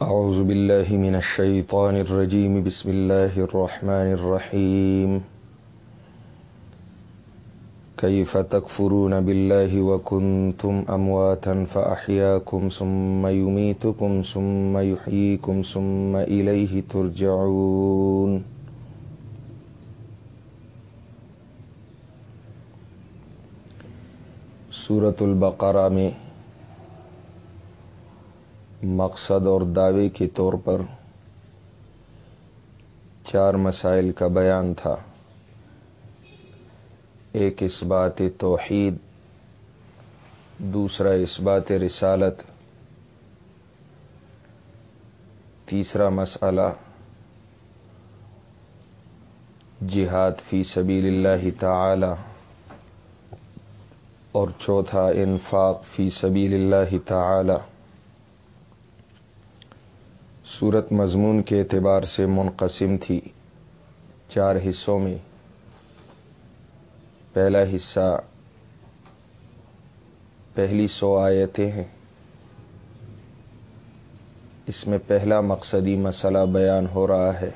أعوذ بالله من الشيطان الرجيم. بسم الله الرحمن الرحيم. كيف تكفرون بالله وكنتم أمواتا فأحياكم ثم يميتكم ثم يحييكم ثم إليه ترجعون. سورة البقرہ میں مقصد اور دعوے کے طور پر چار مسائل کا بیان تھا۔ ایک اس بات توحید، دوسرا اس بات رسالت، تیسرا مسئلہ جہاد فی سبیل اللہ تعالی، اور چوتھا انفاق فی سبیل اللہ تعالی۔ صورت مضمون کے اعتبار سے منقسم تھی۔ چار حصوں میں۔ پہلا حصہ۔ پہلی سو آیتیں ہیں۔ اس میں پہلا مقصدی مسئلہ بیان ہو رہا ہے۔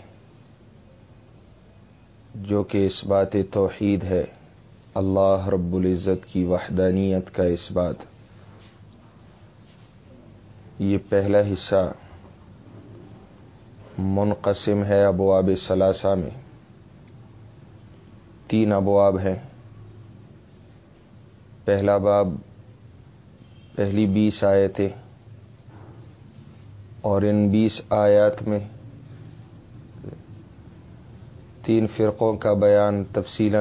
جو کہ اس بات توحید ہے۔ اللہ رب العزت کی وحدانیت کا اس بات۔ یہ پہلا حصہ۔ منقسم ہے ابواب ثلاثہ میں۔ تین ابواب ہیں۔ پہلا باب، پہلی بیس آیتیں اور ان بیس آیات میں تین فرقوں کا بیان تفصیل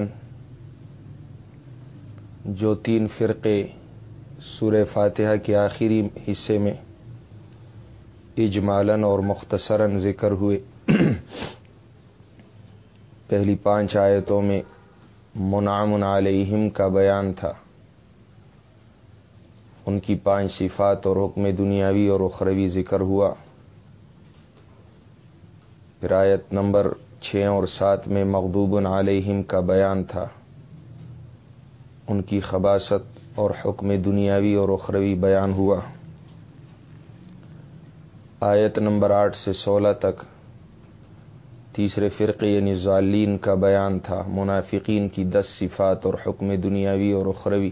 جو تین فرقے سورہ فاتحہ کے آخری حصے میں اجمالن اور مختصراً ذکر ہوئے۔ پہلی پانچ آیتوں میں منعمن علیہم کا بیان تھا۔ ان کی پانچ صفات اور حکم دنیاوی اور اخروی ذکر ہوا۔ پھر آیت نمبر چھ اور سات میں مغدوب علیہم کا بیان تھا۔ ان کی خباست اور حکم دنیاوی اور اخروی بیان ہوا۔ آیت نمبر آٹھ سے سولہ تک تیسرے فرقے یعنی ظالین کا بیان تھا، منافقین کی دس صفات اور حکم دنیاوی اور اخروی۔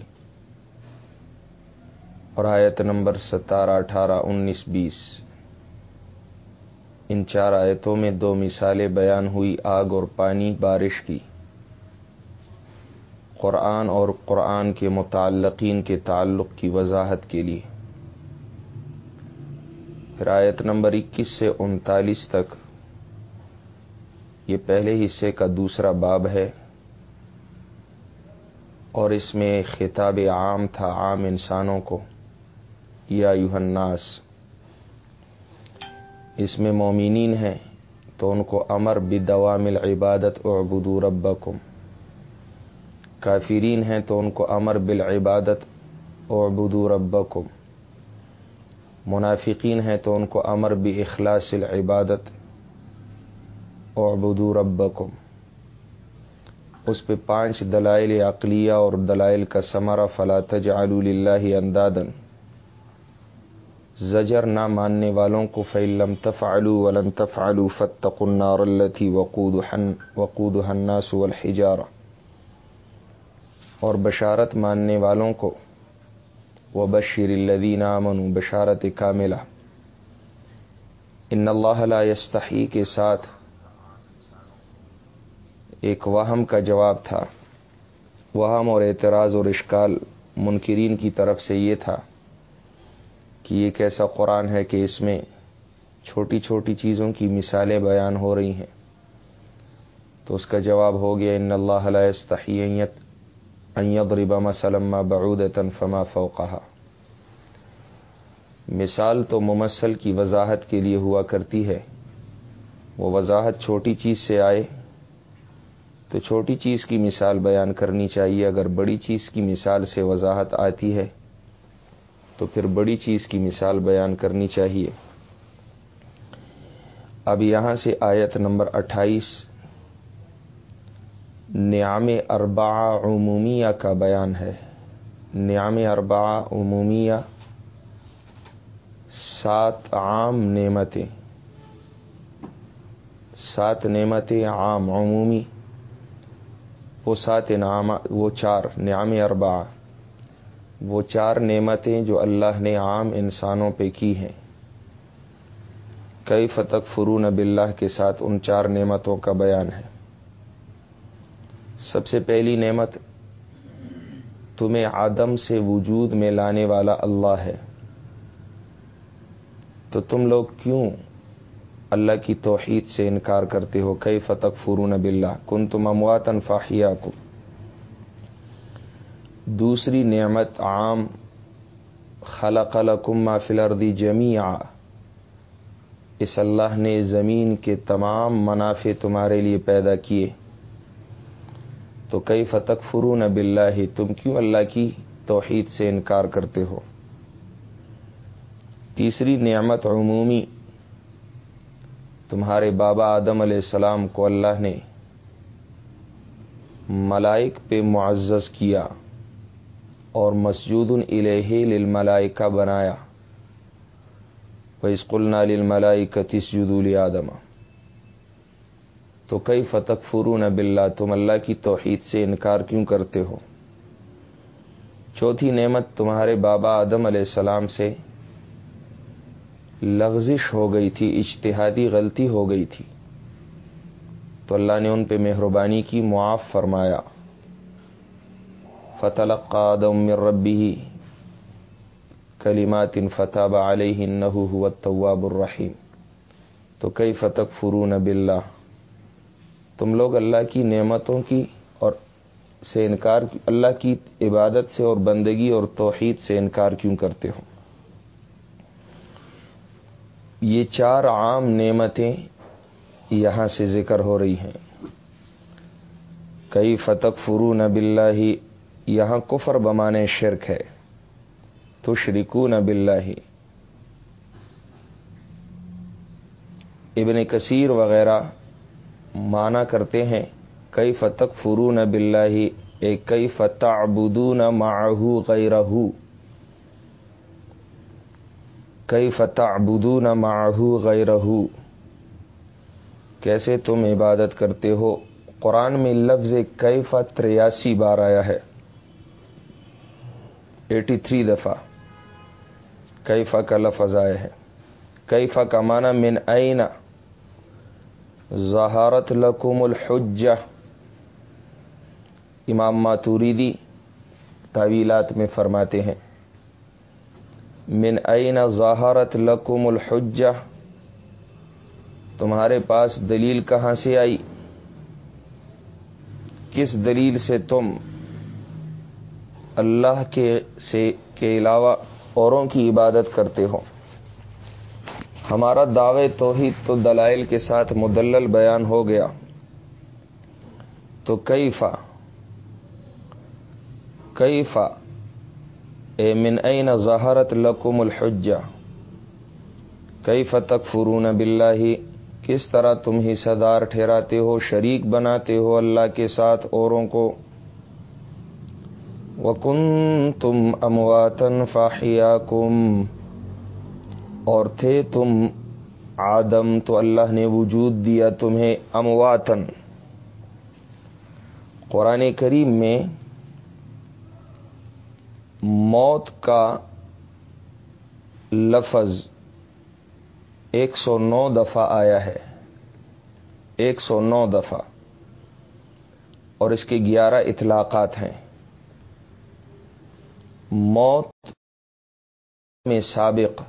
اور آیت نمبر ستارہ، اٹھارہ، انیس، بیس۔ ان چار آیتوں میں دو مثالیں بیان ہوئی، آگ اور پانی، بارش کی۔ قرآن اور قرآن کے متعلقین کے تعلق کی وضاحت کے لیے۔ پھر آیت نمبر اکیس سے انتالیس تک۔ یہ پہلے حصے کا دوسرا باب ہے۔ اور اس میں خطاب عام تھا عام انسانوں کو۔ یا یوہناس اس میں مومنین ہیں تو ان کو امر بدوام العبادت اعبدوا ربکم۔ کافرین ہیں تو ان کو امر بالعبادت اعبدوا ربکم۔ منافقین ہیں تو ان کو امر بھی اخلاص العبادت۔ اعبدوا ربکم۔ اس پہ پانچ دلائل عقلیہ اور دلائل کا ثمرہ فلا تجعلوا للہ اندادن زجر نہ ماننے والوں کو فعلم تفعلوا ولن تفعلوا فتقوا النار التي وقودها الناس والحجارہ اور بشارت ماننے والوں کو و بشیر الدین امن بشارت کاملہ ان اللہ یستحی کے ساتھ ایک وہم کا جواب تھا۔ وہم اور اعتراض اور اشکال منکرین کی طرف سے یہ تھا کہ یہ کیسا قرآن ہے کہ اس میں چھوٹی چھوٹی چیزوں کی مثالیں بیان ہو رہی ہیں۔ تو اس کا جواب ہو گیا ان اللہ علیہ استحیت یضرب مثلا بعودتا فما فوقها۔ مثال تو ممثل کی وضاحت کے لیے ہوا کرتی ہے۔ وہ وضاحت چھوٹی چیز سے آئے۔ تو چھوٹی چیز کی مثال بیان کرنی چاہیے۔ اگر بڑی چیز کی مثال سے وضاحت آتی ہے، تو پھر بڑی چیز کی مثال بیان کرنی چاہیے۔ اب یہاں سے آیت نمبر اٹھائیس نعام اربع عمومیہ کا بیان ہے۔ نعام اربع عمومیہ سات عام نعمتیں۔ سات نعمتیں عام عمومی۔ وہ سات نعام وہ چار نعام اربع۔ وہ چار نعمتیں جو اللہ نے عام انسانوں پہ کی ہیں۔ کئی فتق فرون باللہ کے ساتھ ان چار نعمتوں کا بیان ہے۔ سب سے پہلی نعمت، تمہیں آدم سے وجود میں لانے والا اللہ ہے۔ تو تم لوگ کیوں اللہ کی توحید سے انکار کرتے ہو؟ کئی فتق فرون باللہ؟ کن تم اموات انفاہیا کو دوسری نعمت عام، خلق لکم ما فی الارض جمیعا۔ اس اللہ نے زمین کے تمام منافع تمہارے لیے پیدا کیے۔ تو کئی فتق فرون باللہ؟ تم کیوں اللہ کی توحید سے انکار کرتے ہو؟ تیسری نعمت عمومی، تمہارے بابا آدم علیہ السلام کو اللہ نے ملائک پہ معزز کیا اور مسجود الہ للملائکہ بنایا۔ قلنا للملائی کتیس جدول آدم تو کئی فتق فرون باللہ، تم اللہ کی توحید سے انکار کیوں کرتے ہو؟ چوتھی نعمت تمہارے بابا آدم علیہ السلام سے لغزش ہو گئی تھی، اجتہادی غلطی ہو گئی تھی۔ تو اللہ نے ان پہ مہربانی کی، معاف فرمایا۔ فتح آدم ربی کلیمات ان فتح علیہ نہ طواب الرحیم۔ تو کئی فتق فرون باللہ؟ تم لوگ اللہ کی نعمتوں کی اور سے انکار اللہ کی عبادت سے اور بندگی اور توحید سے انکار کیوں کرتے ہو؟ یہ چار عام نعمتیں یہاں سے ذکر ہو رہی ہیں۔ کئی فتق فرو نب اللہ یہاں کفر بمانے شرک ہے۔ تو شریکو نب اللہ ابن کثیر وغیرہ مانا کرتے ہیں۔ کئی فتق فرو نب اللہ ایک کئی فتح ابودو نہ ماہو غیرہ کئی فتح بدو نہ ماہو غیرہ کیسے تم عبادت کرتے ہو؟ قرآن میں لفظ کئی تریاسی بار آیا ہے۔ ایٹی تھری دفعہ۔ کئی کا لفظ آیا ہے۔ کئی کا معنی من اینا؟ ظہارت لکم الحجہ۔ امام ماتوریدی طویلات میں فرماتے ہیں، من این ظاہرت لکم الحجہ؟ تمہارے پاس دلیل کہاں سے آئی؟ کس دلیل سے تم اللہ کے سے کے علاوہ اوروں کی عبادت کرتے ہو؟ ہمارا دعوے توحید تو دلائل کے ساتھ مدلل بیان ہو گیا۔ تو کئی فا اے من این ظہرت لکم الحجہ کئی فتق فرون بلّہ کس طرح تم ہی صدار ٹھہراتے ہو، شریک بناتے ہو اللہ کے ساتھ اوروں کو؟ وکن تم امواتن فاہیا کم اور تھے تم آدم، تو اللہ نے وجود دیا تمہیں امواتن قرآن کریم میں موت کا لفظ ایک سو نو دفعہ آیا ہے۔ ایک سو نو دفعہ۔ اور اس کے گیارہ اطلاقات ہیں۔ موت میں سابق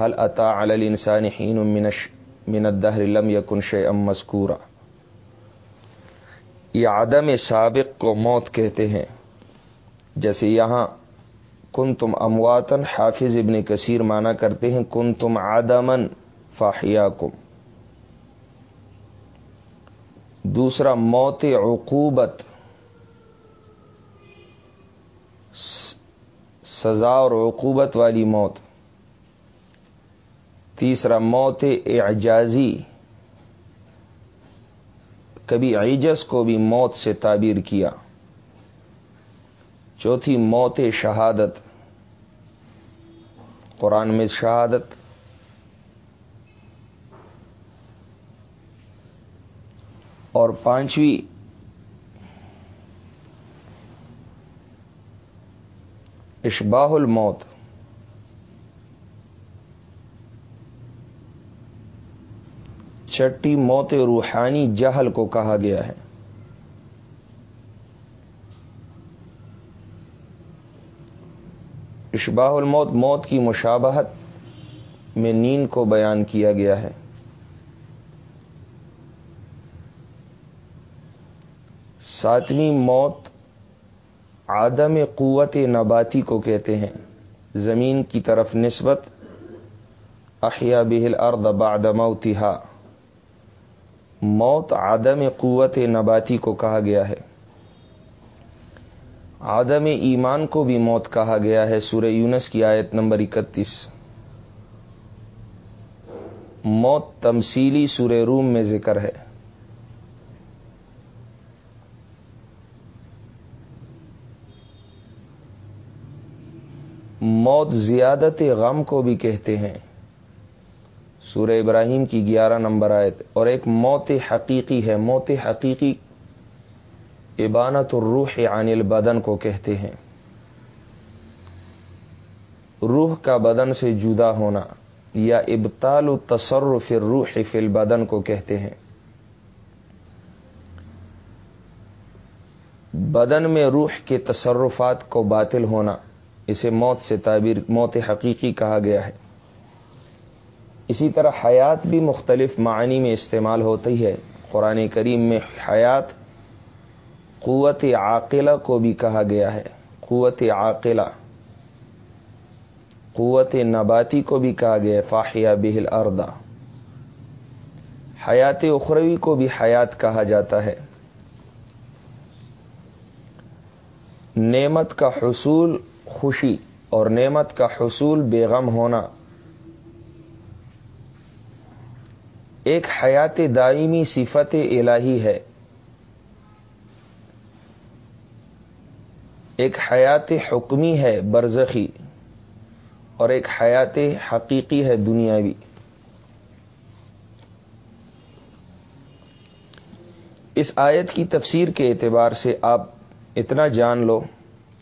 حل عطا الانسان حین منش من الدہر لم یکن ام مذکورہ یہ عدم سابق کو موت کہتے ہیں۔ جیسے یہاں کن تم امواتن حافظ ابن کثیر مانا کرتے ہیں کن تم آدمن فاہیا دوسرا، موت عقوبت۔ سزا اور عقوبت والی موت۔ تیسرا موت اعجازی۔ کبھی عجز کو بھی موت سے تعبیر کیا۔ چوتھی موت شہادت۔ قرآن میں شہادت۔ اور پانچویں۔ اشباہ الموت۔ چٹی موت روحانی جہل کو کہا گیا ہے۔ اشباہ الموت، موت کی مشابہت میں نیند کو بیان کیا گیا ہے۔ ساتویں موت آدم قوت نباتی کو کہتے ہیں۔ زمین کی طرف نسبت، احیا بہل ارد بعد موتها۔ موت آدم قوت نباتی کو کہا گیا ہے۔ آدم ایمان کو بھی موت کہا گیا ہے، سورہ یونس کی آیت نمبر اکتیس۔ موت تمثیلی سورہ روم میں ذکر ہے۔ موت زیادت غم کو بھی کہتے ہیں۔ سورہ ابراہیم کی گیارہ نمبر آیت، اور ایک موت حقیقی ہے، موت حقیقی ابانت الروح عن البدن کو کہتے ہیں۔ روح کا بدن سے جدا ہونا یا ابتال التصرف الروح فی البدن کو کہتے ہیں۔ بدن میں روح کے تصرفات کو باطل ہونا، اسے موت سے تعبیر، موت حقیقی کہا گیا ہے۔ اسی طرح حیات بھی مختلف معنی میں استعمال ہوتی ہے۔ قرآن کریم میں حیات قوت عاقلہ کو بھی کہا گیا ہے۔ قوت عاقلہ، قوت نباتی کو بھی کہا گیا ہے۔ فاحیہ بہل اردا حیات اخروی کو بھی حیات کہا جاتا ہے۔ نعمت کا حصول خوشی اور نعمت کا حصول بیغم ہونا۔ ایک حیات دائمی صفت الہی ہے۔ ایک حیات حکمی ہے، برزخی۔ اور ایک حیات حقیقی ہے، دنیاوی۔ اس آیت کی تفسیر کے اعتبار سے آپ اتنا جان لو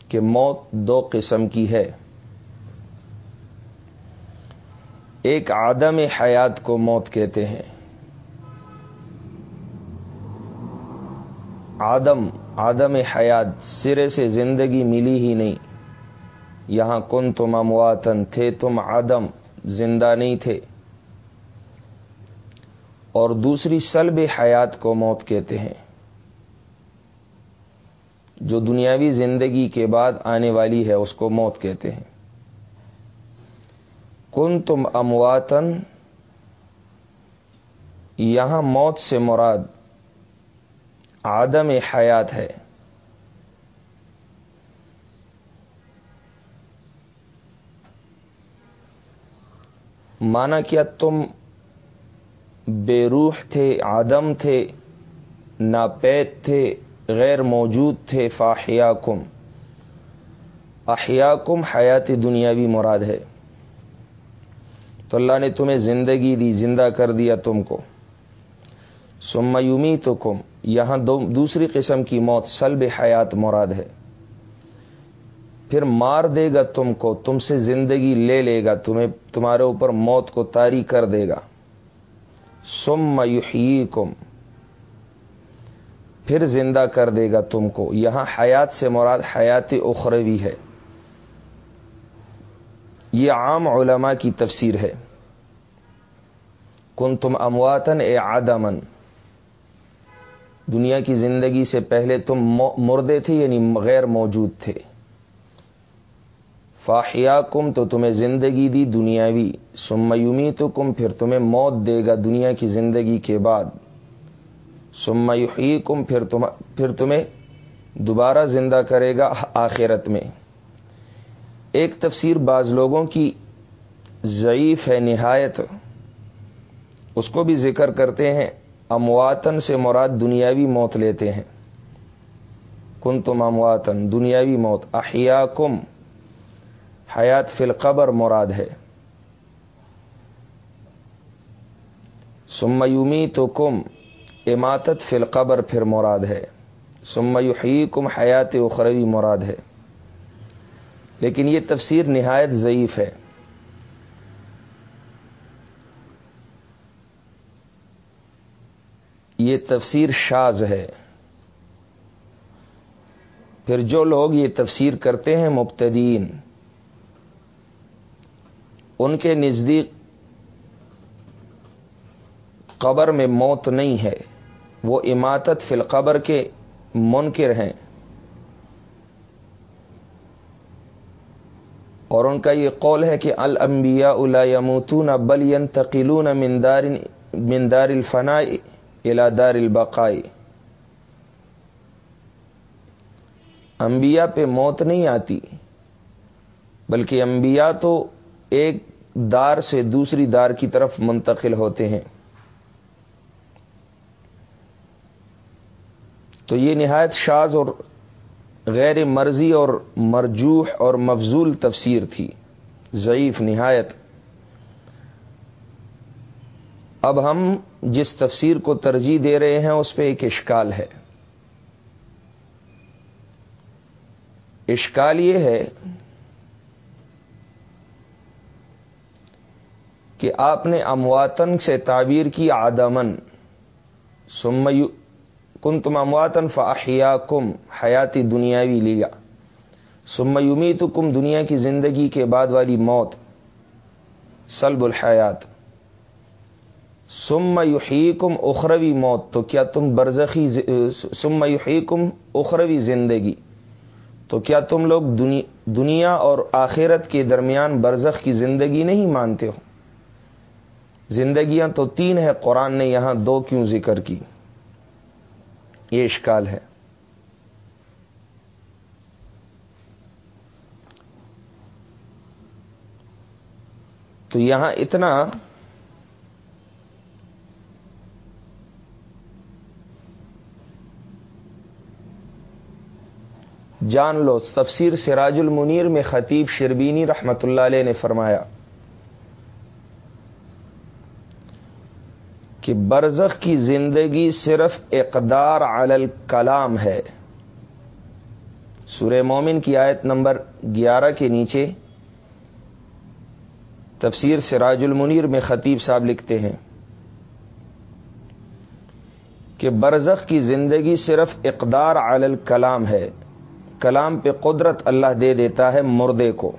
کہ موت دو قسم کی ہے۔ ایک آدم حیات کو موت کہتے ہیں۔ آدم آدم حیات، سرے سے زندگی ملی ہی نہیں۔ یہاں کن تم امواتن؟ تھے تم آدم، زندہ نہیں تھے۔ اور دوسری سلب حیات کو موت کہتے ہیں۔ جو دنیاوی زندگی کے بعد آنے والی ہے، اس کو موت کہتے ہیں۔ کن تم امواتن؟ یہاں موت سے مراد آدم حیات ہے۔ مانا کیا تم بے روح تھے، آدم تھے، ناپید تھے، غیر موجود تھے فاحیا کم احیا کم حیات دنیاوی مراد ہے۔ تو اللہ نے تمہیں زندگی دی، زندہ کر دیا تم کو۔ سمیومی تو کم یہاں دو دوسری قسم کی موت، سلب حیات مراد ہے۔ پھر مار دے گا تم کو، تم سے زندگی لے لے گا، تمہیں تمہارے اوپر موت کو تاری کر دے گا۔ سم میوحی کم پھر زندہ کر دے گا تم کو۔ یہاں حیات سے مراد حیات اخروی ہے۔ یہ عام علماء کی تفسیر ہے۔ کن تم امواتن اے آدمن دنیا کی زندگی سے پہلے تم مردے تھے یعنی غیر موجود تھے۔ فاحیا کم تو تمہیں زندگی دی دنیاوی۔ سمیومی تو کم پھر تمہیں موت دے گا دنیا کی زندگی کے بعد۔ سمیحی کم پھر تم پھر تمہیں دوبارہ زندہ کرے گا آخرت میں۔ ایک تفسیر بعض لوگوں کی ضعیف ہے، نہایت۔ اس کو بھی ذکر کرتے ہیں۔ امواتن سے مراد دنیاوی موت لیتے ہیں۔ کن تم امواتن دنیاوی موت۔ احیا کم حیات فی القبر مراد ہے۔ سمیومی تو کم اماتت فی القبر پھر مراد ہے۔ سم یحییکم، حیات اخروی مراد ہے۔ لیکن یہ تفسیر نہایت ضعیف ہے۔ یہ تفسیر شاز ہے۔ پھر جو لوگ یہ تفسیر کرتے ہیں مبتدین، ان کے نزدیک قبر میں موت نہیں ہے۔ وہ اماتت فی القبر کے منکر ہیں۔ اور ان کا یہ قول ہے کہ الانبیاء الا یموتون بل ينتقلون من دار من دار الفناء۔ الى دار البقاء. انبیاء پہ موت نہیں آتی، بلکہ انبیاء تو ایک دار سے دوسری دار کی طرف منتقل ہوتے ہیں۔ تو یہ نہایت شاز اور غیر مرضی اور مرجوح اور مفضول تفسیر تھی۔ ضعیف نہایت۔ اب ہم جس تفسیر کو ترجیح دے رہے ہیں، اس پہ ایک اشکال ہے۔ اشکال یہ ہے کہ آپ نے امواتن سے تعبیر کی آدمن۔ سمیو کن تم امواتن فاحیا کم حیاتی دنیاوی لیا۔ سمیومی تو کم دنیا کی زندگی کے بعد والی موت، سلب الحیات۔ سم یحییکم اخروی موت. تو کیا تم برزخی سم یحییکم اخروی زندگی. تو کیا تم لوگ دنیا اور آخرت کے درمیان برزخ کی زندگی نہیں مانتے ہو؟ زندگیاں تو تین ہے قرآن نے یہاں دو کیوں ذکر کی؟ یہ اشکال ہے۔ تو یہاں اتنا جان لو، تفسیر سراج المنیر میں خطیب شربینی رحمت اللہ علیہ نے فرمایا کہ برزخ کی زندگی صرف اقدار علی الکلام ہے۔ سورہ مومن کی آیت نمبر گیارہ کے نیچے تفسیر سراج المنیر میں خطیب صاحب لکھتے ہیں کہ برزخ کی زندگی صرف اقدار علی الکلام ہے۔ کلام پہ قدرت اللہ دے دیتا ہے مردے کو۔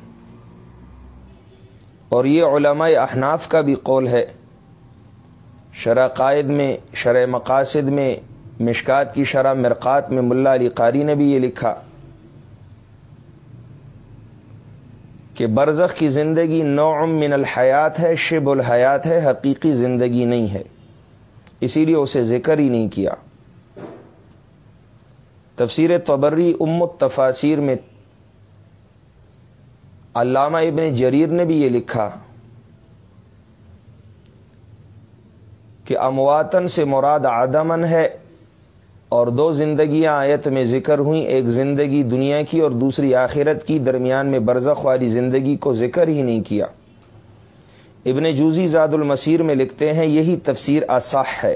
اور یہ علماء احناف کا بھی قول ہے۔ شرح قائد میں، شرح مقاصد میں، مشکات کی شرح مرقات میں ملا علی قاری نے بھی یہ لکھا کہ برزخ کی زندگی نوعم من الحیات ہے، شب الحیات ہے، حقیقی زندگی نہیں ہے۔ اسی لیے اسے ذکر ہی نہیں کیا۔ تفسیر تبری ام تفاصیر میں علامہ ابن جریر نے بھی یہ لکھا کہ امواتن سے مراد آدمن ہے اور دو زندگیاں آیت میں ذکر ہوئیں، ایک زندگی دنیا کی اور دوسری آخرت کی، درمیان میں برزخ والی زندگی کو ذکر ہی نہیں کیا۔ ابن جوزی زاد المسیر میں لکھتے ہیں، یہی تفسیر اصح ہے۔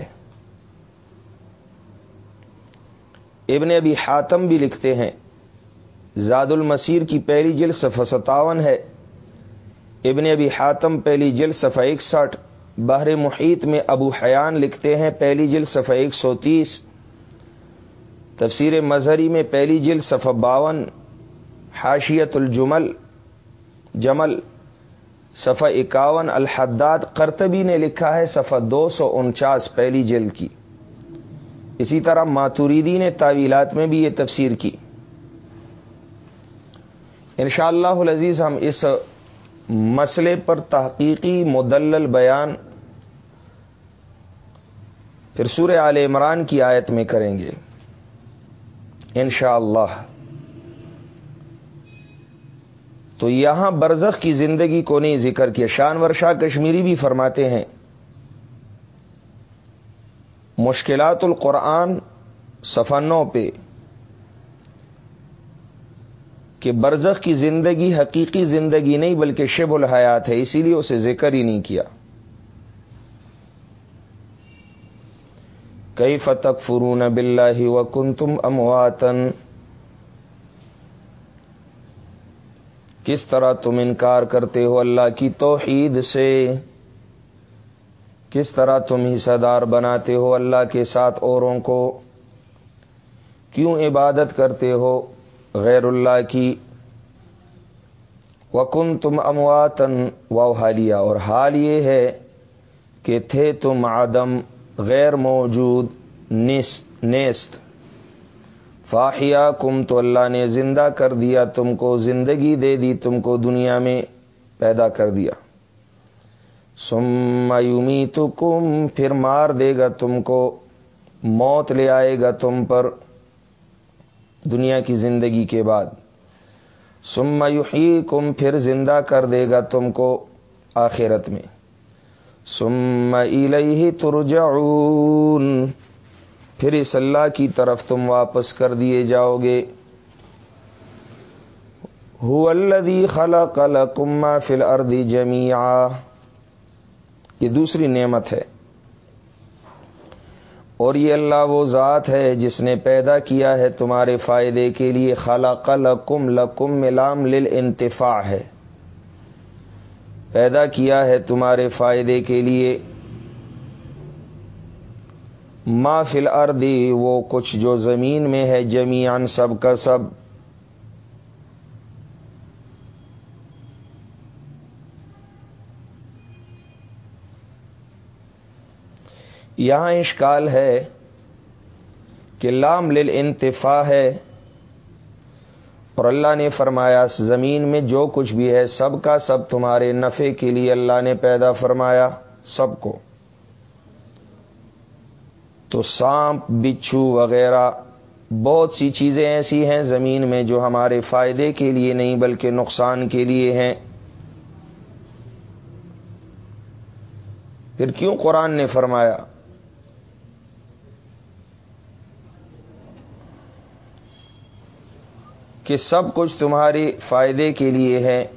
ابن ابی حاتم بھی لکھتے ہیں۔ زاد المسیر کی پہلی جل صفحہ ستاون ہے۔ ابن ابی حاتم پہلی جل صفحہ اکسٹھ۔ بحر محیط میں ابو حیان لکھتے ہیں، پہلی جل صفحہ ایک سو تیس۔ تفسیر مظہری میں پہلی جل صفحہ باون۔ حاشیت الجمل۔ جمل۔ صفحہ اکاون۔ الحداد کرتبی نے لکھا ہے، صفحہ دو سو انچاس، پہلی جلد کی۔ اسی طرح ماتوریدی نے تعویلات میں بھی یہ تفسیر کی۔ انشاءاللہ اللہ العزیز ہم اس مسئلے پر تحقیقی مدلل بیان پھر سورہ عال عمران کی آیت میں کریں گے۔ انشاءاللہ۔ اللہ تو یہاں برزخ کی زندگی کو نہیں ذکر کیا، شانور شاہ کشمیری بھی فرماتے ہیں مشکلات القرآن صفنوں پہ کہ برزخ کی زندگی حقیقی زندگی نہیں بلکہ شب الحیات ہے، اسی لیے اسے ذکر ہی نہیں کیا۔ کئی فتق فرون بلّہ و کن تم امواتن کس طرح تم انکار کرتے ہو اللہ کی توحید سے؟ کس طرح تم حصہ دار بناتے ہو اللہ کے ساتھ اوروں کو؟ کیوں عبادت کرتے ہو غیر اللہ کی؟ وکن تم امواتن و حالیہ، اور حال یہ ہے کہ تھے تم آدم غیر موجود نیست۔ فاحیہ کم تو اللہ نے زندہ کر دیا، تم کو زندگی دے دی، تم کو دنیا میں پیدا کر دیا۔ سم یومی تو کم پھر مار دے گا تم کو، موت لے آئے گا تم پر دنیا کی زندگی کے بعد۔ سم یوحی کم پھر زندہ کر دے گا تم کو آخرت میں۔ سم الیہ ترجعون، پھر اس اللہ کی طرف تم واپس کر دیے جاؤ گے۔ الذی خلق لکم ما فی الارض جميعا یہ دوسری نعمت ہے۔ اور یہ اللہ وہ ذات ہے جس نے پیدا کیا ہے تمہارے فائدے کے لیے۔ خلا قل کم لکم ملام لل انتفا ہے۔ پیدا کیا ہے تمہارے فائدے کے لیے۔ ما فل اردی وہ کچھ جو زمین میں ہے جمیان سب کا سب۔ یہاں اشکال ہے کہ لام لل انتفا ہے اور اللہ نے فرمایا، زمین میں جو کچھ بھی ہے، سب کا سب تمہارے نفے کے لیے اللہ نے پیدا فرمایا، سب کو۔ تو سانپ، بچھو وغیرہ بہت سی چیزیں ایسی ہیں زمین میں جو ہمارے فائدے کے لیے نہیں، بلکہ نقصان کے لیے ہیں۔ پھر کیوں قرآن نے فرمایا؟ کہ سب کچھ تمہاری فائدے کے لیے ہے۔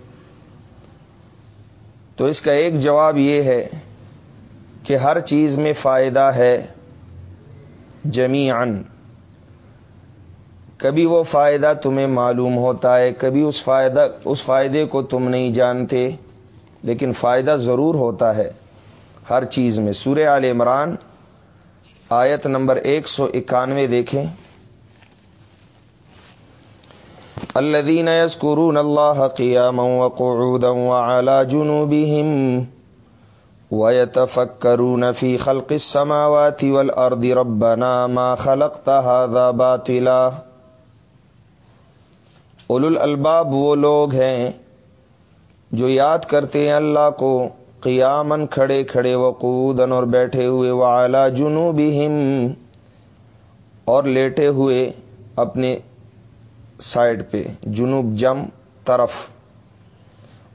تو اس کا ایک جواب یہ ہے کہ ہر چیز میں فائدہ ہے جمی کبھی وہ فائدہ تمہیں معلوم ہوتا ہے، کبھی اس فائدہ، اس فائدے کو تم نہیں جانتے، لیکن فائدہ ضرور ہوتا ہے ہر چیز میں۔ سورہ عال عمران آیت نمبر ایک سو اکانوے دیکھیں۔ الذين يذكرون الله قياما وقعودا وعلى جنوبهم ويتفكرون في خلق السماوات والأرض ربنا ما خلقت هذا باطلا اولو الالباب وہ لوگ ہیں جو یاد کرتے ہیں اللہ کو قیامن کھڑے کھڑے وقودن اور بیٹھے ہوئے وعلا جنوبہم اور لیٹے ہوئے اپنے سائڈ پہ، جنوب جم طرف۔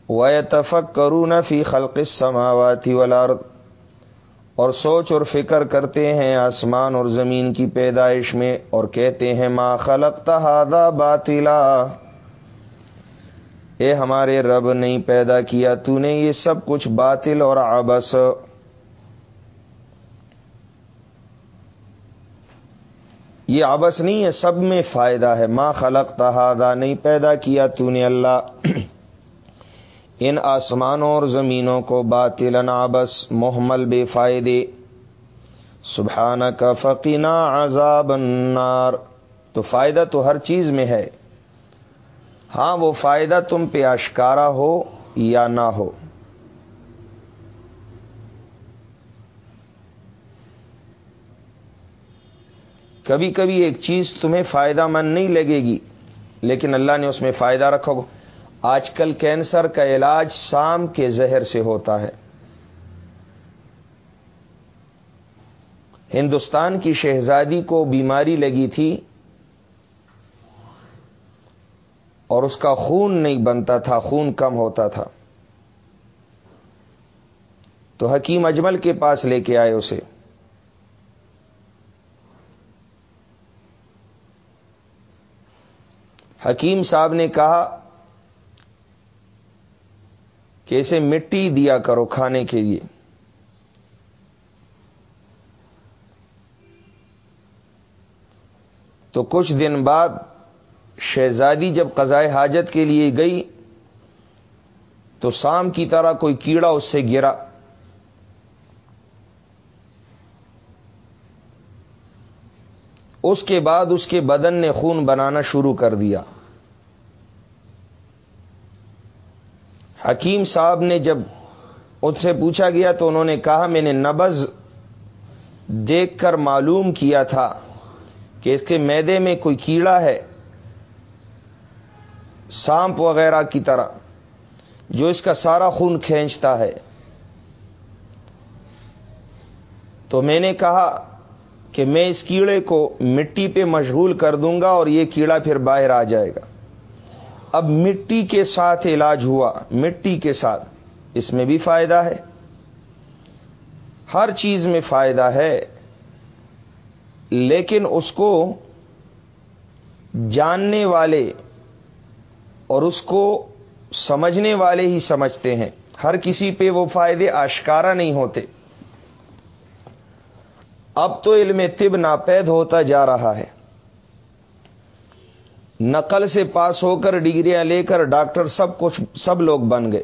وفق کرو فی خلق سماواتی ولارد اور سوچ اور فکر کرتے ہیں آسمان اور زمین کی پیدائش میں اور کہتے ہیں، ما خلق تہادا باطلا۔ اے ہمارے رب، نہیں پیدا کیا تو نے یہ سب کچھ باطل اور آبس یہ آبس نہیں ہے، سب میں فائدہ ہے۔ ماں خلق تہادا نہیں پیدا کیا تو نے اللہ۔ ان آسمانوں اور زمینوں کو باطل آبس محمل بے فائدے۔ سبحانہ کا فقینہ عذاب النار۔ تو فائدہ تو ہر چیز میں ہے۔ ہاں وہ فائدہ تم پہ اشکارا ہو یا نہ ہو۔ کبھی کبھی ایک چیز تمہیں فائدہ مند نہیں لگے گی، لیکن اللہ نے اس میں فائدہ رکھو گا آج کل کینسر کا علاج سام کے زہر سے ہوتا ہے۔ ہندوستان کی شہزادی کو بیماری لگی تھی اور اس کا خون نہیں بنتا تھا، خون کم ہوتا تھا۔ تو حکیم اجمل کے پاس لے کے آئے اسے۔ حکیم صاحب نے کہا کہ اسے مٹی دیا کرو کھانے کے لیے۔ تو کچھ دن بعد شہزادی جب قضائے حاجت کے لیے گئی تو سام کی طرح کوئی کیڑا اس سے گرا۔ اس کے بعد اس کے بدن نے خون بنانا شروع کر دیا۔ حکیم صاحب نے جب ان سے پوچھا گیا تو انہوں نے کہا، میں نے نبز دیکھ کر معلوم کیا تھا کہ اس کے میدے میں کوئی کیڑا ہے، سانپ وغیرہ کی طرح، جو اس کا سارا خون کھینچتا ہے۔ تو میں نے کہا کہ میں اس کیڑے کو مٹی پہ مشغول کر دوں گا اور یہ کیڑا پھر باہر آ جائے گا۔ اب مٹی کے ساتھ علاج ہوا، مٹی کے ساتھ، اس میں بھی فائدہ ہے۔ ہر چیز میں فائدہ ہے، لیکن اس کو جاننے والے اور اس کو سمجھنے والے ہی سمجھتے ہیں۔ ہر کسی پہ وہ فائدے آشکارا نہیں ہوتے۔ اب تو علم طب ناپید ہوتا جا رہا ہے۔ نقل سے پاس ہو کر ڈگریاں لے کر ڈاکٹر سب کچھ سب لوگ بن گئے۔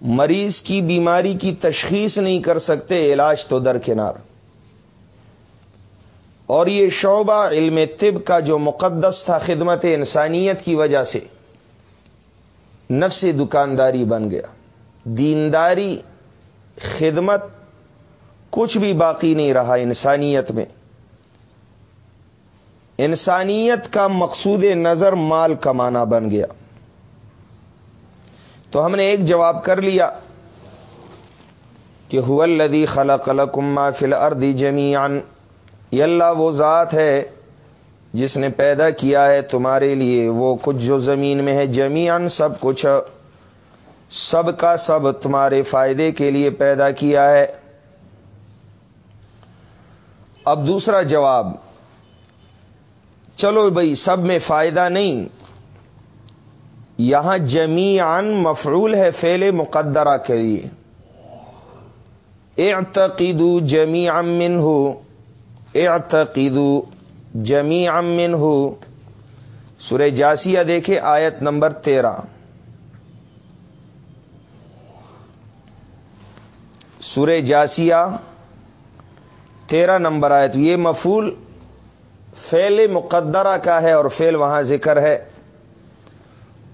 مریض کی بیماری کی تشخیص نہیں کر سکتے، علاج تو درکنار اور یہ شعبہ علم طب کا جو مقدس تھا خدمت انسانیت کی وجہ سے نفس دکانداری بن گیا۔ دینداری، خدمت کچھ بھی باقی نہیں رہا انسانیت میں۔ انسانیت کا مقصود نظر مال کمانا بن گیا۔ تو ہم نے ایک جواب کر لیا کہ الدی خلا کما فل اردی جمیان یہ اللہ وہ ذات ہے جس نے پیدا کیا ہے تمہارے لیے، وہ کچھ جو زمین میں ہے جمیان سب کچھ، سب کا سب تمہارے فائدے کے لیے پیدا کیا ہے۔ اب دوسرا جواب چلو بھائی، سب میں فائدہ نہیں۔ یہاں جمیان مفعول ہے فیل مقدرہ کے لیے۔ اعتقدو جمی امن ہو اعتقدو جمی امن ہو سورہ جاسیہ دیکھے آیت نمبر تیرہ۔ سورہ جاسیہ تیرہ نمبر آیت، یہ مفول فیل مقدرہ کا ہے اور فیل وہاں ذکر ہے۔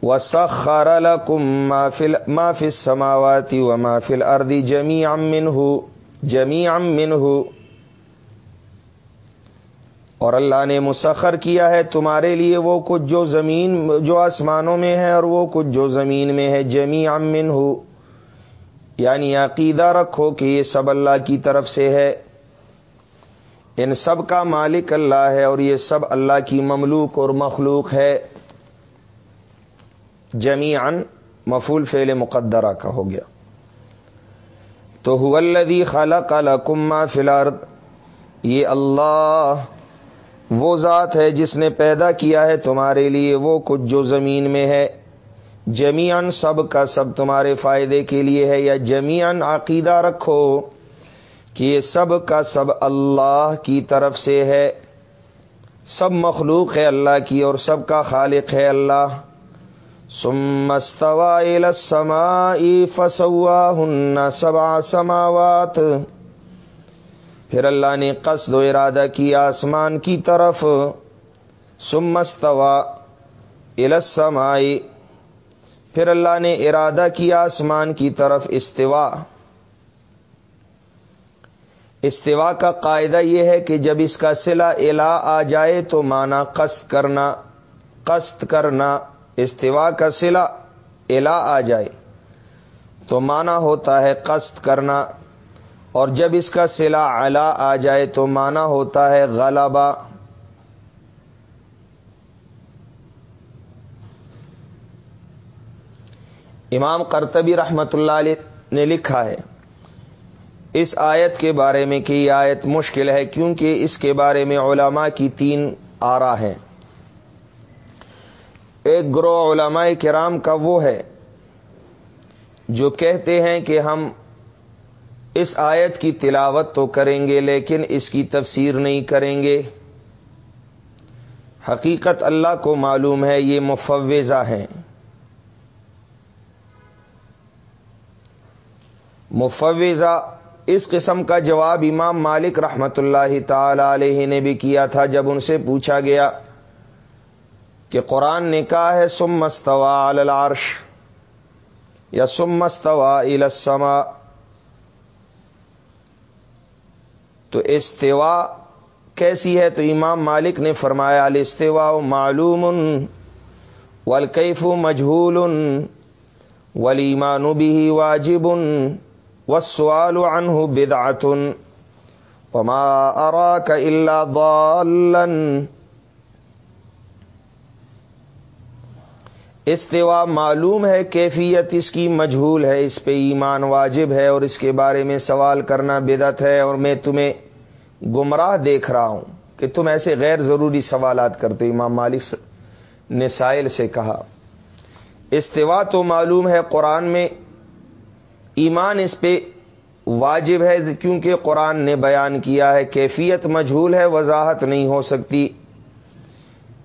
وسخر لكم ما في ما في السماوات وما في الارض جميعا منه جميعا منه۔ اور اللہ نے مسخر کیا ہے، تمہارے لیے وہ کچھ جو زمین، جو آسمانوں میں ہے اور وہ کچھ جو زمین میں ہے جمی امن ہو یعنی عقیدہ رکھو کہ یہ سب اللہ کی طرف سے ہے۔ ان سب کا مالک اللہ ہے اور یہ سب اللہ کی مملوک اور مخلوق ہے۔ جمیان مفول فعل مقدرہ کا ہو گیا۔ تو حلدی خالہ کالا کما فلارد یہ اللہ وہ ذات ہے جس نے پیدا کیا ہے تمہارے لیے، وہ کچھ جو زمین میں ہے۔ جمیان سب کا سب تمہارے فائدے کے لیے ہے یا جمیان عقیدہ رکھو۔ کہ یہ سب کا سب اللہ کی طرف سے ہے۔ سب مخلوق ہے اللہ کی اور سب کا خالق ہے اللہ۔ سمستوا سما فسوا ہن سبا سماوات۔ پھر اللہ نے قصد و ارادہ کی آسمان کی طرف۔ سمستوا السمائی پھر اللہ نے ارادہ کیا آسمان کی طرف استوا استوا کا قاعدہ یہ ہے کہ جب اس کا سلا الا آ جائے تو مانا قصد کرنا قصد کرنا استوا کا سلا الا آ جائے۔ تو مانا ہوتا ہے قصد کرنا۔ اور جب اس کا سلا الا آ جائے تو مانا ہوتا ہے غلبہ۔ امام کرتبی رحمت اللہ علیہ نے لکھا ہے۔ اس آیت کے بارے میں کہ یہ آیت مشکل ہے کیونکہ اس کے بارے میں علماء کی تین آرا ہے ایک گروہ علماء کرام کا وہ ہے جو کہتے ہیں کہ ہم اس آیت کی تلاوت تو کریں گے لیکن اس کی تفسیر نہیں کریں گے۔ حقیقت اللہ کو معلوم ہے، یہ مفوضہ ہیں۔ مفوضہ اس قسم کا جواب امام مالک رحمت اللہ تعالی علیہ نے بھی کیا تھا جب ان سے پوچھا گیا کہ قرآن نے کہا ہے سم مستوا العرش یا سم مستوا السما تو استوا کیسی ہے؟ تو امام مالک نے فرمایا الاستوا معلوم والکیف مجہول ولیمان بھی واجب۔ والسؤال عنه بدعة. وما أراك إلا ضالا. استوا معلوم ہے کیفیت اس کی مجہول ہے، اس پہ ایمان واجب ہے اور اس کے بارے میں سوال کرنا بدت ہے اور میں تمہیں گمراہ دیکھ رہا ہوں کہ تم ایسے غیر ضروری سوالات کرتے امام مالک نے سائل سے کہا۔ استوا تو معلوم ہے قرآن میں ایمان اس پہ واجب ہے، کیونکہ قرآن نے بیان کیا ہے، کیفیت مجھول ہے، وضاحت نہیں ہو سکتی۔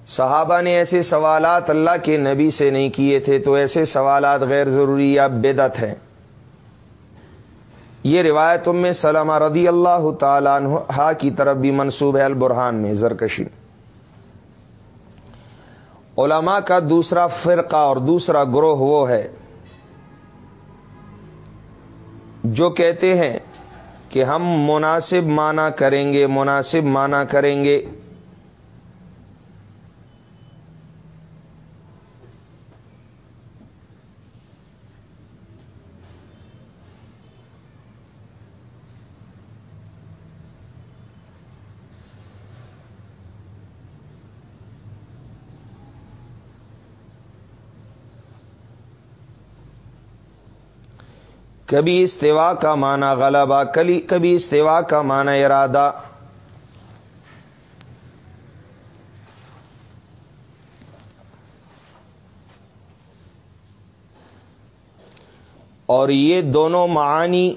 صحابہ نے ایسے سوالات اللہ کے نبی سے نہیں کیے تھے، تو ایسے سوالات غیر ضروری یا بدت ہیں۔ یہ روایت میں سلامہ رضی اللہ تعالیٰ عنہ کی طرف بھی منصوب ہے البرحان میں، زرکشی علماء کا دوسرا فرقہ اور دوسرا گروہ وہ ہے۔ جو کہتے ہیں کہ ہم مناسب معنی کریں گے مناسب معنی کریں گے۔ کبھی استوا کا معنی غلبہ، کلی کبھی استوا کا معنی ارادہ۔ اور یہ دونوں معانی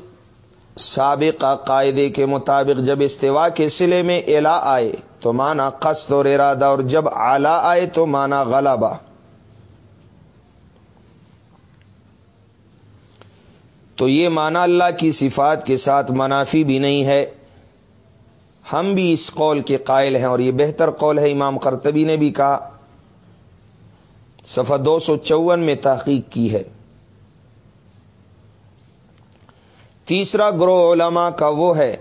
سابقہ قاعدے کے مطابق جب استوا کے سلے میں الا آئے تو مانا قصد اور ارادہ، اور جب آلہ آئے تو مانا غلبہ۔ تو یہ مانا اللہ کی صفات کے ساتھ منافی بھی نہیں ہے۔ ہم بھی اس قول کے قائل ہیں اور یہ بہتر قول ہے، امام کرتبی نے بھی کہا۔ صفحہ دو سو چون میں تحقیق کی ہے۔ تیسرا گروہ علماء کا وہ ہے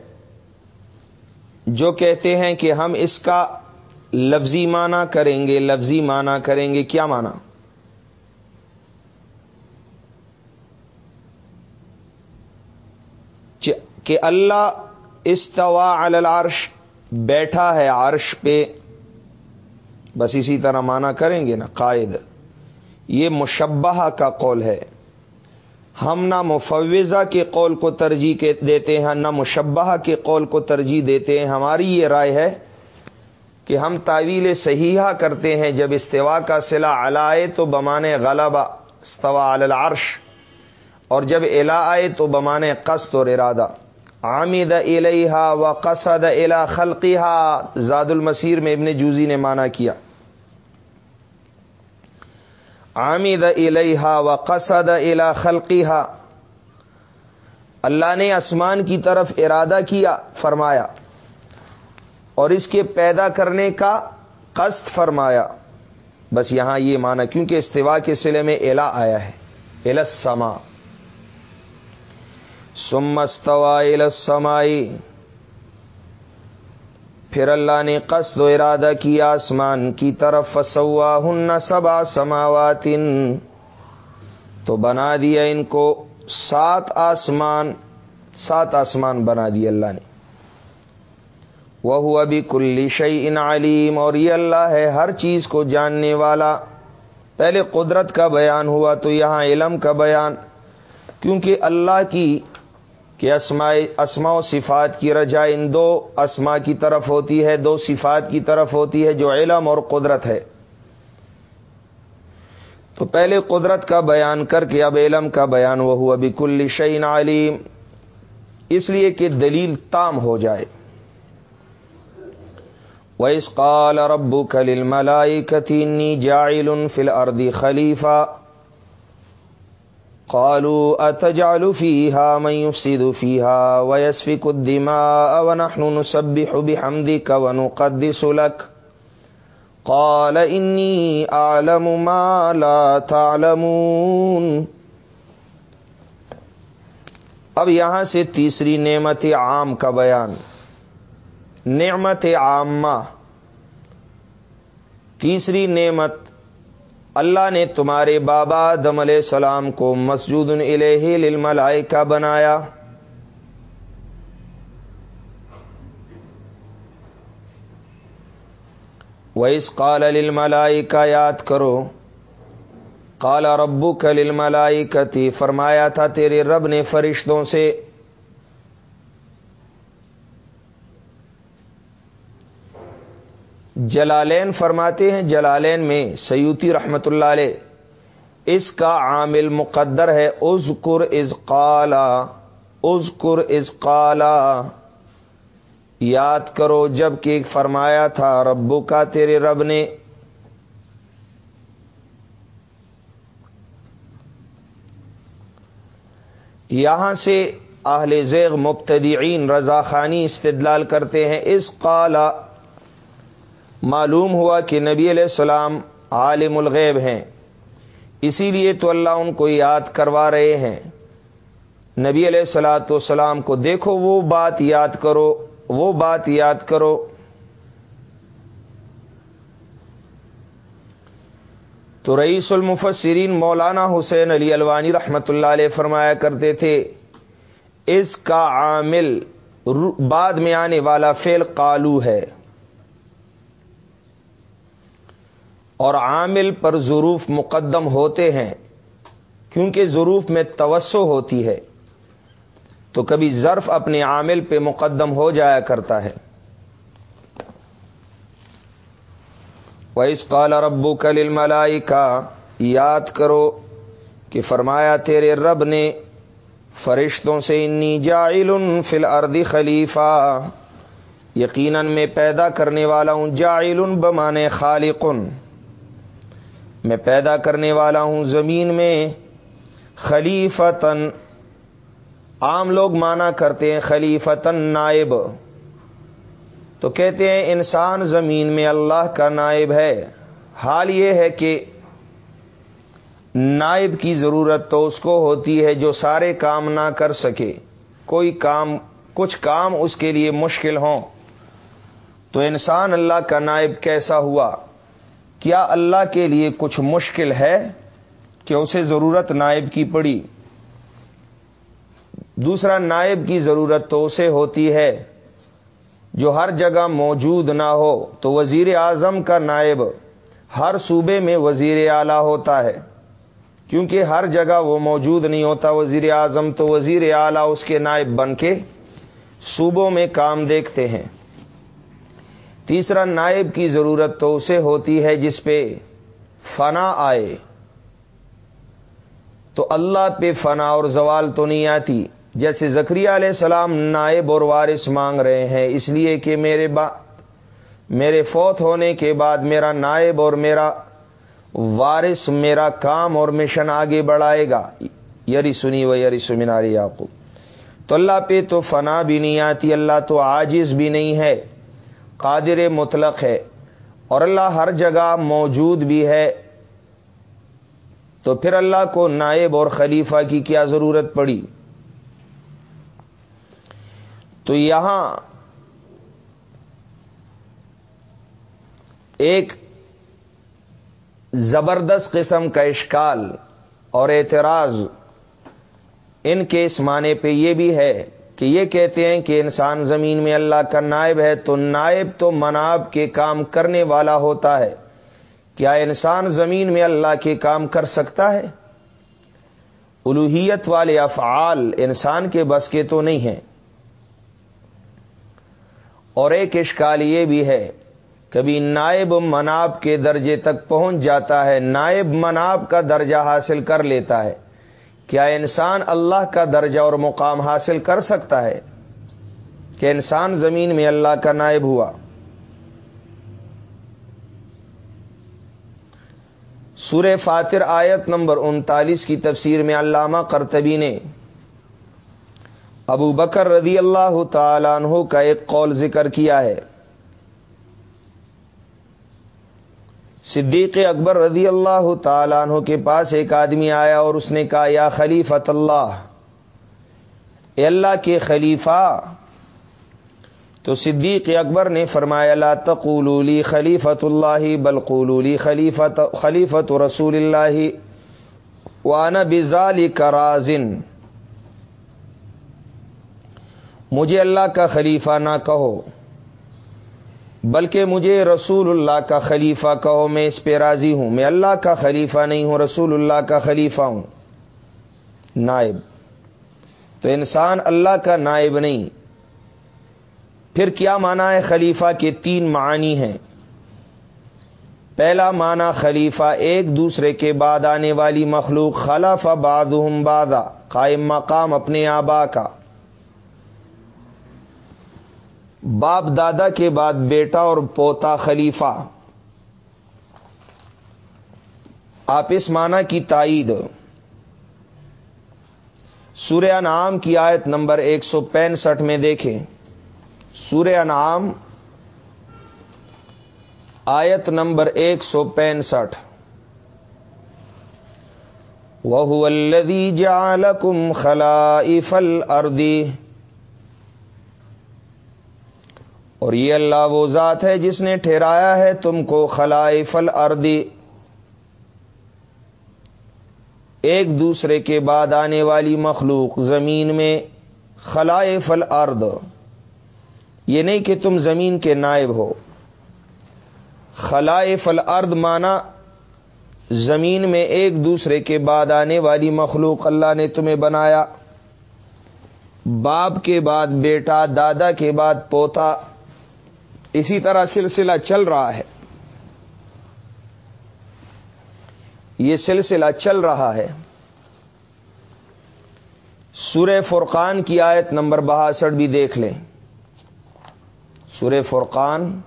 جو کہتے ہیں کہ ہم اس کا لفظی معنی کریں گے، لفظی معنی کریں گے، کیا معنی؟ کہ اللہ استوا العرش، بیٹھا ہے عرش پہ۔ بس اسی طرح مانا کریں گے نا، قائد۔ یہ مشبہ کا قول ہے۔ ہم نہ مفوضہ کے قول کو ترجیح دیتے ہیں، نہ مشبہ کے قول کو ترجیح دیتے ہیں۔ ہماری یہ رائے ہے کہ ہم تعویل صحیحہ کرتے ہیں۔ جب استوا کا صلاح علائے تو بمانے غلبہ، استوا العرش۔ اور جب الا آئے تو بمانے قصد اور ارادہ۔ عامد الیہا و قصد الا خلقیہ زاد المسیر میں ابن جوزی نے مانا کیا. عامد الیہا و قصد الا خلقیہ اللہ نے آسمان کی طرف ارادہ کیا، فرمایا، اور اس کے پیدا کرنے کا قصد فرمایا۔ بس یہاں یہ مانا کیونکہ استوا کے سلے میں الا آیا ہے السما السمائی پھر اللہ نے قصد و ارادہ کیا آسمان کی طرف فسوا ہن سبا سماوات. تو بنا دیا ان کو سات آسمان سات آسمان بنا دیا اللہ نے. وہ ابھی کلی شعی ان علیم اور یہ اللہ ہے ہر چیز کو جاننے والا. پہلے قدرت کا بیان ہوا تو یہاں علم کا بیان. کیونکہ اللہ کی کہ اسماء اسما و صفات کی رجا ان دو اسما کی طرف ہوتی ہے، دو صفات کی طرف ہوتی ہے جو علم اور قدرت ہے۔ تو پہلے قدرت کا بیان کر کے اب علم کا بیان وہ ہوا ابھی کل شعین عالیم اس لیے کہ دلیل تام ہو جائے۔ وَإِسْ قَالَ رَبُّكَ لِلْمَلَائِكَةِ إِنِّي جَاعِلٌ فِي الْأَرْضِ خَلِيفَةً قالوا اتجعل فيها من يفسد فيها ويسفك الدماء ونحن نسبح بحمدك ونقدس لك؟ قال اني اعلم ما لا تعلمون. اب یہاں سے تیسری نعمت عام کا بیان۔ نعمت عامہ۔ تیسری نعمت اللہ نے تمہارے بابا دم علیہ السلام کو مسجود الہ للملائکہ بنایا۔ ویس قال للملائی کا یاد کرو کالا ربو کل ملائی فرمایا تھا تیرے رب نے فرشتوں سے جلالین فرماتے ہیں، جلالین میں سیوتی رحمت اللہ علیہ، اس کا عامل مقدر ہے ازکر از قالا ازکر از قالا۔ یاد کرو، جبکہ فرمایا تھا ربو کا تیرے رب نے۔ یہاں سے اہل زیغ مبتدعین رضا خانی استدلال کرتے ہیں اس قالا۔ معلوم ہوا کہ نبی علیہ السلام عالم الغیب ہیں۔ اسی لیے تو اللہ ان کو یاد کروا رہے ہیں۔ نبی علیہ السلاۃ والسلام کو دیکھو، وہ بات یاد کرو، وہ بات یاد کرو۔ تو رئیس المفسرین مولانا حسین علی الوانی رحمت اللہ علیہ فرمایا کرتے تھے، اس کا عامل بعد میں آنے والا فعل قالو ہے۔ اور عامل پر ظروف مقدم ہوتے ہیں، کیونکہ ظروف میں توسع ہوتی ہے۔ تو کبھی ظرف اپنے عامل پہ مقدم ہو جایا کرتا ہے۔ ویس قال ربو کل ملائی کا یاد کرو کہ فرمایا تیرے رب نے، فرشتوں سے انی جائل فل اردی خلیفہ، یقیناً میں پیدا کرنے والا ہوں جائل بمانے خالقن میں پیدا کرنے والا ہوں زمین میں خلیفتن عام لوگ مانا کرتے ہیں خلیفتن نائب۔ تو کہتے ہیں انسان زمین میں اللہ کا نائب ہے۔ حال یہ ہے کہ نائب کی ضرورت تو اس کو ہوتی ہے جو سارے کام نہ کر سکے۔ کوئی کام، کچھ کام اس کے لیے مشکل ہوں۔ تو انسان اللہ کا نائب کیسا ہوا؟ کیا اللہ کے لیے کچھ مشکل ہے کہ اسے ضرورت نائب کی پڑی؟ دوسرا، نائب کی ضرورت تو اسے ہوتی ہے، جو ہر جگہ موجود نہ ہو، تو وزیر اعظم کا نائب ہر صوبے میں وزیر اعلی ہوتا ہے۔ کیونکہ ہر جگہ وہ موجود نہیں ہوتا، وزیر اعظم تو وزیر اعلی اس کے نائب بن کے صوبوں میں کام دیکھتے ہیں۔ تیسرا نائب کی ضرورت تو اسے ہوتی ہے جس پہ فنا آئے۔ تو اللہ پہ فنا اور زوال تو نہیں آتی۔ جیسے زکری علیہ السلام نائب اور وارث مانگ رہے ہیں، اس لیے کہ میرے با، میرے فوت ہونے کے بعد میرا نائب اور میرا وارث میرا کام اور مشن آگے بڑھائے گا۔ یری سنی و یری سمیناری آپ تو اللہ پہ تو فنا بھی نہیں آتی، اللہ تو عاجز بھی نہیں ہے۔ قادر مطلق ہے اور اللہ ہر جگہ موجود بھی ہے، تو پھر اللہ کو نائب اور خلیفہ کی کیا ضرورت پڑی؟ تو یہاں ایک زبردست قسم کا اشکال اور اعتراض ان کے اس معنی پہ یہ بھی ہے کہ یہ کہتے ہیں کہ انسان زمین میں اللہ کا نائب ہے تو نائب تو مناب کے کام کرنے والا ہوتا ہے۔ کیا انسان زمین میں اللہ کے کام کر سکتا ہے؟ الوحیت والے افعال انسان کے بس کے تو نہیں ہیں۔ اور ایک اشکال یہ بھی ہے، کبھی نائب مناب کے درجے تک پہنچ جاتا ہے، نائب مناب کا درجہ حاصل کر لیتا ہے۔ کیا انسان اللہ کا درجہ اور مقام حاصل کر سکتا ہے کہ انسان زمین میں اللہ کا نائب ہوا؟ سور فاتر آیت نمبر انتالیس کی تفسیر میں علامہ کرتبی نے ابو بکر رضی اللہ تعالیٰ عنہ کا ایک قول ذکر کیا ہے۔ صدیق اکبر رضی اللہ تعالیٰ عنہ کے پاس ایک آدمی آیا اور اس نے کہا، یا خلیفت اللہ، اے اللہ کے خلیفہ۔ تو صدیق اکبر نے فرمایا، لا تقولوا خلیفت اللہ، بل قولوا خلیفت خلیفت رسول اللہ، وانا بذالک رازن۔ مجھے اللہ کا خلیفہ نہ کہو۔ بلکہ مجھے رسول اللہ کا خلیفہ کہو، میں اس پہ راضی ہوں۔ میں اللہ کا خلیفہ نہیں ہوں، رسول اللہ کا خلیفہ ہوں۔ نائب۔ تو انسان اللہ کا نائب نہیں۔ پھر کیا مانا ہے خلیفہ کے تین معنی ہیں؟ پہلا معنی خلیفہ ایک دوسرے کے بعد آنے والی مخلوق، خلف باد بادا قائم مقام اپنے آبا کا۔ باپ دادا کے بعد بیٹا اور پوتا خلیفہ۔ آپ اس معنی کی تائید۔ سورہ انعام کی آیت نمبر ایک سو پینسٹھ میں دیکھیں۔ سورہ انعام، آیت نمبر ایک سو پینسٹھ۔ وہ الدی جالکم خلائف الردی اور یہ اللہ وہ ذات ہے جس نے ٹھہرایا ہے تم کو خلائف الردی ایک دوسرے کے بعد آنے والی مخلوق زمین میں خلائف الارض۔ یہ نہیں کہ تم زمین کے نائب ہو۔ خلائف الارض مانا زمین میں ایک دوسرے کے بعد آنے والی مخلوق اللہ نے تمہیں بنایا۔ باپ کے بعد بیٹا، دادا کے بعد پوتا۔ اسی طرح سلسلہ چل رہا ہے۔ یہ سلسلہ چل رہا ہے۔ سورہ فرقان کی آیت نمبر بہاسٹھ بھی دیکھ لیں۔ سورہ فرقان۔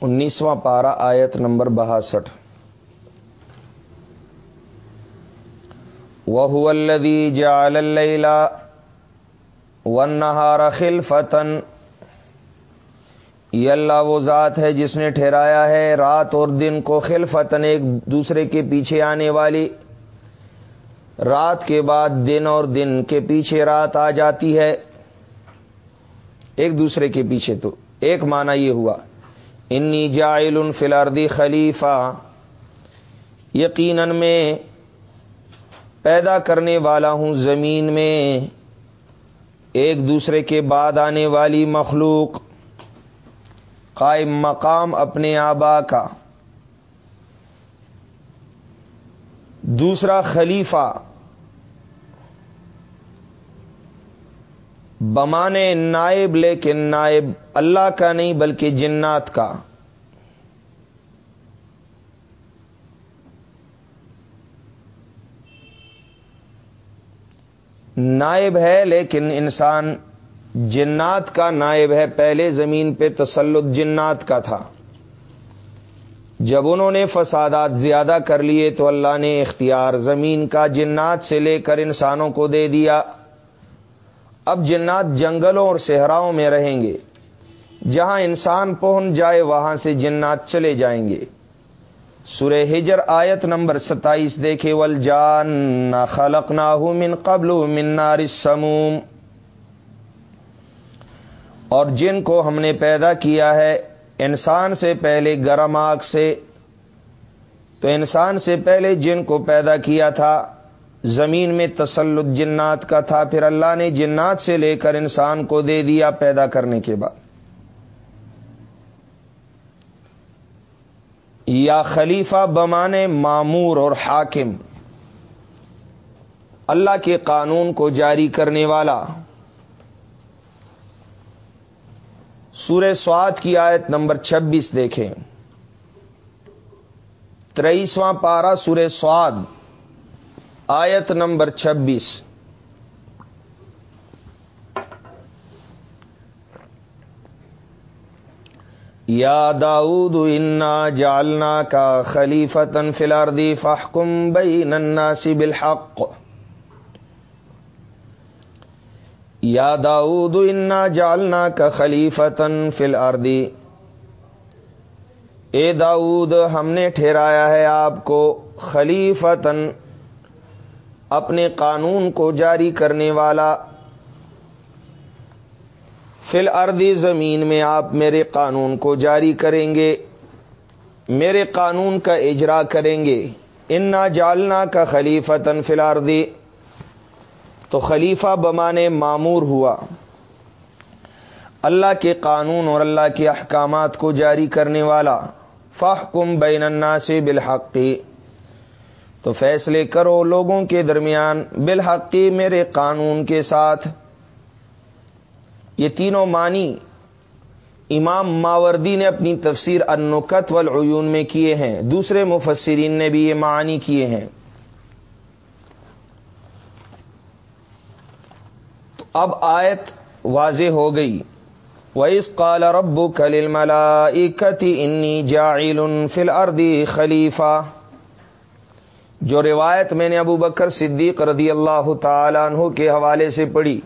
انیسواں پارا آیت نمبر بہاسٹھ۔ وہ الدی جال ون نہار خلفتن یہ اللہ وہ ذات ہے جس نے ٹھہرایا ہے رات اور دن کو خلفتن ایک دوسرے کے پیچھے آنے والی۔ رات کے بعد دن اور دن کے پیچھے رات آ جاتی ہے، ایک دوسرے کے پیچھے تو۔ ایک معنی یہ ہوا انی جائل فلاردی خلیفہ. یقیناً میں پیدا کرنے والا ہوں زمین میں، ایک دوسرے کے بعد آنے والی مخلوق، قائم مقام اپنے آبا کا۔ دوسرا خلیفہ، بمانے نائب لیکن نائب اللہ کا نہیں بلکہ جنات کا۔ نائب ہے لیکن انسان جنات کا نائب ہے، پہلے زمین پہ تسلط جنات کا تھا۔ جب انہوں نے فسادات زیادہ کر لیے تو اللہ نے اختیار زمین کا جنات سے لے کر انسانوں کو دے دیا۔ اب جنات جنگلوں اور صحراؤں میں رہیں گے۔ جہاں انسان پہنچ جائے، وہاں سے جنات چلے جائیں گے۔ سورہ ہجر آیت نمبر ستائیس دیکھے ول جان خلق نہ من قبل من نار سموم اور جن کو ہم نے پیدا کیا ہے، انسان سے پہلے گرم آگ سے۔ تو انسان سے پہلے جن کو پیدا کیا تھا، زمین میں تسلط جنات کا تھا۔ پھر اللہ نے جنات سے لے کر انسان کو دے دیا پیدا کرنے کے بعد۔ یا خلیفہ بمانے معمور اور حاکم۔ اللہ کے قانون کو جاری کرنے والا۔ سورہ سواد کی آیت نمبر چھبیس دیکھیں۔ تریسواں پارا سورہ سواد، آیت نمبر چھبیس۔ یا داود انا جالنا کا خلیفتن فلاردی فحکم بین الناس بالحق. یا داود انا جالنا کا خلیفتن فلاردی اے داود ہم نے ٹھہرایا ہے آپ کو خلیفتن اپنے قانون کو جاری کرنے والا فل اردی زمین میں آپ میرے قانون کو جاری کریں گے، میرے قانون کا اجرا کریں گے۔ انا جالنا کا خلیفہ تن فل اردی تو خلیفہ بمانے معمور ہوا۔ اللہ کے قانون اور اللہ کے احکامات کو جاری کرنے والا۔ فاہ کم بین سے بالحقی تو فیصلے کرو لوگوں کے درمیان۔ بالحقی میرے قانون کے ساتھ۔ یہ تینوں معنی امام ماوردی نے اپنی تفسیر انکت والعیون میں کیے ہیں۔ دوسرے مفسرین نے بھی یہ معنی کیے ہیں۔ تو اب آیت واضح ہو گئی۔ وَإِسْ قَالَ رَبُّكَ لِلْمَلَائِكَةِ إِنِّي جَاعِلٌ فِي الْأَرْضِ خَلِيفَةً۔ جو روایت میں نے ابو بکر صدیق رضی اللہ تعالیٰ عنہ کے حوالے سے پڑھی۔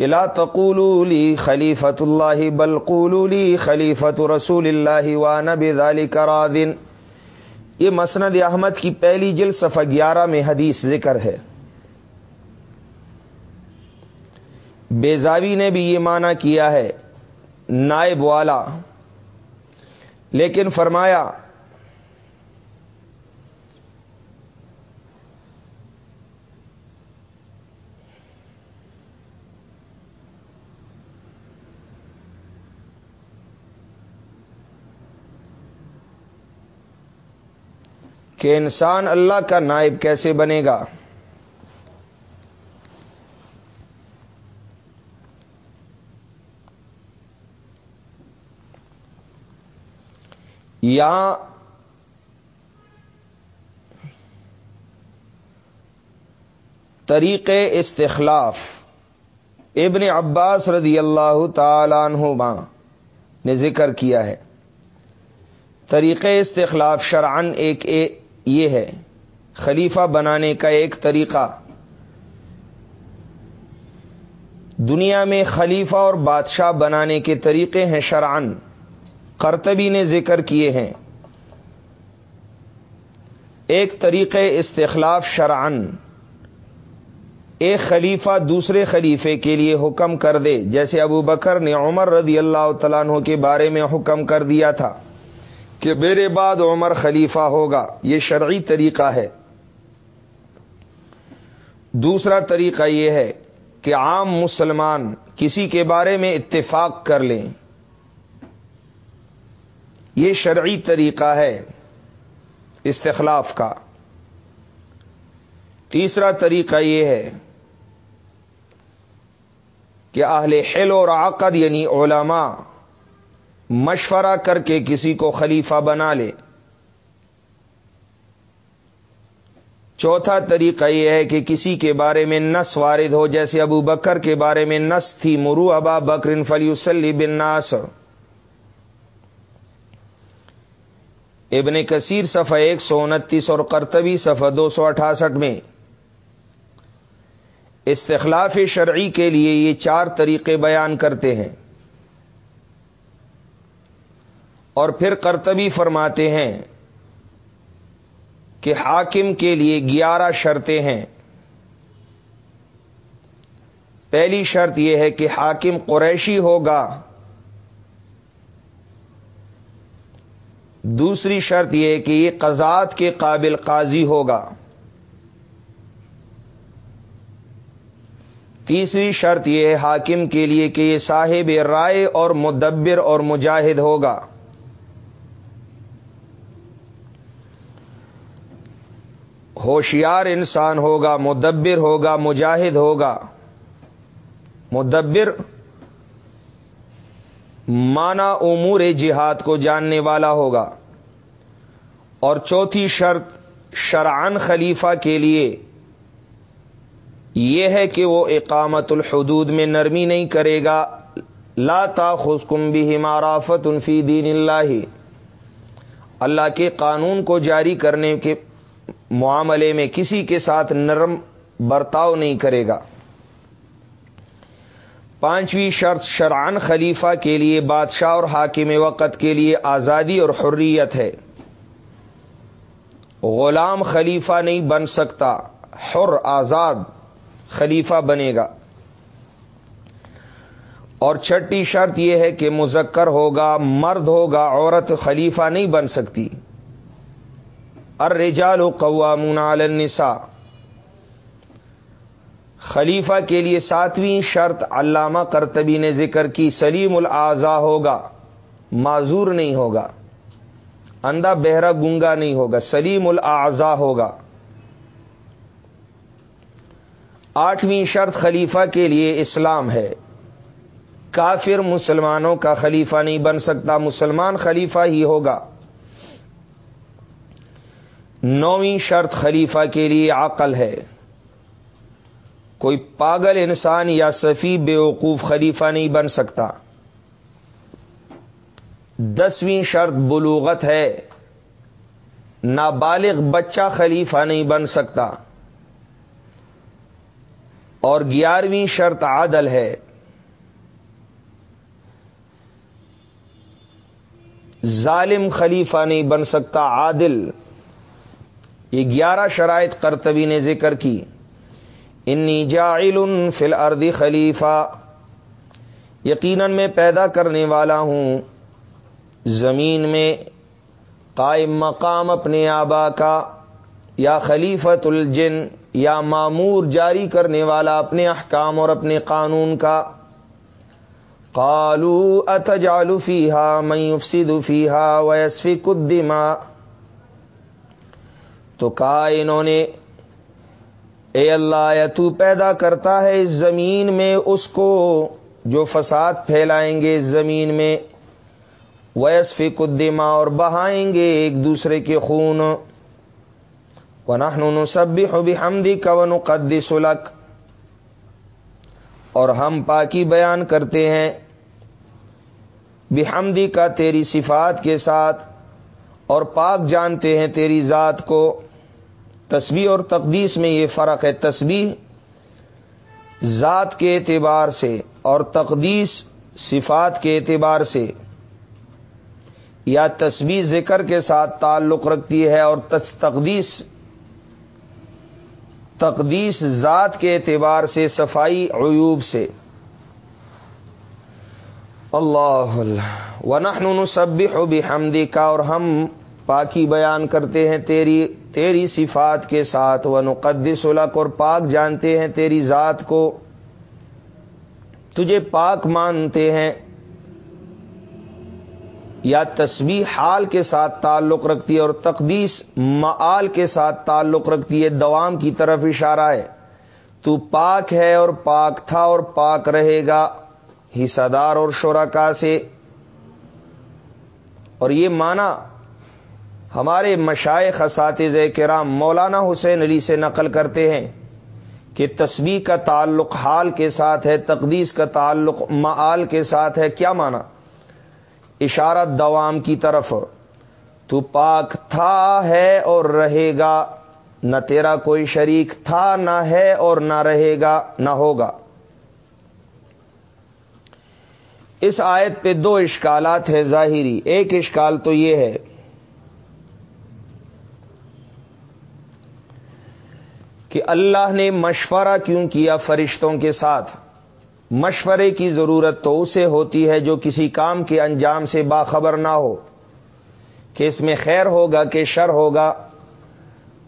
کہ لا تقولوا لی خلیفت اللہ، بل قولوا لی خلیفت رسول اللہ وانا بذالک راضن یہ مسند احمد کی پہلی جل صفحہ گیارہ میں حدیث ذکر ہے۔ بیزاوی نے بھی یہ معنی کیا ہے، نائب والا۔ لیکن فرمایا کہ انسان اللہ کا نائب کیسے بنے گا؟ یا طریق استخلاف ابن عباس رضی اللہ تعالیٰ عنہ نے ذکر کیا ہے۔ طریق استخلاف شرعن ایک یہ ہے، خلیفہ بنانے کا ایک طریقہ۔ دنیا میں خلیفہ اور بادشاہ بنانے کے طریقے ہیں شرعن کرتبی نے ذکر کیے ہیں۔ ایک طریقے استخلاف شرعن ایک خلیفہ دوسرے خلیفے کے لیے حکم کر دے، جیسے ابو بکر نے عمر رضی اللہ تعالیٰ عنہ کے بارے میں حکم کر دیا تھا۔ کہ میرے بعد عمر خلیفہ ہوگا، یہ شرعی طریقہ ہے۔ دوسرا طریقہ یہ ہے کہ عام مسلمان کسی کے بارے میں اتفاق کر لیں۔ یہ شرعی طریقہ ہے استخلاف کا۔ تیسرا طریقہ یہ ہے کہ اہل حل اور عقد یعنی علماء مشورہ کر کے کسی کو خلیفہ بنا لے۔ چوتھا طریقہ یہ ہے کہ کسی کے بارے میں نس وارد ہو، جیسے ابو بکر کے بارے میں نس تھی، مرو ابا بکر فلی بن ناس ابن کثیر صفحہ ایک سو انتیس اور کرتبی صفحہ دو سو اٹھاسٹھ میں۔ استخلاف شرعی کے لیے یہ چار طریقے بیان کرتے ہیں۔ اور پھر کرتبی فرماتے ہیں کہ حاکم کے لیے گیارہ شرطیں ہیں۔ پہلی شرط یہ ہے کہ حاکم قریشی ہوگا۔ دوسری شرط یہ کہ یہ قزات کے قابل قاضی ہوگا۔ تیسری شرط یہ ہے حاکم کے لیے کہ یہ صاحب رائے اور مدبر اور مجاہد ہوگا۔ ہوشیار انسان ہوگا، مدبر ہوگا، مجاہد ہوگا۔ مدبر مانا امور جہاد کو جاننے والا ہوگا۔ اور چوتھی شرط شرعن خلیفہ کے لیے یہ ہے کہ وہ اقامت الحدود میں نرمی نہیں کرے گا۔ لا تاخذکم بہما رافت فی دین اللہ۔ اللہ کے قانون کو جاری کرنے کے معاملے میں کسی کے ساتھ نرم برتاؤ نہیں کرے گا۔ پانچویں شرط شرعن خلیفہ کے لیے بادشاہ اور حاکم وقت کے لیے آزادی اور حریت ہے۔ غلام خلیفہ نہیں بن سکتا، حر آزاد خلیفہ بنے گا۔ اور چھٹی شرط یہ ہے کہ مذکر ہوگا، مرد ہوگا، عورت خلیفہ نہیں بن سکتی۔ الرجال قوامون علی النساء۔ خلیفہ کے لیے ساتویں شرط علامہ کرتبی نے ذکر کی، سلیم الاضا ہوگا، معذور نہیں ہوگا، اندھا بہرا گنگا نہیں ہوگا، سلیم الاضا ہوگا۔ آٹھویں شرط خلیفہ کے لیے اسلام ہے۔ کافر مسلمانوں کا خلیفہ نہیں بن سکتا، مسلمان خلیفہ ہی ہوگا۔ نویں شرط خلیفہ کے لیے عقل ہے۔ کوئی پاگل انسان یا صفی بے وقوف خلیفہ نہیں بن سکتا۔ دسویں شرط بلوغت ہے۔ نابالغ بچہ خلیفہ نہیں بن سکتا۔ اور گیارہویں شرط عادل ہے۔ ظالم خلیفہ نہیں بن سکتا، عادل۔ یہ گیارہ شرائط کرتبی نے ذکر کی۔ انی جاعل فی الارض خلیفہ یقیناً میں پیدا کرنے والا ہوں۔ زمین میں قائم مقام اپنے آبا کا، یا خلیفت الجن، یا معمور جاری کرنے والا اپنے احکام اور اپنے قانون کا۔ قالو اتجالو فیحا میں فیحا ویسفی قدما تو کہا انہوں نے، اے اللہ، یا تو پیدا کرتا ہے اس زمین میں اس کو جو فساد پھیلائیں گے اس زمین میں ویسفی قدما اور بہائیں گے ایک دوسرے کے خون۔ ونحن نسبح بحمدک ونقدس لک اور ہم پاکی بیان کرتے ہیں بحمدی کا تیری صفات کے ساتھ، اور پاک جانتے ہیں تیری ذات کو۔ تسبیح اور تقدیس میں یہ فرق ہے، تسبیح ذات کے اعتبار سے اور تقدیس صفات کے اعتبار سے، یا تسبیح ذکر کے ساتھ تعلق رکھتی ہے اور تقدیس تقدیس ذات کے اعتبار سے، صفائی عیوب سے۔ اللہ۔ ونحن نسبح بحمدک اور ہم پاکی بیان کرتے ہیں تیری تیری صفات کے ساتھ وہ نقدس الق اور پاک جانتے ہیں تیری ذات کو۔ تجھے پاک مانتے ہیں۔ یا تسبیح حال کے ساتھ تعلق رکھتی ہے اور تقدیس معال کے ساتھ تعلق رکھتی ہے۔ دوام کی طرف اشارہ ہے۔ تو پاک ہے اور پاک تھا اور پاک رہے گا، حصہ دار اور شرکا سے۔ اور یہ مانا ہمارے مشائق اساتذ کرام مولانا حسین علی سے نقل کرتے ہیں کہ تسبیح کا تعلق حال کے ساتھ ہے، تقدیس کا تعلق معال کے ساتھ ہے۔ کیا مانا؟ اشارت دوام کی طرف۔ تو پاک تھا ہے اور رہے گا، نہ تیرا کوئی شریک تھا، نہ ہے اور نہ رہے گا، نہ ہوگا۔ اس آیت پہ دو اشکالات ہیں ظاہری۔ ایک اشکال تو یہ ہے کہ اللہ نے مشورہ کیوں کیا فرشتوں کے ساتھ؟ مشورے کی ضرورت تو اسے ہوتی ہے جو کسی کام کے انجام سے باخبر نہ ہو۔ کہ اس میں خیر ہوگا کہ شر ہوگا؟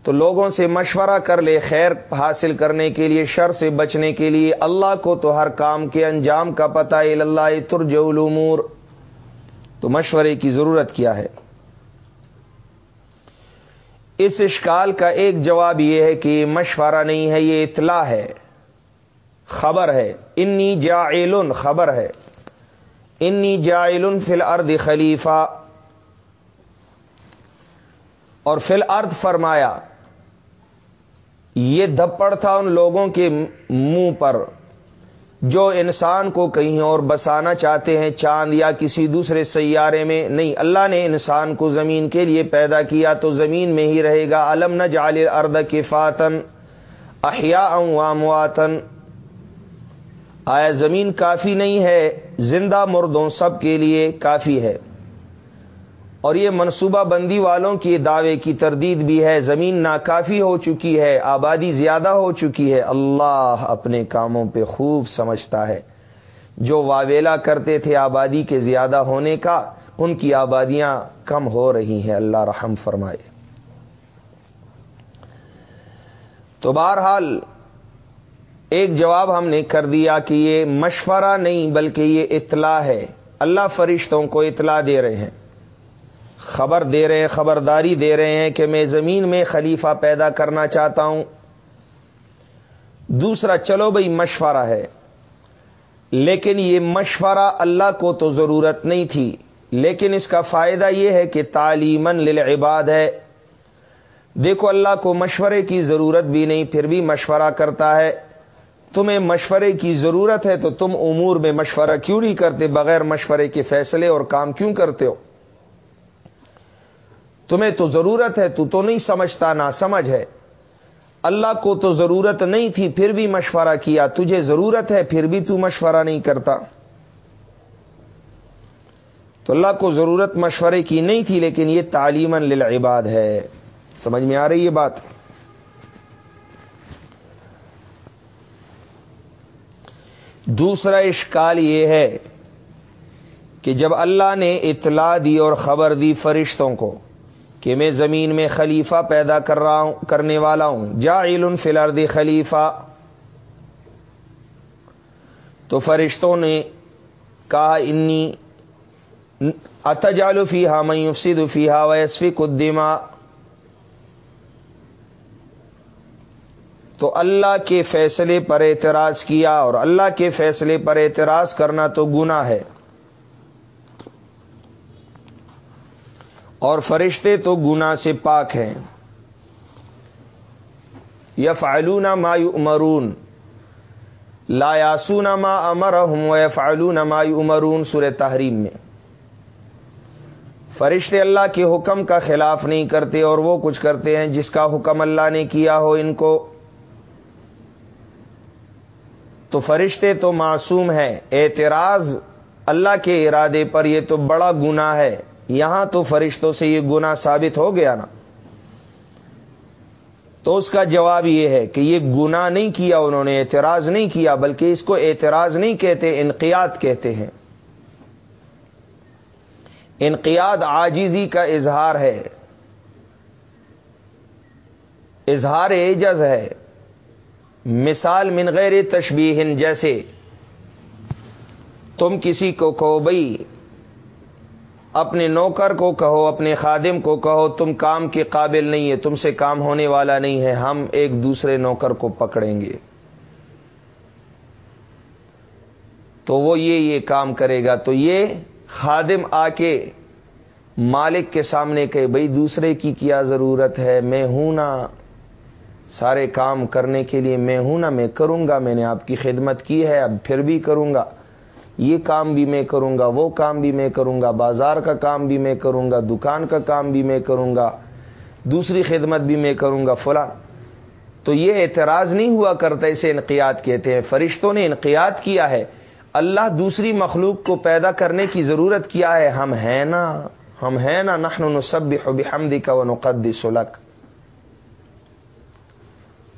تو لوگوں سے مشورہ کر لے خیر حاصل کرنے کے لیے، شر سے بچنے کے لیے۔ اللہ کو تو ہر کام کے انجام کا پتہ اللہ ترج الامور تو مشورے کی ضرورت کیا ہے؟ اس اشکال کا ایک جواب یہ ہے کہ مشورہ نہیں ہے، یہ اطلاع ہے، خبر ہے۔ انی جائل خبر ہے۔ انی جائل فل ارد خلیفہ۔ اور فل ارد فرمایا، یہ دھپڑ تھا ان لوگوں کے منہ پر۔ جو انسان کو کہیں اور بسانا چاہتے ہیں، چاند یا کسی دوسرے سیارے میں، نہیں، اللہ نے انسان کو زمین کے لیے پیدا کیا تو زمین میں ہی رہے گا۔ علم نہ جال ارد کے فاتن احیا وامواتن آیا زمین کافی نہیں ہے؟ زندہ مردوں سب کے لیے کافی ہے۔ اور یہ منصوبہ بندی والوں کی دعوے کی تردید بھی ہے۔ زمین ناکافی ہو چکی ہے، آبادی زیادہ ہو چکی ہے۔ اللہ اپنے کاموں پہ خوب سمجھتا ہے۔ جو واویلا کرتے تھے آبادی کے زیادہ ہونے کا، ان کی آبادیاں کم ہو رہی ہیں۔ اللہ رحم فرمائے۔ تو بہرحال، ایک جواب ہم نے کر دیا کہ یہ مشورہ نہیں، بلکہ یہ اطلاع ہے۔ اللہ فرشتوں کو اطلاع دے رہے ہیں۔ خبر دے رہے ہیں، خبرداری دے رہے ہیں کہ میں زمین میں خلیفہ پیدا کرنا چاہتا ہوں۔ دوسرا، چلو بھائی، مشورہ ہے۔ لیکن یہ مشورہ اللہ کو تو ضرورت نہیں تھی۔ لیکن اس کا فائدہ یہ ہے کہ تعلیمن للعباد ہے۔ دیکھو، اللہ کو مشورے کی ضرورت بھی نہیں، پھر بھی مشورہ کرتا ہے۔ تمہیں مشورے کی ضرورت ہے تو تم امور میں مشورہ کیوں نہیں کرتے؟ بغیر مشورے کے فیصلے اور کام کیوں کرتے ہو؟ تمہیں تو ضرورت ہے، تو تو نہیں سمجھتا نہ سمجھ ہے۔ اللہ کو تو ضرورت نہیں تھی، پھر بھی مشورہ کیا۔ تجھے ضرورت ہے، پھر بھی تو مشورہ نہیں کرتا۔ تو اللہ کو ضرورت مشورے کی نہیں تھی، لیکن یہ تعلیم للعباد ہے۔ سمجھ میں آ رہی یہ بات؟ دوسرا اشکال یہ ہے کہ جب اللہ نے اطلاع دی اور خبر دی فرشتوں کو کہ میں زمین میں خلیفہ پیدا کر رہا ہوں، کرنے والا ہوں۔ جا علم فلرد خلیفہ۔ تو فرشتوں نے کہا، انی اتجال فیحا میفسد فیحا ویسفی قدیمہ تو اللہ کے فیصلے پر اعتراض کیا اور اللہ کے فیصلے پر اعتراض کرنا تو گنا ہے۔ اور فرشتے تو گنا سے پاک ہیں۔ یف علون ما امرون لا یاسون ما امر ہوں یف ما امرون سور تحریم میں۔ فرشتے اللہ کے حکم کا خلاف نہیں کرتے اور وہ کچھ کرتے ہیں جس کا حکم اللہ نے کیا ہو ان کو۔ تو فرشتے تو معصوم ہیں۔ اعتراض اللہ کے ارادے پر یہ تو بڑا گنا ہے۔ یہاں تو فرشتوں سے یہ گنا ثابت ہو گیا نا۔ تو اس کا جواب یہ ہے کہ یہ گنا نہیں کیا انہوں نے، اعتراض نہیں کیا، بلکہ اس کو اعتراض نہیں کہتے، انقیاد کہتے ہیں۔ انقیاد آجیزی کا اظہار ہے۔ اظہار اعجز ہے۔ مثال من غیر تشبیہ جیسے، تم کسی کو کہو بھائی اپنے نوکر کو کہو، اپنے خادم کو کہو، تم کام کے قابل نہیں ہے تم سے کام ہونے والا نہیں ہے، ہم ایک دوسرے نوکر کو پکڑیں گے۔ تو وہ یہ یہ کام کرے گا۔ تو یہ خادم آ کے مالک کے سامنے کہ بھائی دوسرے کی کیا ضرورت ہے؟ میں ہوں نا۔ سارے کام کرنے کے لیے میں ہوں نا، میں کروں گا، میں نے آپ کی خدمت کی ہے، اب پھر بھی کروں گا۔ یہ کام بھی میں کروں گا، وہ کام بھی میں کروں گا، بازار کا کام بھی میں کروں گا، دکان کا کام بھی میں کروں گا، دوسری خدمت بھی میں کروں گا، فلاں۔ تو یہ اعتراض نہیں ہوا کرتا، اسے انقیات کہتے ہیں۔ فرشتوں نے انقیات کیا ہے۔ اللہ دوسری مخلوق کو پیدا کرنے کی ضرورت کیا ہے۔ ہم ہیں نا، ہم ہیں نا نخن نصب بحمدی کا و نقدی سلک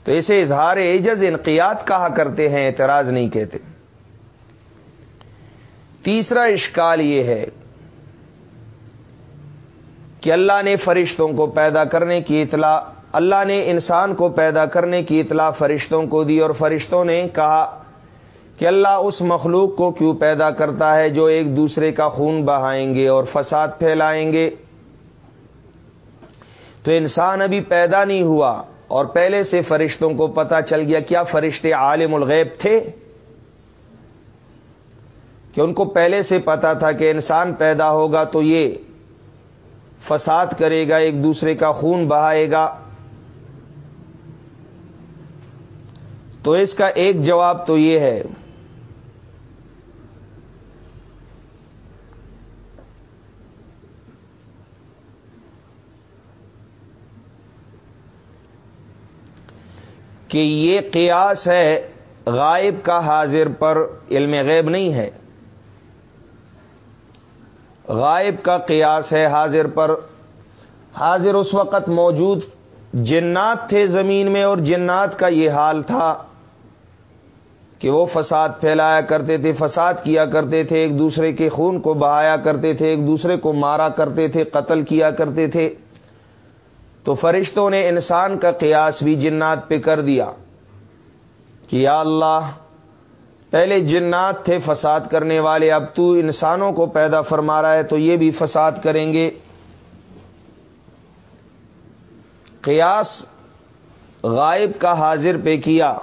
تو اسے اظہار اعجز انقیات کہا کرتے ہیں، اعتراض نہیں کہتے۔ تیسرا اشکال یہ ہے کہ اللہ نے فرشتوں کو پیدا کرنے کی اطلاع، اللہ نے انسان کو پیدا کرنے کی اطلاع فرشتوں کو دی اور فرشتوں نے کہا کہ اللہ اس مخلوق کو کیوں پیدا کرتا ہے جو ایک دوسرے کا خون بہائیں گے اور فساد پھیلائیں گے؟ تو انسان ابھی پیدا نہیں ہوا اور پہلے سے فرشتوں کو پتا چل گیا کیا فرشتے عالم الغیب تھے؟ کہ ان کو پہلے سے پتا تھا کہ انسان پیدا ہوگا تو یہ فساد کرے گا، ایک دوسرے کا خون بہائے گا۔ تو اس کا ایک جواب تو یہ ہے۔ کہ یہ قیاس ہے غائب کا حاضر پر، علم غیب نہیں ہے۔ غائب کا قیاس ہے حاضر پر۔ حاضر اس وقت موجود جنات تھے زمین میں اور جنات کا یہ حال تھا کہ وہ فساد پھیلایا کرتے تھے، فساد کیا کرتے تھے، ایک دوسرے کے خون کو بہایا کرتے تھے، ایک دوسرے کو مارا کرتے تھے، قتل کیا کرتے تھے۔ تو فرشتوں نے انسان کا قیاس بھی جنات پہ کر دیا کہ یا اللہ پہلے جنات تھے فساد کرنے والے، اب تو انسانوں کو پیدا فرما رہا ہے تو یہ بھی فساد کریں گے۔ قیاس غائب کا حاضر پہ کیا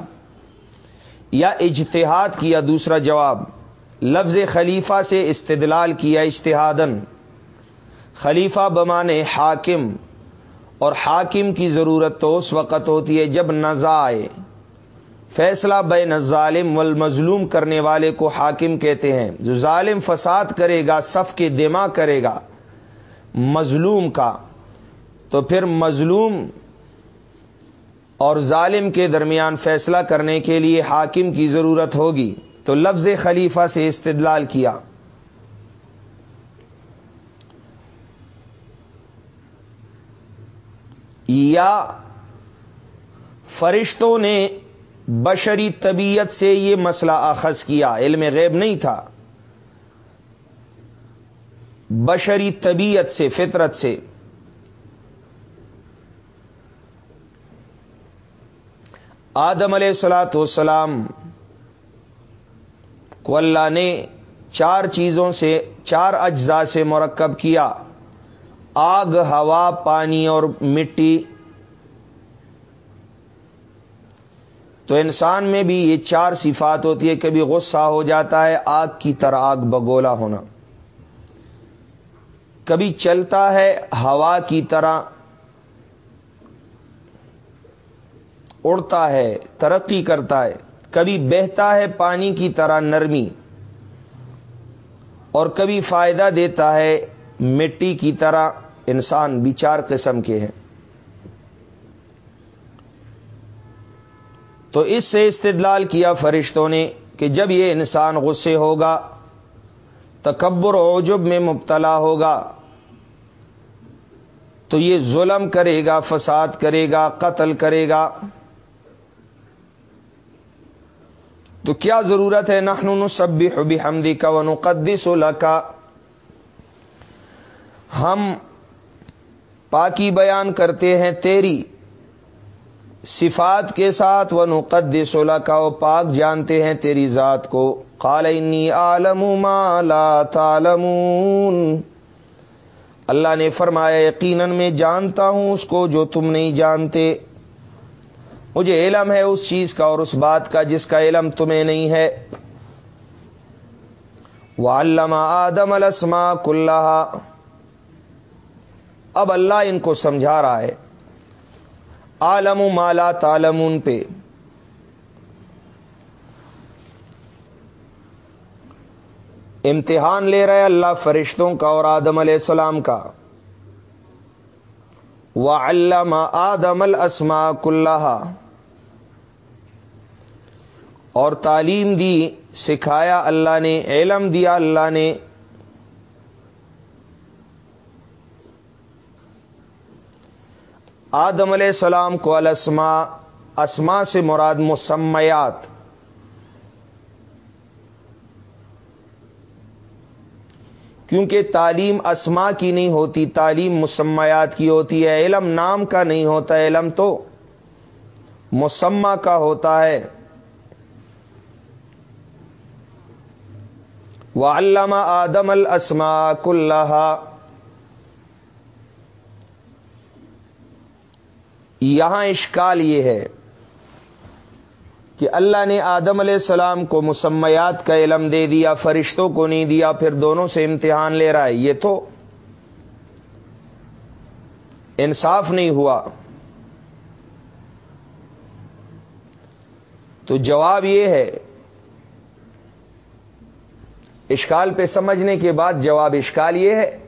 یا اجتہاد کیا؟ دوسرا جواب، لفظ خلیفہ سے استدلال کیا اجتہادن خلیفہ بمانے حاکم، اور حاکم کی ضرورت تو اس وقت ہوتی ہے جب نزا آئے۔ فیصلہ بین ظالم والمظلوم کرنے والے کو حاکم کہتے ہیں۔ جو ظالم فساد کرے گا، صف کے دماغ کرے گا، مظلوم کا۔ تو پھر مظلوم اور ظالم کے درمیان فیصلہ کرنے کے لیے حاکم کی ضرورت ہوگی۔ تو لفظ خلیفہ سے استدلال کیا۔ یا فرشتوں نے بشری طبیعت سے یہ مسئلہ اخذ کیا، علم غیب نہیں تھا۔ بشری طبیعت سے، فطرت سے۔ آدم علیہ السلاۃ والسلام کو اللہ نے چار چیزوں سے، چار اجزاء سے مرکب کیا۔ آگ، ہوا، پانی اور مٹی تو انسان میں بھی یہ چار صفات ہوتی ہے، کبھی غصہ ہو جاتا ہے، آگ کی طرح آگ بگولا ہونا۔ کبھی چلتا ہے ہوا کی طرح، اڑتا ہے، ترقی کرتا ہے۔ کبھی بہتا ہے پانی کی طرح نرمی، اور کبھی فائدہ دیتا ہے مٹی کی طرح۔ انسان بھی چار قسم کے ہیں۔ تو اس سے استدلال کیا فرشتوں نے کہ جب یہ انسان غصے ہوگا، تکبر و عجب میں مبتلا ہوگا، تو یہ ظلم کرے گا، فساد کرے گا، قتل کرے گا۔ تو کیا ضرورت ہے؟ نخن سب حبی حمدی کا ونقدس کا ہم پاکی بیان کرتے ہیں تیری صفات کے ساتھ وہ نقدس کا پاک جانتے ہیں تیری ذات کو۔ انی عالم لا تعلمون۔ اللہ نے فرمایا، یقیناً میں جانتا ہوں اس کو جو تم نہیں جانتے۔ مجھے علم ہے اس چیز کا اور اس بات کا جس کا علم تمہیں نہیں ہے۔ وہ علامہ آدم السما کلّہ اب اللہ ان کو سمجھا رہا ہے۔ عالم مالا تالمون پہ۔ امتحان لے رہے اللہ فرشتوں کا اور آدم علیہ السلام کا۔ وہ علامہ آدم السما کلّہ اور تعلیم دی، سکھایا اللہ نے، علم دیا اللہ نے۔ آدم علیہ السلام کو الاسما اسما سے مراد مسمیات۔ کیونکہ تعلیم اسما کی نہیں ہوتی، تعلیم مسمیات کی ہوتی ہے، علم نام کا نہیں ہوتا، علم تو مسمہ کا ہوتا ہے۔ وہ علامہ آدم السما کلّہ یہاں اشکال یہ ہے کہ اللہ نے آدم علیہ السلام کو مسمیات کا علم دے دیا، فرشتوں کو نہیں دیا، پھر دونوں سے امتحان لے رہا ہے۔ یہ تو انصاف نہیں ہوا۔ تو جواب یہ ہے، اشکال پہ سمجھنے کے بعد جواب اشکال یہ ہے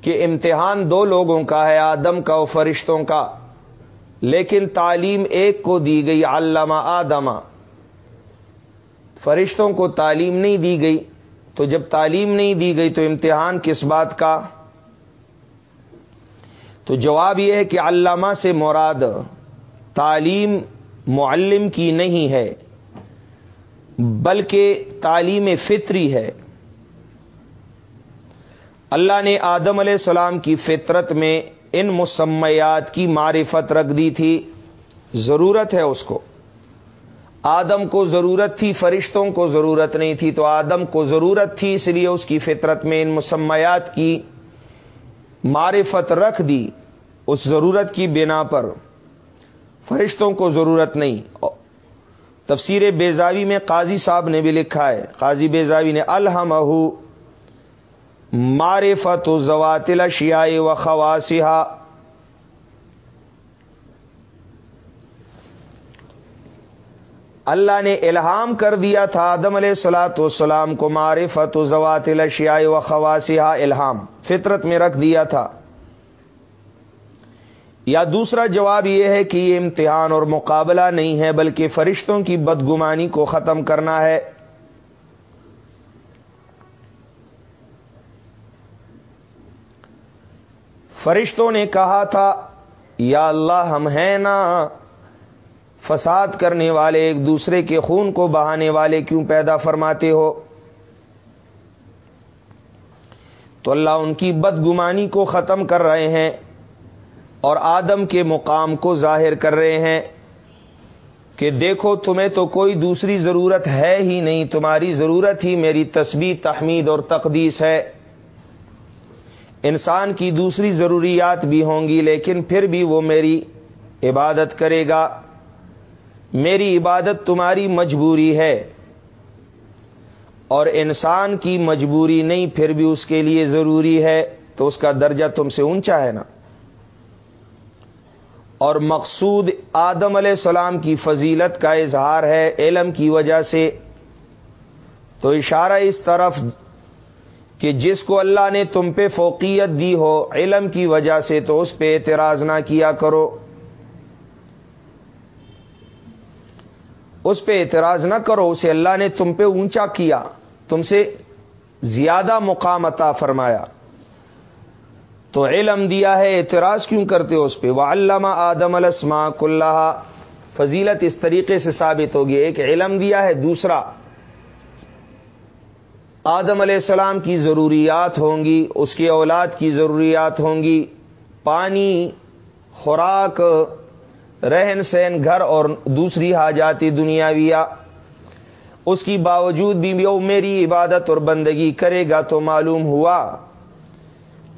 کہ امتحان دو لوگوں کا ہے، آدم کا اور فرشتوں کا۔ لیکن تعلیم ایک کو دی گئی، علامہ آدما فرشتوں کو تعلیم نہیں دی گئی۔ تو جب تعلیم نہیں دی گئی تو امتحان کس بات کا؟ تو جواب یہ ہے کہ علامہ سے مراد تعلیم معلم کی نہیں ہے، بلکہ تعلیم فطری ہے۔ اللہ نے آدم علیہ السلام کی فطرت میں ان مسمیات کی معرفت رکھ دی تھی۔ ضرورت ہے اس کو۔ آدم کو ضرورت تھی، فرشتوں کو ضرورت نہیں تھی۔ تو آدم کو ضرورت تھی، اس لیے اس کی فطرت میں ان مسمیات کی معرفت رکھ دی اس ضرورت کی بنا پر۔ فرشتوں کو ضرورت نہیں۔ تفسیر بیزاوی میں قاضی صاحب نے بھی لکھا ہے۔ قاضی بیزاوی نے الحمہ معرفت زواتل شیائے و خواسیہ اللہ نے الہام کر دیا تھا آدم علیہ السلاۃ والسلام کو معرفت و زوات الشیاء و خواسیہ الہام، فطرت میں رکھ دیا تھا۔ یا دوسرا جواب یہ ہے کہ یہ امتحان اور مقابلہ نہیں ہے، بلکہ فرشتوں کی بدگمانی کو ختم کرنا ہے۔ فرشتوں نے کہا تھا، یا اللہ ہم ہیں نا؟ فساد کرنے والے ایک دوسرے کے خون کو بہانے والے کیوں پیدا فرماتے ہو؟ تو اللہ ان کی بدگمانی کو ختم کر رہے ہیں اور آدم کے مقام کو ظاہر کر رہے ہیں کہ دیکھو، تمہیں تو کوئی دوسری ضرورت ہے ہی نہیں، تمہاری ضرورت ہی میری تسبیح، تحمید اور تقدیس ہے۔ انسان کی دوسری ضروریات بھی ہوں گی، لیکن پھر بھی وہ میری عبادت کرے گا۔ میری عبادت تمہاری مجبوری ہے۔ اور انسان کی مجبوری نہیں، پھر بھی اس کے لیے ضروری ہے، تو اس کا درجہ تم سے اونچا ہے نا۔ اور مقصود آدم علیہ السلام کی فضیلت کا اظہار ہے، علم کی وجہ سے۔ تو اشارہ اس طرف کہ جس کو اللہ نے تم پہ فوقیت دی ہو، علم کی وجہ سے تو اس پہ اعتراض نہ کیا کرو۔ اس پہ اعتراض نہ کرو، اسے اللہ نے تم پہ اونچا کیا۔ تم سے زیادہ مقام عطا فرمایا۔ تو علم دیا ہے، اعتراض کیوں کرتے ہو اس پہ؟ وہ علامہ آدم السما کلّہ فضیلت اس طریقے سے ثابت ہوگی، ایک علم دیا ہے، دوسرا آدم علیہ السلام کی ضروریات ہوں گی، اس کی اولاد کی ضروریات ہوں گی۔ پانی، خوراک، رہن سہن، گھر اور دوسری حاجاتی دنیاویہ۔ اس کی باوجود بھی وہ میری عبادت اور بندگی کرے گا تو معلوم ہوا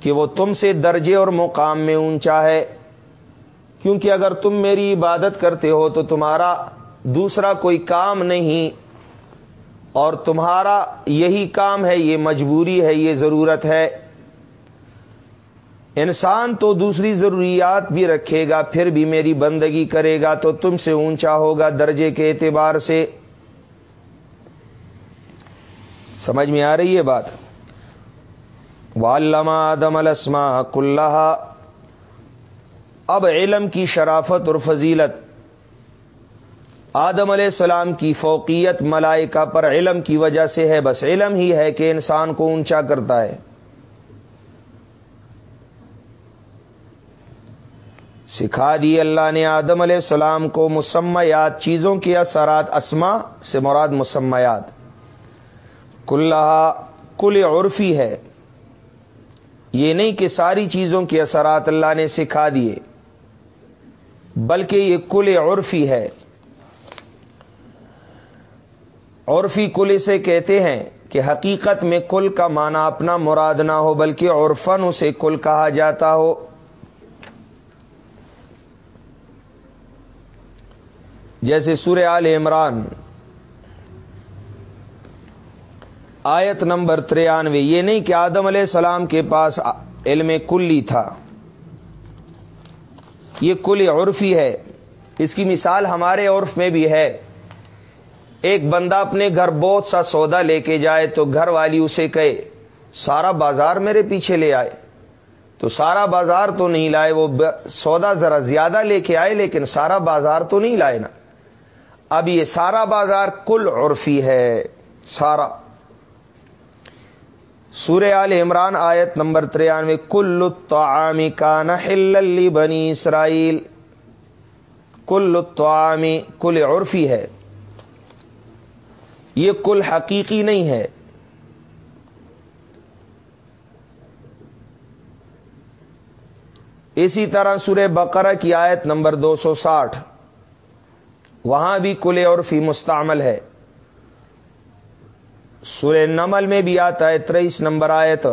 کہ وہ تم سے درجے اور مقام میں اونچا ہے۔ کیونکہ اگر تم میری عبادت کرتے ہو تو تمہارا دوسرا کوئی کام نہیں۔ اور تمہارا یہی کام ہے، یہ مجبوری ہے، یہ ضرورت ہے۔ انسان تو دوسری ضروریات بھی رکھے گا، پھر بھی میری بندگی کرے گا، تو تم سے اونچا ہوگا درجے کے اعتبار سے۔ سمجھ میں آ رہی ہے بات؟ واللہ آدم السما کلّہ اب علم کی شرافت اور فضیلت۔ آدم علیہ السلام کی فوقیت ملائکہ پر علم کی وجہ سے ہے، بس علم ہی ہے کہ انسان کو اونچا کرتا ہے۔ سکھا دی اللہ نے آدم علیہ السلام کو مسمیات چیزوں کے اثرات اسما سے مراد مسمیات۔ کلّہ کل عرفی ہے۔ یہ نہیں کہ ساری چیزوں کے اثرات اللہ نے سکھا دیے، بلکہ یہ کل عرفی ہے۔ عرفی کل اسے کہتے ہیں کہ حقیقت میں کل کا معنی اپنا مراد نہ ہو بلکہ عرفن اسے کل کہا جاتا ہو۔ جیسے سور آل عمران، آیت نمبر تریانوے یہ نہیں کہ آدم علیہ السلام کے پاس علم کلی تھا۔ یہ کل عرفی ہے۔ اس کی مثال ہمارے عرف میں بھی ہے۔ ایک بندہ اپنے گھر بہت سا سودا لے کے جائے تو گھر والی اسے کہے، سارا بازار میرے پیچھے لے آئے۔ تو سارا بازار تو نہیں لائے، وہ سودا ذرا زیادہ لے کے آئے، لیکن سارا بازار تو نہیں لائے نا۔ اب یہ سارا بازار کل عرفی ہے، سارا۔ سورہ آل عمران آیت نمبر تریانوے کل الطعام کان حل بنی اسرائیل۔ کل الطعام کل عرفی ہے۔ یہ کل حقیقی نہیں ہے۔ اسی طرح سورہ بقرہ کی آیت نمبر دو سو ساٹھ۔ وہاں بھی کل عرفی مستعمل ہے۔ سورہ نمل میں بھی آتا ہے تریس نمبر آیت۔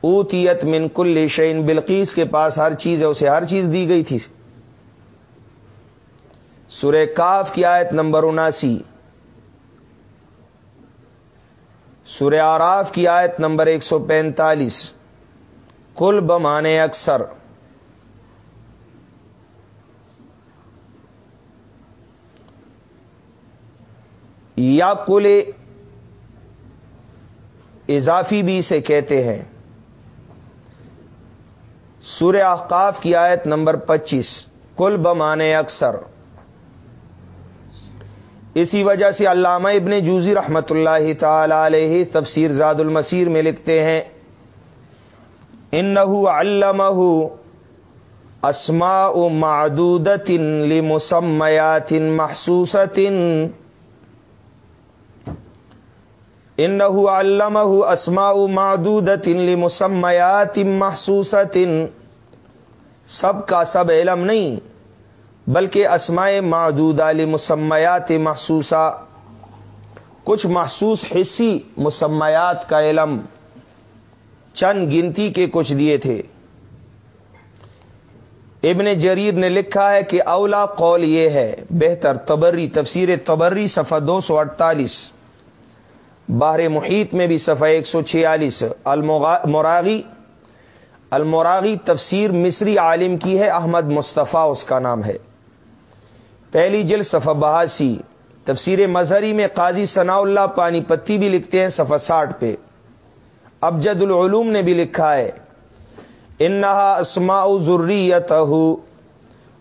اوتیت من کل شعین بلقیس کے پاس ہر چیز ہے، اسے ہر چیز دی گئی تھی۔ سورہ کاف کی آیت نمبر اناسی۔ سورہ آراف کی آیت نمبر ایک سو پینتالیس۔ کل بمانے اکثر۔ یا کل اضافی بھی اسے کہتے ہیں۔ سورہ احقاف کی آیت نمبر پچیس۔ کل بمانے اکثر۔ اسی وجہ سے علامہ ابن جوزی رحمت اللہ تعالی علیہ تفسیر زاد المسیر میں لکھتے ہیں ان علمہ اسماء معدودت لمسمیات محسوسۃ ان علمہ اسماء معدودت لمسمیات محسوسۃ سب کا سب علم نہیں بلکہ اسماء معدودہ لمسمیات محسوسہ، کچھ محسوس حصی مسمیات کا علم چند گنتی کے کچھ دیے تھے۔ ابن جریر نے لکھا ہے کہ اولا قول یہ ہے، بہتر تبری تفسیر تبری صفحہ دو سو اڑتالیس باہر محیط میں بھی صفحہ ایک سو چھیالیس۔ المراغی المراغی تفسیر مصری عالم کی ہے، احمد مصطفیٰ اس کا نام ہے۔ پہلی جل صفحہ بہاسی۔ تفسیر مظہری میں قاضی ثناء اللہ پانی پتی بھی لکھتے ہیں صفحہ ساٹھ پہ۔ ابجد العلوم نے بھی لکھا ہے۔ انہا اسماء ضروریت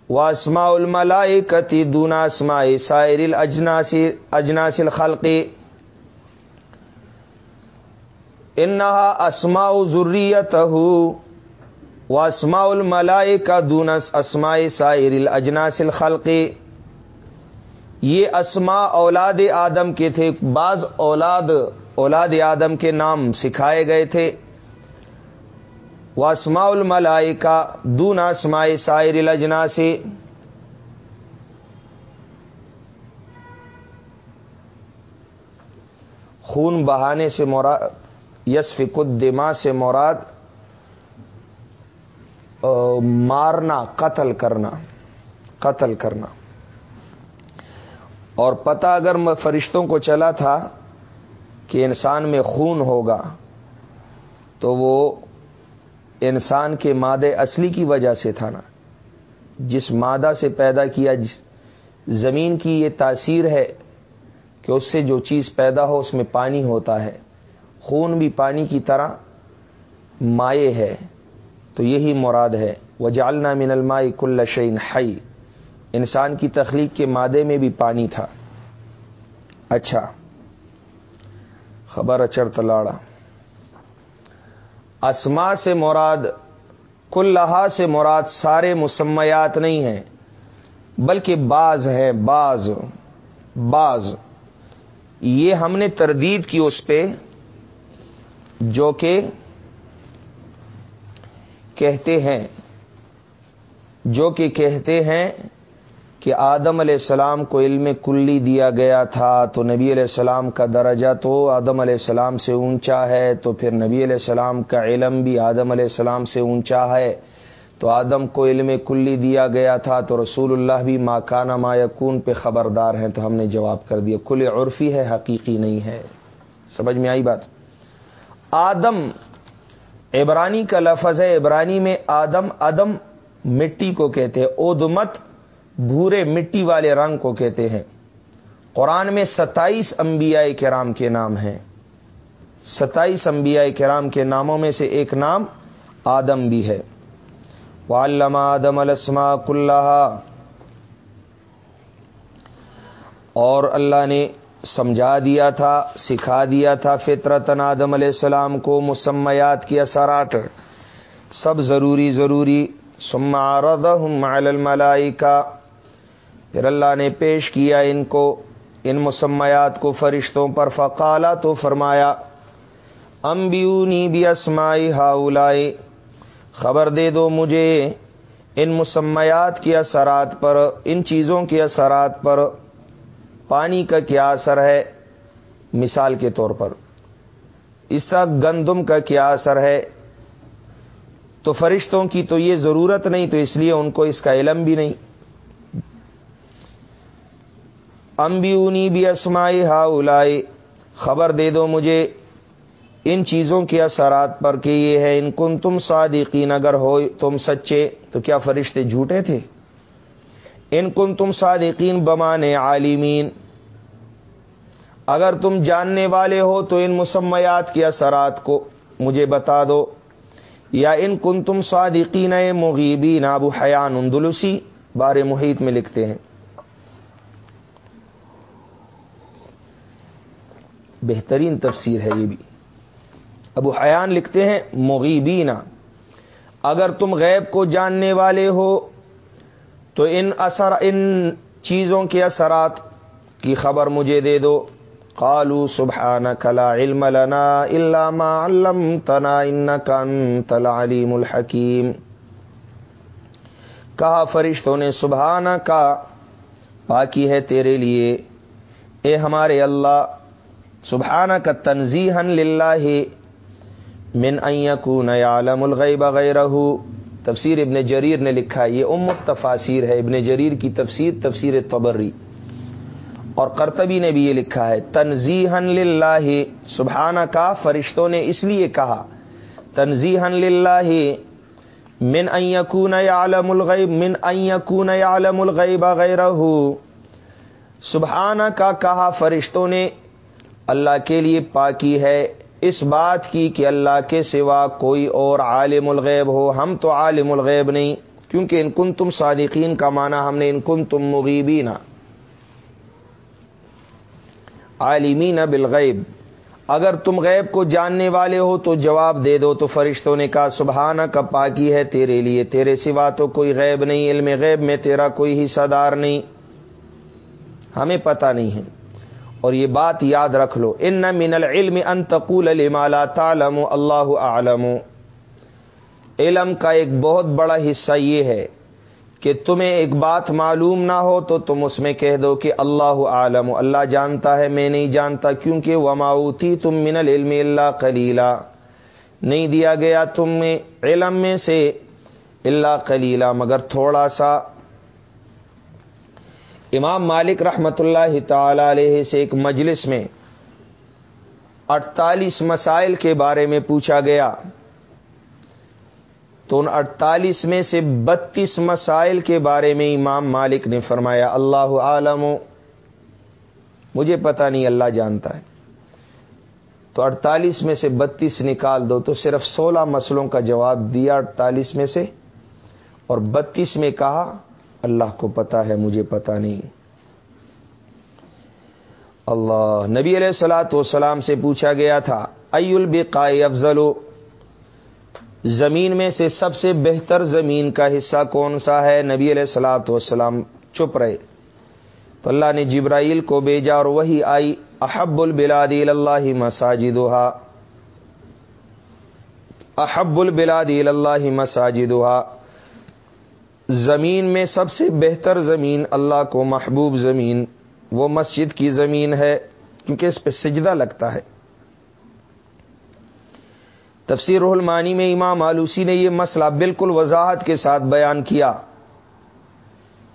و اسماء الملائکتی دونا اسماء سائر الاجناس اجناس الخلق۔ انہا اسماء ضروریت و اسماء الملائکہ دونس اسماء سائر الاجناس الخلق۔ یہ اسما اولاد آدم کے تھے، بعض اولاد اولاد آدم کے نام سکھائے گئے تھے۔ واسما الملائی کا دون اسماء سائر الجنا سے۔ خون بہانے سے مراد یسف دما سے مراد مارنا، قتل کرنا قتل کرنا۔ اور پتہ اگر فرشتوں کو چلا تھا کہ انسان میں خون ہوگا، تو وہ انسان کے مادے اصلی کی وجہ سے تھا نا۔ جس مادہ سے پیدا کیا، جس زمین کی یہ تاثیر ہے کہ اس سے جو چیز پیدا ہو، اس میں پانی ہوتا ہے۔ خون بھی پانی کی طرح مائع ہے، تو یہی مراد ہے۔ وہ جالنا من المائی کل شعین ہائی انسان کی تخلیق کے مادے میں بھی پانی تھا۔ اچھا۔ خبر اچر تلاڑا۔ اسما سے مراد کل لہا سے مراد سارے مسمیات نہیں ہیں، بلکہ بعض ہے بعض بعض یہ ہم نے تردید کی اس پہ، جو کہ کہتے ہیں، جو کہ کہتے ہیں کہ آدم علیہ السلام کو علم کلی دیا گیا تھا تو نبی علیہ السلام کا درجہ تو آدم علیہ السلام سے اونچا ہے تو پھر نبی علیہ السلام کا علم بھی آدم علیہ السلام سے اونچا ہے تو آدم کو علم کلی دیا گیا تھا تو رسول اللہ بھی ماکانہ ما یکون پہ خبردار ہیں تو ہم نے جواب کر دیا، کل عرفی ہے، حقیقی نہیں ہے۔ سمجھ میں آئی بات؟ آدم، عبرانی کا لفظ ہے، عبرانی میں آدم ادم مٹی کو کہتے ہیں ادمت بھورے مٹی والے رنگ کو کہتے ہیں۔ قرآن میں ستائیس انبیاء کرام کے نام ہیں۔ ستائیس انبیاء کرام کے ناموں میں سے ایک نام آدم بھی ہے۔ علامہ آدم السما کلّہ اور اللہ نے سمجھا دیا تھا، سکھا دیا تھا فطرت آدم علیہ السلام کو مسمیات کی اثرات۔ سب ضروری ضروری۔ سمارد الملائی کا پھر اللہ نے پیش کیا ان کو، ان مسمیات کو فرشتوں پر، فقالا تو فرمایا امبیونی بھی اسمائی ہاؤلائی خبر دے دو مجھے ان مسمیات کے اثرات پر، ان چیزوں کے اثرات پر پانی کا کیا اثر ہے؟ مثال کے طور پر، اس طرح گندم کا کیا اثر ہے؟ تو فرشتوں کی تو یہ ضرورت نہیں، تو اس لیے ان کو اس کا علم بھی نہیں۔ امبیونی بھی اسمائی ہا الائی خبر دے دو مجھے ان چیزوں کے اثرات پر کہ یہ ہے، ان کن تم صادقین، اگر ہو تم سچے، تو کیا فرشتے جھوٹے تھے؟ ان کن تم صادقین، بمان عالمین۔ اگر تم جاننے والے ہو، تو ان مسمیات کے اثرات کو مجھے بتا دو۔ یا ان کن تم صادقین مغیبین، ابو حیان اندلسی بار محیط میں لکھتے ہیں۔ بہترین تفسیر ہے یہ بھی۔ ابو حیان لکھتے ہیں مغیبین اگر تم غیب کو جاننے والے ہو، تو ان اثر، ان چیزوں کے اثرات کی خبر مجھے دے دو۔ قالو سبحان کلا علم لنا علام علم تنا ان انت العلیم الحکیم۔ کہا فرشتوں نے سبحانہ کا باقی ہے تیرے لیے۔ اے ہمارے اللہ سبحانہ کا تنظیحن للہ من ان یعلم الغیب غیرہ تفسیر ابن جریر نے لکھا ہے، یہ ام تفاصیر ہے، ابن جریر کی تفسیر تفسیر تبری اور کرتبی نے بھی یہ لکھا ہے تنظیحن للہ سبحانہ کا فرشتوں نے اس لیے کہا تنظیحن للہ من یکون یعلم الغیب، من یکون یعلم الغیب غیرہ سبحانہ کا کہا، فرشتوں نے اللہ کے لیے پاکی ہے۔ اس بات کی کہ اللہ کے سوا کوئی اور عالم الغیب ہو، ہم تو عالم الغیب نہیں، کیونکہ ان کن تم صادقین کا معنی ہم نے ان کن تم مغیبین۔ عالمین بالغیب۔ اگر تم غیب کو جاننے والے ہو تو جواب دے دو تو فرشتوں نے کہا سبحانہ کا پاکی ہے تیرے لیے، تیرے سوا تو کوئی غیب نہیں، علم غیب میں تیرا کوئی حصہ دار نہیں۔ ہمیں پتہ نہیں ہے۔ اور یہ بات یاد رکھ لو۔ ان من العلم ان تقول لما لا تعلم، اللہ عالم علم کا ایک بہت بڑا حصہ یہ ہے کہ تمہیں ایک بات معلوم نہ ہو تو تم اس میں کہہ دو کہ اللہ عالم اللہ جانتا ہے، میں نہیں جانتا، کیونکہ وماؤتی تم من العلم اللہ کلیلہ نہیں دیا گیا تم میں علم میں سے اللہ کلیلہ مگر تھوڑا سا امام مالک رحمت اللہ تعالی علیہ سے ایک مجلس میں اڑتالیس مسائل کے بارے میں پوچھا گیا۔ تو ان اڑتالیس میں سے بتیس مسائل کے بارے میں امام مالک نے فرمایا، اللہ عالم، مجھے پتا نہیں، اللہ جانتا ہے۔ تو اڑتالیس میں سے بتیس نکال دو، تو صرف سولہ مسئلوں کا جواب دیا اڑتالیس میں سے، اور بتیس میں کہا اللہ کو پتا ہے، مجھے پتا نہیں۔ اللہ نبی علیہ السلاۃ والسلام سے پوچھا گیا تھا، ای البقائی افضل؟ زمین میں سے سب سے بہتر زمین کا حصہ کون سا ہے؟ نبی علیہ السلاۃ والسلام چپ رہے۔ تو اللہ نے جبرائیل کو بھیجا اور وہی آئی، احب البلاد اللہ مساجد احب البلاد اللہ مساجد زمین میں سب سے بہتر زمین اللہ کو محبوب زمین، وہ مسجد کی زمین ہے، کیونکہ اس پہ سجدہ لگتا ہے۔ تفسیر المانی میں امام آلوسی نے یہ مسئلہ بالکل وضاحت کے ساتھ بیان کیا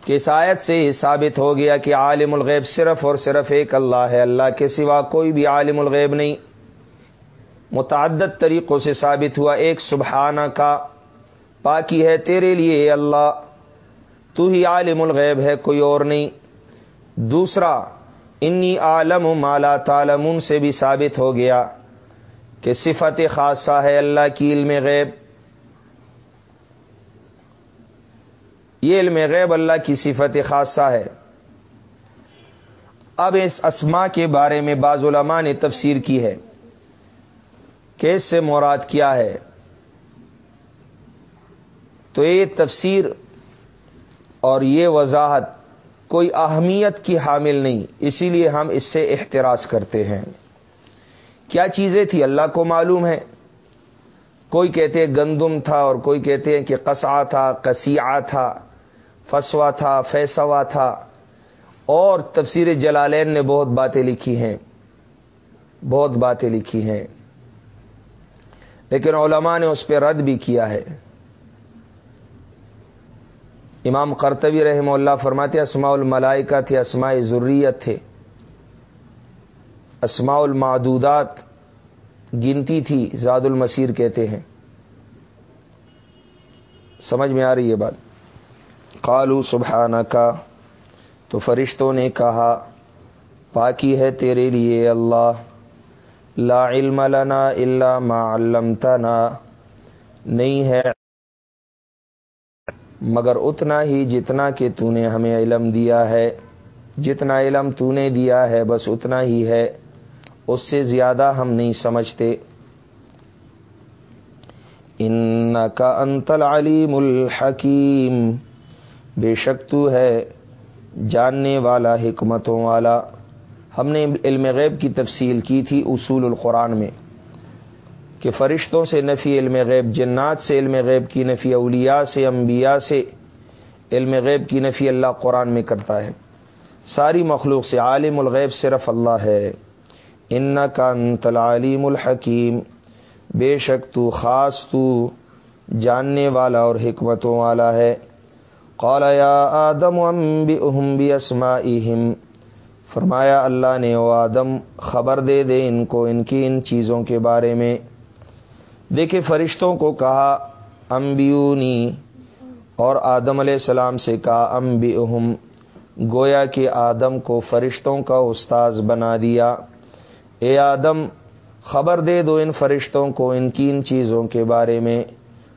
کہ اس آیت سے یہ ثابت ہو گیا کہ عالم الغیب صرف اور صرف ایک اللہ ہے، اللہ کے سوا کوئی بھی عالم الغیب نہیں۔ متعدد طریقوں سے ثابت ہوا، ایک سبحانہ کا پاکی ہے تیرے لیے اللہ۔ تو ہی عالم الغیب ہے، کوئی اور نہیں۔ دوسرا، انی عالم مالا تالمون سے بھی ثابت ہو گیا کہ صفت خاصہ ہے اللہ کی علم غیب۔ یہ علم غیب اللہ کی صفت خاصہ ہے۔ اب اس اسما کے بارے میں بعض علماء نے تفسیر کی ہے کہ اس سے مراد کیا ہے۔ تو یہ تفسیر اور یہ وضاحت کوئی اہمیت کی حامل نہیں، اسی لیے ہم اس سے احتراز کرتے ہیں۔ کیا چیزیں تھی اللہ کو معلوم ہے کوئی کہتے ہیں گندم تھا اور کوئی کہتے ہیں کہ قصا تھا کسیا تھا فسوا تھا فیسوا تھا۔ اور تفسیر جلالین نے بہت باتیں لکھی ہیں۔ بہت باتیں لکھی ہیں۔ لیکن علماء نے اس پہ رد بھی کیا ہے۔ امام کرتبی رحم اللہ فرماتے اسماء الملائکہ تھے اسماء ضروریت تھے اسماء المعدودات، گنتی تھی، زاد المسیر کہتے ہیں۔ سمجھ میں آ رہی ہے بات۔ قالو سبحانہ کا تو فرشتوں نے کہا، پاکی ہے تیرے لیے اللہ، لا علم لنا الا ما علمتنا، نہیں ہے مگر اتنا ہی جتنا کہ تو نے ہمیں علم دیا ہے۔ جتنا علم تو نے دیا ہے، بس اتنا ہی ہے۔ اس سے زیادہ ہم نہیں سمجھتے۔ ان کا انتل علیم الحکیم۔ بے شک تو ہے جاننے والا، حکمتوں والا۔ ہم نے علم غیب کی تفصیل کی تھی اصول القرآن میں۔ کہ فرشتوں سے نفی علم غیب، جنات سے علم غیب کی نفی، اولیاء سے، انبیاء سے علم غیب کی نفی اللہ قرآن میں کرتا ہے۔ ساری مخلوق سے عالم الغیب صرف اللہ ہے۔ ان کا انتل الحکیم۔ بے شک تو خاص تو جاننے والا اور حکمتوں والا ہے۔ قال یا آدم ام بھی اسما فرمایا اللہ نے، او آدم، خبر دے دے ان کو ان کی ان چیزوں کے بارے میں۔ دیکھے فرشتوں کو کہا امبیونی اور آدم علیہ السلام سے کہا ام بھی گویا کہ آدم کو فرشتوں کا استاذ بنا دیا۔ اے آدم، خبر دے دو ان فرشتوں کو ان کی ان چیزوں کے بارے میں۔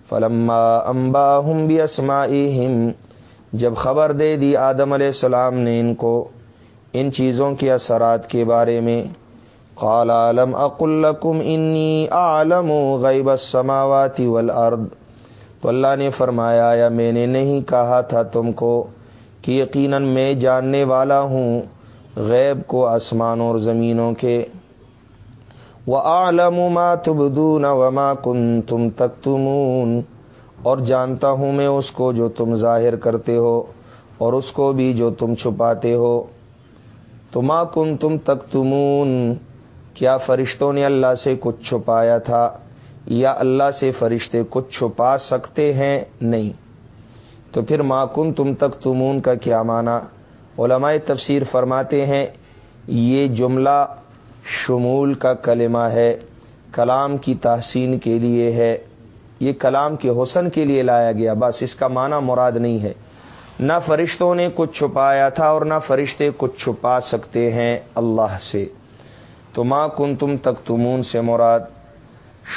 فلما امبا ہم بھی اسما جب خبر دے دی آدم علیہ السلام نے ان کو ان چیزوں کے اثرات کے بارے میں۔ قال عالم اقلکم انی عالم غیب السماوات والارض تو اللہ نے فرمایا یا میں نے نہیں کہا تھا تم کو کہ یقیناً میں جاننے والا ہوں غیب کو آسمانوں اور زمینوں کے۔ وہ عالم ما تبدون وما کن تم تک اور جانتا ہوں میں اس کو جو تم ظاہر کرتے ہو اور اس کو بھی جو تم چھپاتے ہو۔ تو ماں کن تم تک تمون کیا فرشتوں نے اللہ سے کچھ چھپایا تھا یا اللہ سے فرشتے کچھ چھپا سکتے ہیں؟ نہیں۔ تو پھر ماں تم تک تمون کا کیا معنی؟ علماء تفسیر فرماتے ہیں، یہ جملہ شمول کا کلمہ ہے، کلام کی تحسین کے لیے ہے۔ یہ کلام کے حسن کے لیے لایا گیا، بس اس کا معنی مراد نہیں ہے۔ نہ فرشتوں نے کچھ چھپایا تھا اور نہ فرشتے کچھ چھپا سکتے ہیں اللہ سے۔ تو ماں کن تم تک تمون سے مراد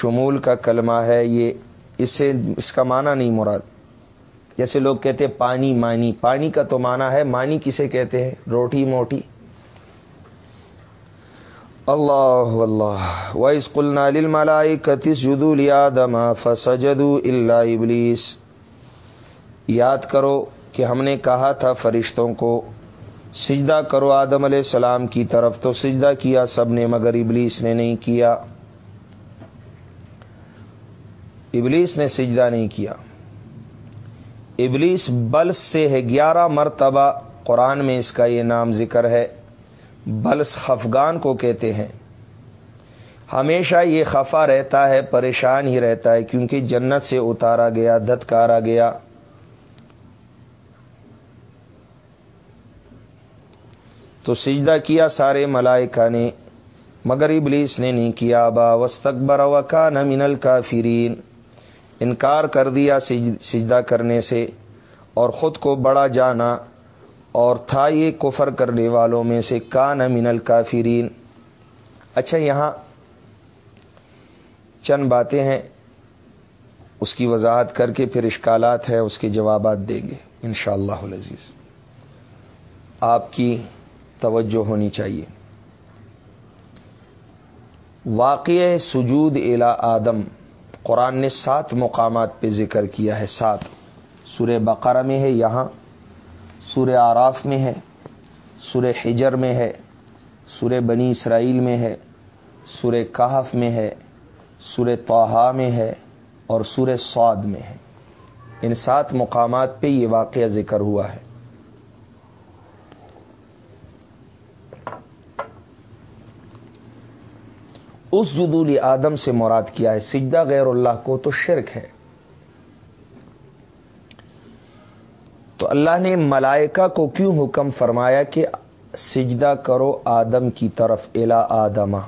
شمول کا کلمہ ہے یہ اس سے اس کا معنی نہیں مراد۔ جیسے لوگ کہتے ہیں پانی، مانی۔ پانی کا تو معنی ہے، مانی کسے کہتے ہیں؟ روٹی، موٹی۔ اللہ اللہ وائس کل ملائی کتس جدو لیا دما فسجدو اللہ ابلیس یاد کرو کہ ہم نے کہا تھا فرشتوں کو سجدہ کرو آدم علیہ السلام کی طرف تو سجدہ کیا سب نے، مگر ابلیس نے نہیں کیا۔ ابلیس نے سجدہ نہیں کیا۔ ابلیس بلس سے ہے گیارہ مرتبہ قرآن میں اس کا یہ نام ذکر ہے۔ بلس خفگان کو کہتے ہیں۔ ہمیشہ یہ خفا رہتا ہے، پریشان ہی رہتا ہے، کیونکہ جنت سے اتارا گیا، دھتکارا گیا۔ تو سجدہ کیا سارے ملائکہ نے، مگر ابلیس نے نہیں کیا۔ با وسطبر وکا نہ منل انکار کر دیا سجدہ کرنے سے، اور خود کو بڑا جانا، اور تھا یہ کفر کرنے والوں میں سے کا نہ منل کافرین اچھا یہاں چند باتیں ہیں۔ اس کی وضاحت کر کے پھر اشکالات ہے اس کے جوابات دیں گے۔ ان شاء اللہ عزیز آپ کی توجہ ہونی چاہیے۔ واقع سجود الا آدم۔ قرآن نے سات مقامات پہ ذکر کیا ہے، سات۔ سورہ بقرہ میں ہے یہاں، سورہ آراف میں ہے، سورہ حجر میں ہے، سورہ بنی اسرائیل میں ہے، سورہ کہف میں ہے، سورہ توحا میں ہے اور سورہ سعد میں ہے۔ ان سات مقامات پہ یہ واقعہ ذکر ہوا ہے۔ اس جدولی آدم سے مراد کیا ہے، سجدہ غیر اللہ کو تو شرک ہے۔ تو اللہ نے ملائکہ کو کیوں حکم فرمایا کہ سجدہ کرو آدم کی طرف الا آدمہ؟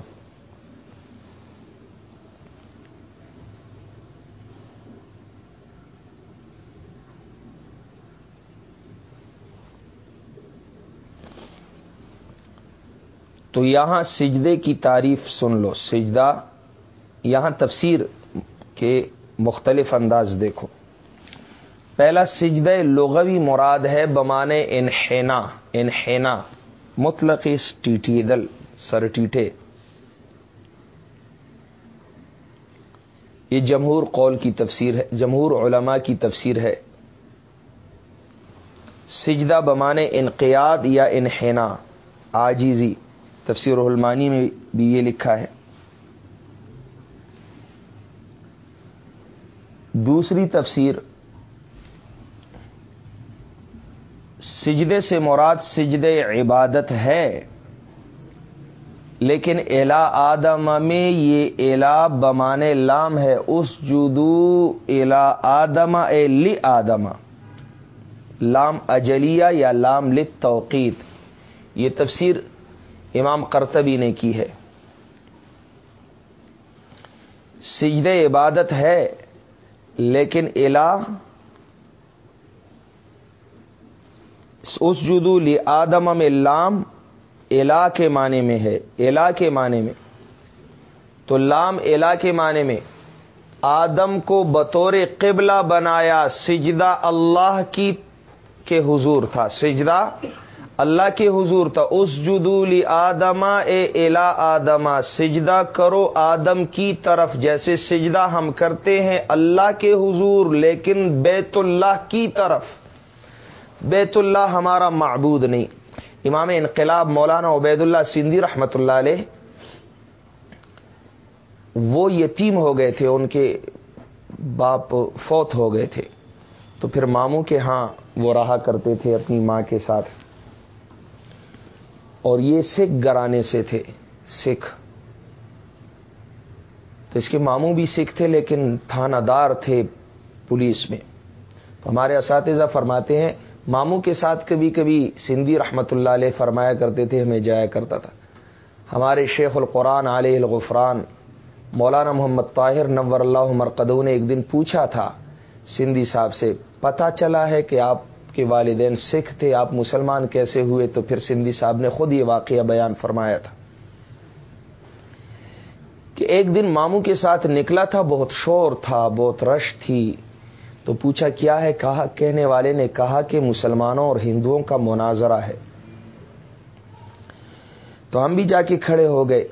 تو یہاں سجدے کی تعریف سن لو، سجدہ، یہاں تفسیر کے مختلف انداز دیکھو۔ پہلا سجدہ لغوی مراد ہے بمانے انحینا انحینا مطلق ٹیٹی دل، سر ٹیٹے۔ یہ جمہور قول کی تفسیر ہے، جمہور علماء کی تفسیر ہے۔ سجدہ بمانے انقیاد یا انحینا آجیزی تفسیر الرحمانی میں بھی یہ لکھا ہے۔ دوسری تفسیر، سجدے سے مراد سجد عبادت ہے، لیکن الا آدم میں یہ الا بمان لام ہے۔ اس جدو الا آدم، اے لی آدم۔ لام اجلیہ یا لام لت توقید یہ تفسیر امام کرتبی نے کی ہے۔ سجد عبادت ہے، لیکن الا اس جدو لی آدم میں لام الا کے معنی میں ہے۔ الا کے معنی میں۔ تو لام الا کے معنی میں۔ آدم کو بطور قبلہ بنایا سجدہ اللہ کی کے حضور تھا۔ سجدہ اللہ کے حضور تھا اس جدولی آدما اے الا آدما سجدہ کرو آدم کی طرف۔ جیسے سجدہ ہم کرتے ہیں اللہ کے حضور، لیکن بیت اللہ کی طرف۔ بیت اللہ ہمارا معبود نہیں۔ امام انقلاب مولانا عبید اللہ سندھی رحمت اللہ علیہ وہ یتیم ہو گئے تھے، ان کے باپ فوت ہو گئے تھے۔ تو پھر ماموں کے ہاں وہ رہا کرتے تھے اپنی ماں کے ساتھ۔ اور یہ سکھ گرانے سے تھے، سکھ۔ تو اس کے ماموں بھی سکھ تھے، لیکن تھانہ دار تھے پولیس میں۔ تو ہمارے اساتذہ فرماتے ہیں، ماموں کے ساتھ کبھی کبھی سندھی رحمت اللہ علیہ فرمایا کرتے تھے، ہمیں جایا کرتا تھا۔ ہمارے شیخ القرآن علیہ الغفران، مولانا محمد طاہر نور اللہ مرقدو نے ایک دن پوچھا تھا سندھی صاحب سے، پتہ چلا ہے کہ آپ کے والدین سکھ تھے، آپ مسلمان کیسے ہوئے؟ تو پھر سندھی صاحب نے خود یہ واقعہ بیان فرمایا تھا کہ ایک دن ماموں کے ساتھ نکلا تھا، بہت شور تھا، بہت رش تھی۔ تو پوچھا، کیا ہے؟ کہا، کہنے والے نے کہا کہ مسلمانوں اور ہندوؤں کا مناظرہ ہے۔ تو ہم بھی جا کے کھڑے ہو گئے۔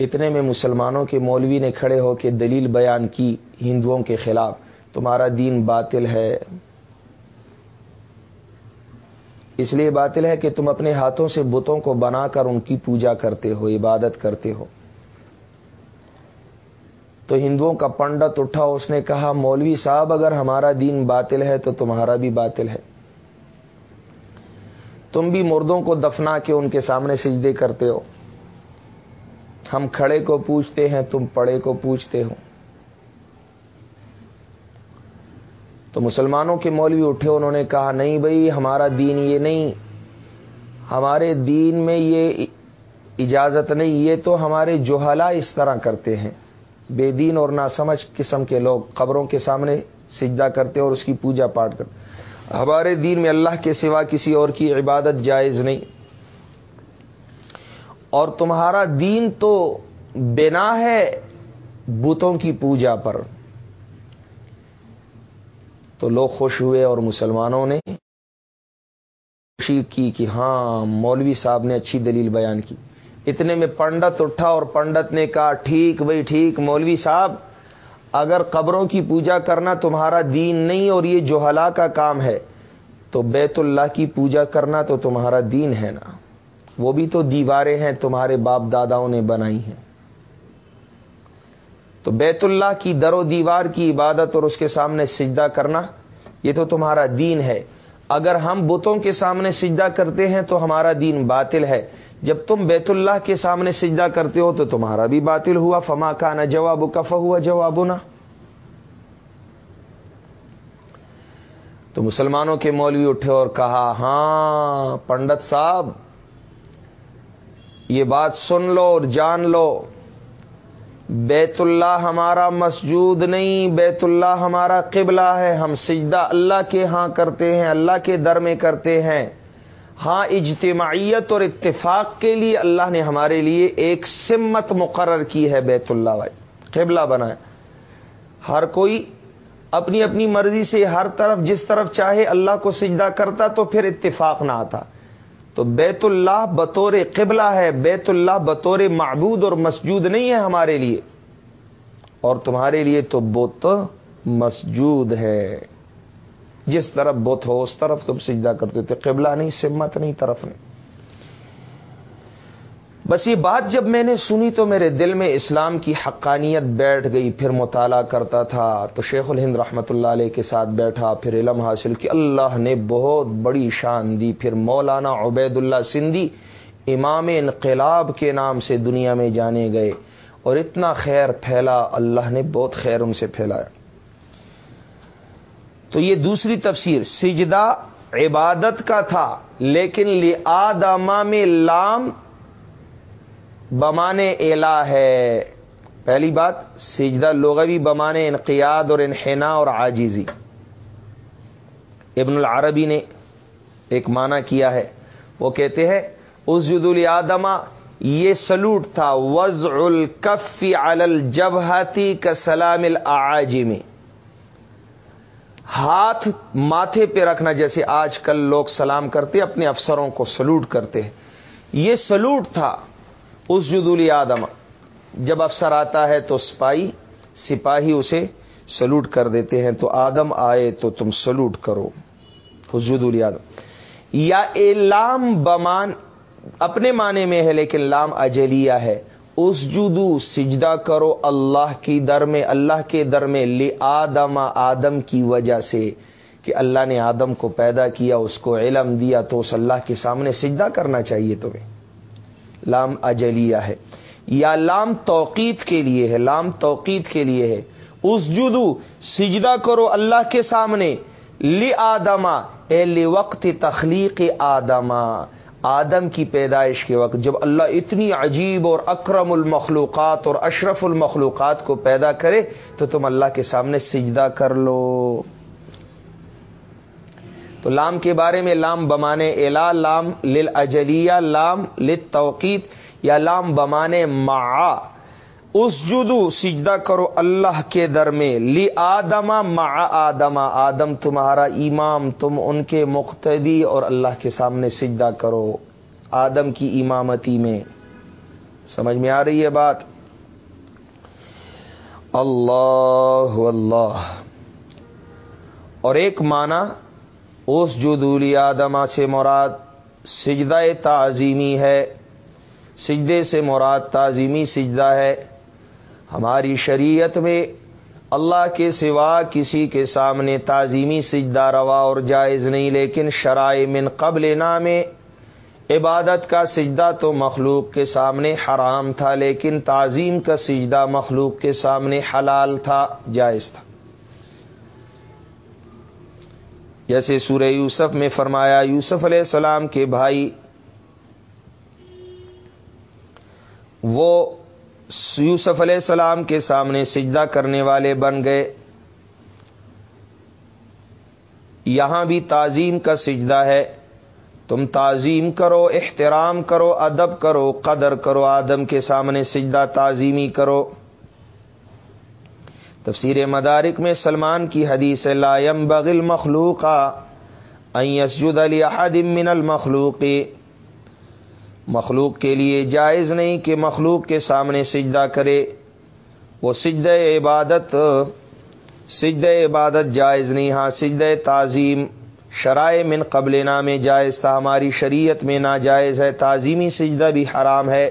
اتنے میں مسلمانوں کے مولوی نے کھڑے ہو کے دلیل بیان کی ہندوؤں کے خلاف۔ تمہارا دین باطل ہے۔ اس لیے باطل ہے کہ تم اپنے ہاتھوں سے بتوں کو بنا کر ان کی پوجا کرتے ہو، عبادت کرتے ہو۔ تو ہندوؤں کا پنڈت اٹھا، اس نے کہا، مولوی صاحب، اگر ہمارا دین باطل ہے تو تمہارا بھی باطل ہے۔ تم بھی مردوں کو دفنا کے ان کے سامنے سجدے کرتے ہو۔ ہم کھڑے کو پوچھتے ہیں، تم پڑے کو پوچھتے ہو۔ تو مسلمانوں کے مولوی اٹھے، انہوں نے کہا، نہیں بھائی، ہمارا دین یہ نہیں۔ ہمارے دین میں یہ اجازت نہیں، یہ تو ہمارے جوہلا اس طرح کرتے ہیں۔ بے دین اور ناسمجھ قسم کے لوگ قبروں کے سامنے سجدہ کرتے اور اس کی پوجا پاٹ کرتے۔ ہمارے دین میں اللہ کے سوا کسی اور کی عبادت جائز نہیں۔ اور تمہارا دین تو بنا ہے بتوں کی پوجا پر۔ تو لوگ خوش ہوئے اور مسلمانوں نے خوشی کی کہ ہاں مولوی صاحب نے اچھی دلیل بیان کی۔ اتنے میں پنڈت اٹھا اور پنڈت نے کہا، ٹھیک بھائی، ٹھیک، مولوی صاحب، اگر قبروں کی پوجا کرنا تمہارا دین نہیں اور یہ جو کا کام ہے، تو بیت اللہ کی پوجا کرنا تو تمہارا دین ہے نا۔ وہ بھی تو دیواریں ہیں تمہارے باپ داداؤں نے بنائی ہیں۔ تو بیت اللہ کی در و دیوار کی عبادت اور اس کے سامنے سجدہ کرنا، یہ تو تمہارا دین ہے۔ اگر ہم بتوں کے سامنے سجدہ کرتے ہیں تو ہمارا دین باطل ہے۔ جب تم بیت اللہ کے سامنے سجدہ کرتے ہو تو تمہارا بھی باطل ہوا۔ فما کا نہ جواب کف ہوا جواب نہ تو مسلمانوں کے مولوی اٹھے اور کہا ہاں پنڈت صاحب، یہ بات سن لو اور جان لو۔ بیت اللہ ہمارا مسجود نہیں، بیت اللہ ہمارا قبلہ ہے۔ ہم سجدہ اللہ کے ہاں کرتے ہیں، اللہ کے در میں کرتے ہیں۔ ہاں اجتماعیت اور اتفاق کے لیے اللہ نے ہمارے لیے ایک سمت مقرر کی ہے بیت اللہ بھائی۔ قبلہ بنایا ہر کوئی اپنی اپنی مرضی سے ہر طرف، جس طرف چاہے اللہ کو سجدہ کرتا تو پھر اتفاق نہ آتا۔ تو بیت اللہ بطور قبلہ ہے، بیت اللہ بطور معبود اور مسجود نہیں ہے ہمارے لیے۔ اور تمہارے لیے تو بت مسجود ہے۔ جس طرف بت ہو، اس طرف تم سجدہ کرتے تھے۔ قبلہ نہیں، سمت نہیں، طرف نہیں۔ بس یہ بات جب میں نے سنی تو میرے دل میں اسلام کی حقانیت بیٹھ گئی، پھر مطالعہ کرتا تھا۔ تو شیخ الہند رحمۃ اللہ علیہ کے ساتھ بیٹھا، پھر علم حاصل کی۔ اللہ نے بہت بڑی شان دی۔ پھر مولانا عبید اللہ سندھی امام انقلاب کے نام سے دنیا میں جانے گئے اور اتنا خیر پھیلا۔ اللہ نے بہت خیر ان سے پھیلایا۔ تو یہ دوسری تفسیر، سجدہ عبادت کا تھا، لیکن لآدمہ میں لام بمانے الا ہے۔ پہلی بات، سجدہ لغوی بمانے انقیاد اور انحنا اور آجیزی ابن العربی نے ایک معنی کیا ہے۔ وہ کہتے ہیں اس جد یہ سلوٹ تھا۔ وز الکفی الجبہتی کا سلام العاجمی ہاتھ ماتھے پہ رکھنا، جیسے آج کل لوگ سلام کرتے، اپنے افسروں کو سلوٹ کرتے ہیں۔ یہ سلوٹ تھا۔ اس جدولی آدم۔ جب افسر آتا ہے تو سپاہی سپاہی اسے سلوٹ کر دیتے ہیں۔ تو آدم آئے تو تم سلوٹ کرو۔ حسجد آدم۔ یا اے لام بمان، اپنے معنی میں ہے لیکن لام اجلیہ ہے۔ اس جدو سجدہ کرو اللہ کی در میں، اللہ کے در میں لی آدم آدم کی وجہ سے کہ اللہ نے آدم کو پیدا کیا، اس کو علم دیا تو اس اللہ کے سامنے سجدہ کرنا چاہیے تمہیں۔ لام اجلیہ ہے یا لام توقید کے لیے ہے، لام توقید کے لیے ہے۔ اس جدو سجدہ کرو اللہ کے سامنے۔ لی آدما اے لی وقت تخلیق آدما آدم کی پیدائش کے وقت جب اللہ اتنی عجیب اور اکرم المخلوقات اور اشرف المخلوقات کو پیدا کرے تو تم اللہ کے سامنے سجدہ کر لو۔ تو لام کے بارے میں لام بمانے الا لام لل اجلیہ لام لت یا لام بمانے ما اس جدو سجدہ کرو اللہ کے در میں۔ لی آدما ما آدما آدم تمہارا امام، تم ان کے مقتدی اور اللہ کے سامنے سجدہ کرو۔ آدم کی امامتی میں۔ سمجھ میں آ رہی ہے بات؟ اللہ اللہ۔ اور ایک معنی اس جدولی آدما سے مراد سجدہ تعظیمی ہے۔ سجدے سے مراد تعظیمی سجدہ ہے۔ ہماری شریعت میں اللہ کے سوا کسی کے سامنے تعظیمی سجدہ روا اور جائز نہیں، لیکن شرائع من قبل نام عبادت کا سجدہ تو مخلوق کے سامنے حرام تھا، لیکن تعظیم کا سجدہ مخلوق کے سامنے حلال تھا، جائز تھا۔ جیسے سورہ یوسف میں فرمایا، یوسف علیہ السلام کے بھائی وہ یوسف علیہ السلام کے سامنے سجدہ کرنے والے بن گئے۔ یہاں بھی تعظیم کا سجدہ ہے۔ تم تعظیم کرو، احترام کرو، ادب کرو، قدر کرو، آدم کے سامنے سجدہ تعظیمی کرو۔ تفسیر مدارک میں سلمان کی حدیث لائم بغل مخلوق یسجد علی احد من المخلوق. مخلوق کے لیے جائز نہیں کہ مخلوق کے سامنے سجدہ کرے۔ وہ سجد عبادت سجد عبادت جائز نہیں ہاں سجد تعظیم شرائع من قبل نام جائز تھا، ہماری شریعت میں ناجائز ہے، تعظیمی سجدہ بھی حرام ہے۔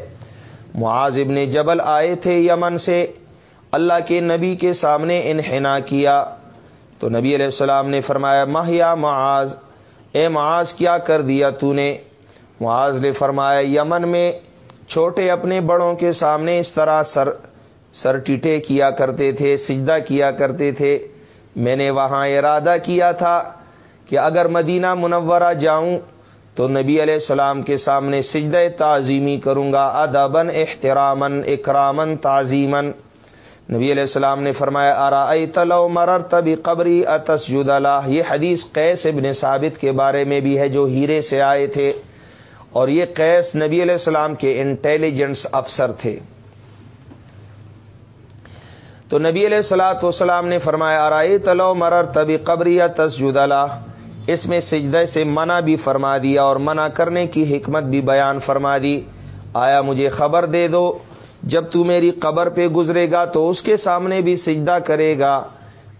معاذ ابن جبل آئے تھے یمن سے اللہ کے نبی کے سامنے انحنا کیا۔ تو نبی علیہ السلام نے فرمایا ماہ یا معاذ، اے معاذ کیا کر دیا تو نے معاذ نے فرمایا، یمن میں چھوٹے اپنے بڑوں کے سامنے اس طرح سر سر ٹیٹے کیا کرتے تھے، سجدہ کیا کرتے تھے۔ میں نے وہاں ارادہ کیا تھا کہ اگر مدینہ منورہ جاؤں تو نبی علیہ السلام کے سامنے سجد تعظیمی کروں گا ادبن احترامن اکرامن تعظیمن نبی علیہ السلام نے فرمایا آرا تلو مرر تبھی قبری اتسجد اللہ یہ حدیث قیس ابن ثابت کے بارے میں بھی ہے جو ہیرے سے آئے تھے، اور یہ قیس نبی علیہ السلام کے انٹیلیجنس افسر تھے۔ تو نبی علیہ السلاۃ والسلام نے فرمایا آرائی تلو مرر تبھی قبری یا تسجد اللہ اس میں سجدے سے منع بھی فرما دیا اور منع کرنے کی حکمت بھی بیان فرما دی۔ آیا مجھے خبر دے دو؟ جب تو میری قبر پہ گزرے گا تو اس کے سامنے بھی سجدہ کرے گا،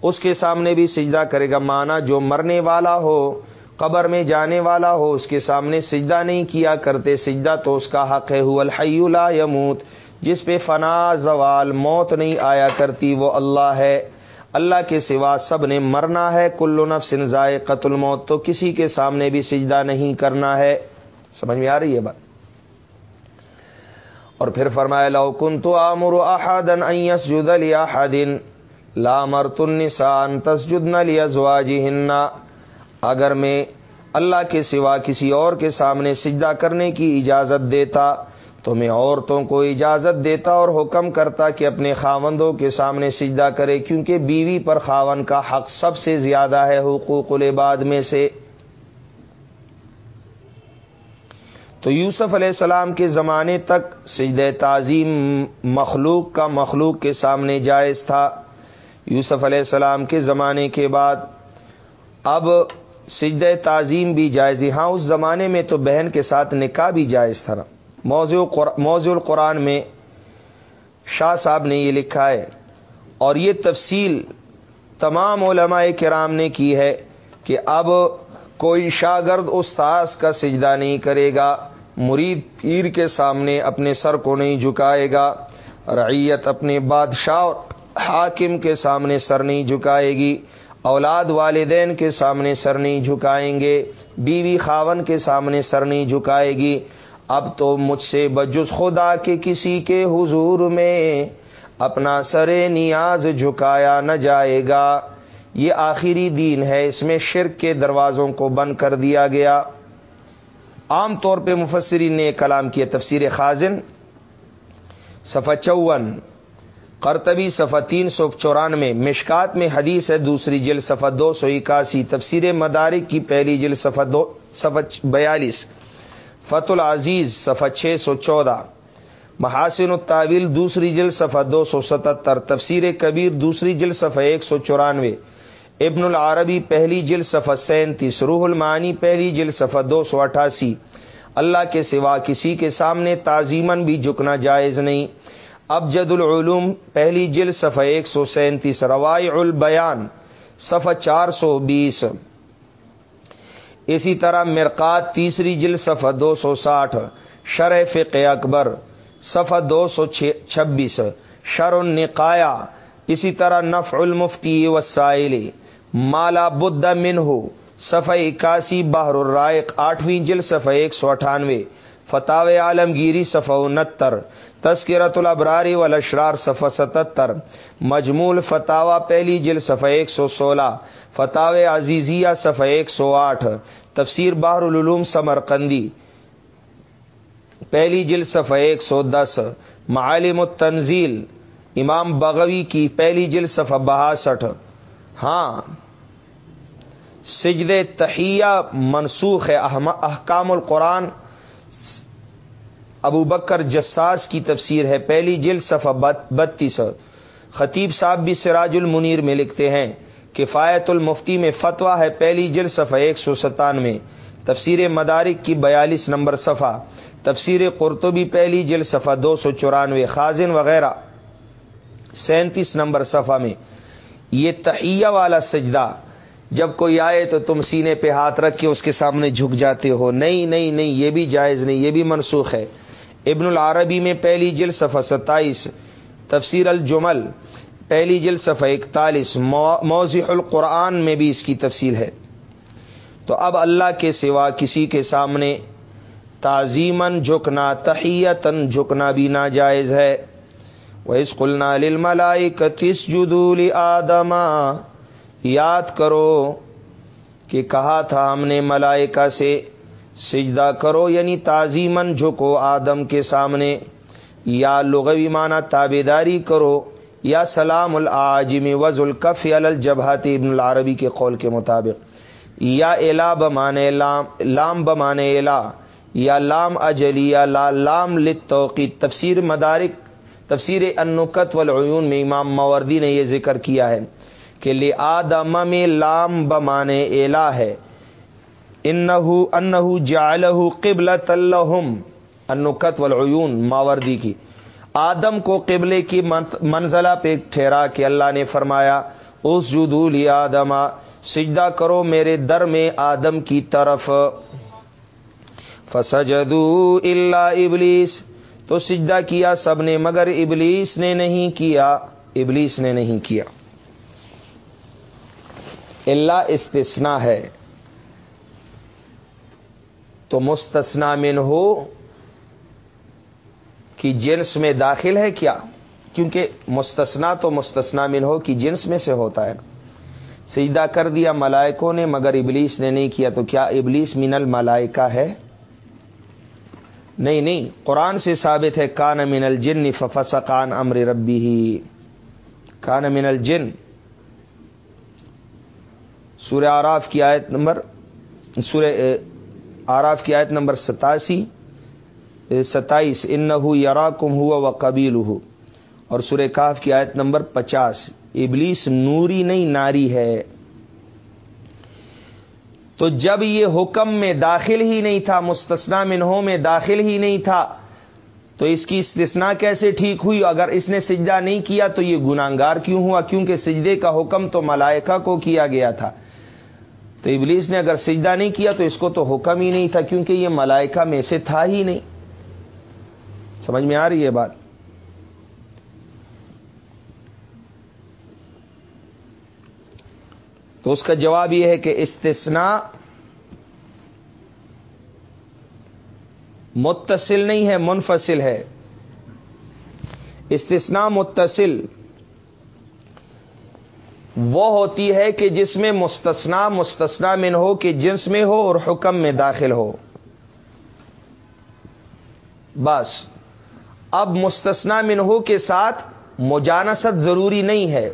اس کے سامنے بھی سجدہ کرے گا۔ مانا جو مرنے والا ہو، قبر میں جانے والا ہو، اس کے سامنے سجدہ نہیں کیا کرتے۔ سجدہ تو اس کا حق ہے۔ الحی لا یموت۔ جس پہ فنا، زوال، موت نہیں آیا کرتی، وہ اللہ ہے۔ اللہ کے سوا سب نے مرنا ہے۔ کل نفس ذائقہ قتل موت تو کسی کے سامنے بھی سجدہ نہیں کرنا ہے۔ سمجھ میں آ رہی ہے بات؟ اور پھر فرمایا، لو کن تو آمر احدن یسجد لاحد لا مرت النساء ان تسجدن لازواجهن اگر میں اللہ کے سوا کسی اور کے سامنے سجدہ کرنے کی اجازت دیتا، تو میں عورتوں کو اجازت دیتا اور حکم کرتا کہ اپنے خاوندوں کے سامنے سجدہ کرے، کیونکہ بیوی پر خاون کا حق سب سے زیادہ ہے حقوق العباد میں سے۔ تو یوسف علیہ السلام کے زمانے تک سجد تعظیم مخلوق کا مخلوق کے سامنے جائز تھا۔ یوسف علیہ السلام کے زمانے کے بعد اب سجد تعظیم بھی جائز ہاں اس زمانے میں تو بہن کے ساتھ نکاح بھی جائز تھا۔ موضوع موضوع القرآن میں شاہ صاحب نے یہ لکھا ہے اور یہ تفصیل تمام علماء کرام نے کی ہے کہ اب کوئی شاگرد استاذ کا سجدہ نہیں کرے گا۔ مرید پیر کے سامنے اپنے سر کو نہیں جھکائے گا، رعیت اپنے بادشاہ حاکم کے سامنے سر نہیں جھکائے گی، اولاد والدین کے سامنے سر نہیں جھکائیں گے، بیوی خاون کے سامنے سر نہیں جھکائے گی۔ اب تو مجھ سے بجس خدا کے کسی کے حضور میں اپنا سر نیاز جھکایا نہ جائے گا۔ یہ آخری دین ہے، اس میں شرک کے دروازوں کو بند کر دیا گیا۔ عام طور پہ مفسرین نے کلام کیا، تفسیر خازن، صفحہ چون، قرطبی، صفحہ تین سو چورانوے، مشکات میں حدیث ہے، دوسری جل صفحہ دو سو اکاسی، تفسیر مدارک کی پہلی جل صفحہ دو، صفحہ بیالیس فت العزیز، صفحہ چھ سو چودہ، محاسن الطاویل، دوسری جل صفحہ دو سو ستہتر تفسیر کبیر، دوسری جل صفحہ ایک سو چورانوے ابن العربی پہلی جل صفحہ سینتیس، روح المعانی پہلی جل صفحہ دو سو اٹھاسی۔ اللہ کے سوا کسی کے سامنے تعظیمن بھی جھکنا جائز نہیں۔ ابجد العلوم پہلی جل صفحہ ایک سو سینتیس روائے البیان صفحہ چار سو بیس۔ اسی طرح مرکات تیسری جل صفحہ دو سو ساٹھ، شرح فقہ اکبر صفحہ دو سو چھبیس۔ شر النقایا اسی طرح نفع المفتی وسائل مالا بدھ منہ صفحہ اکاسی، بحر الرائق، آٹھویں جل صفحہ ایک سو اٹھانوے. فتح عالمگیری، صفحہ انہتر. تذکرت الابراری والاشرار، صفحہ ستتر. مجمول فتح پہلی جل صفحہ ایک سو سولہ. فتح عزیزیہ، صفحہ ایک سو آٹھ. تفسیر باہر العلوم، سمرقندی. پہلی جل صفحہ ایک سو دس. معالم التنزیل. امام بغوی کی پہلی جل صفحہ بہاسٹھ. ہاں سجد تحیہ منسوخ ہے احکام القرآن، ابو بکر جساس کی تفسیر ہے۔ پہلی جل صفحہ بتیس۔ خطیب صاحب بھی سراج المنیر میں لکھتے ہیں کفایت المفتی میں فتویٰ ہے، پہلی جل صفحہ ایک سو ستانوے۔ تفسیر مدارک کی بیالیس نمبر صفحہ۔ تفسیر قرطبی، پہلی جل صفحہ دو سو چورانوے۔ خازن وغیرہ، سینتیس نمبر صفحہ میں۔ یہ تحیہ والا سجدہ، جب کوئی آئے تو تم سینے پہ ہاتھ رکھ کے اس کے سامنے جھک جاتے ہو۔ نہیں نہیں نہیں، یہ بھی جائز نہیں، یہ بھی منسوخ ہے۔ ابن العربی میں پہلی جل صفحہ ستائیس، تفسیر الجمل، پہلی جل صفحہ اکتالیس موضح القرآن میں بھی اس کی تفصیل ہے۔ تو اب اللہ کے سوا کسی کے سامنے تعظیمن جھکنا تحیتن جھکنا بھی ناجائز ہے۔ وہ اس قلنا ملائی کتس جدول آدما یاد کرو کہ کہا تھا ہم نے ملائکہ سے، سجدہ کرو یعنی تعظیمن جھکو آدم کے سامنے، یا لغوی معنی تابے داری کرو، یا سلام العاجم وز الکف الجبہات ابن العربی کے قول کے مطابق، یا الا بمانے لام لام بمانے الا، یا لام اجلی یا لا، لام لتوقی تفسیر مدارک تفسیر انکت والعیون میں امام موردی نے یہ ذکر کیا ہے کہ لے آدم میں لام بمانے الا ہے۔ انہو انہو جعلہ قبلت اللہم انکت والعیون، ماوردی کی۔ آدم کو قبلے کی منزلہ پہ ٹھہرا کہ اللہ نے فرمایا اس جدول آدم، سجدہ کرو میرے در میں آدم کی طرف۔ فسجدو اللہ ابلیس۔ تو سجدہ کیا سب نے، مگر ابلیس نے نہیں کیا۔ ابلیس نے نہیں کیا۔ اللہ استثنا ہے۔ تو مستثنا من ہو کہ جنس میں داخل ہے کیا؟ کیونکہ مستثنا تو مستثنا من ہو کہ جنس میں سے ہوتا ہے۔ سجدہ کر دیا ملائکوں نے، مگر ابلیس نے نہیں کیا۔ تو کیا ابلیس من الملائکہ ہے؟ نہیں نہیں، قرآن سے ثابت ہے، کان من الجن ففس کان امر ربی ہی کان من الجن. سورہ آراف کی آیت نمبر، سورہ آراف کی آیت نمبر ستاسی ستائیس ان یرا کم ہوا و قبیل ہو اور سورہ کاف کی آیت نمبر پچاس. ابلیس نوری نہیں، ناری ہے. تو جب یہ حکم میں داخل ہی نہیں تھا مستثنا منہوں میں داخل ہی نہیں تھا، تو اس کی استثنا کیسے ٹھیک ہوئی؟ اگر اس نے سجدہ نہیں کیا تو یہ گناگار کیوں ہوا؟ کیونکہ سجدے کا حکم تو ملائکہ کو کیا گیا تھا۔ تو ابلیس نے اگر سجدہ نہیں کیا تو اس کو تو حکم ہی نہیں تھا، کیونکہ یہ ملائکہ میں سے تھا ہی نہیں۔ سمجھ میں آ رہی ہے بات؟ تو اس کا جواب یہ ہے کہ استثنا متصل نہیں ہے، منفصل ہے۔ استثنا متصل وہ ہوتی ہے کہ جس میں مستثنا مستثنا من ہو، کہ جنس میں ہو اور حکم میں داخل ہو۔ بس۔ اب مستثنا منہو کے ساتھ مجانست ضروری نہیں ہے۔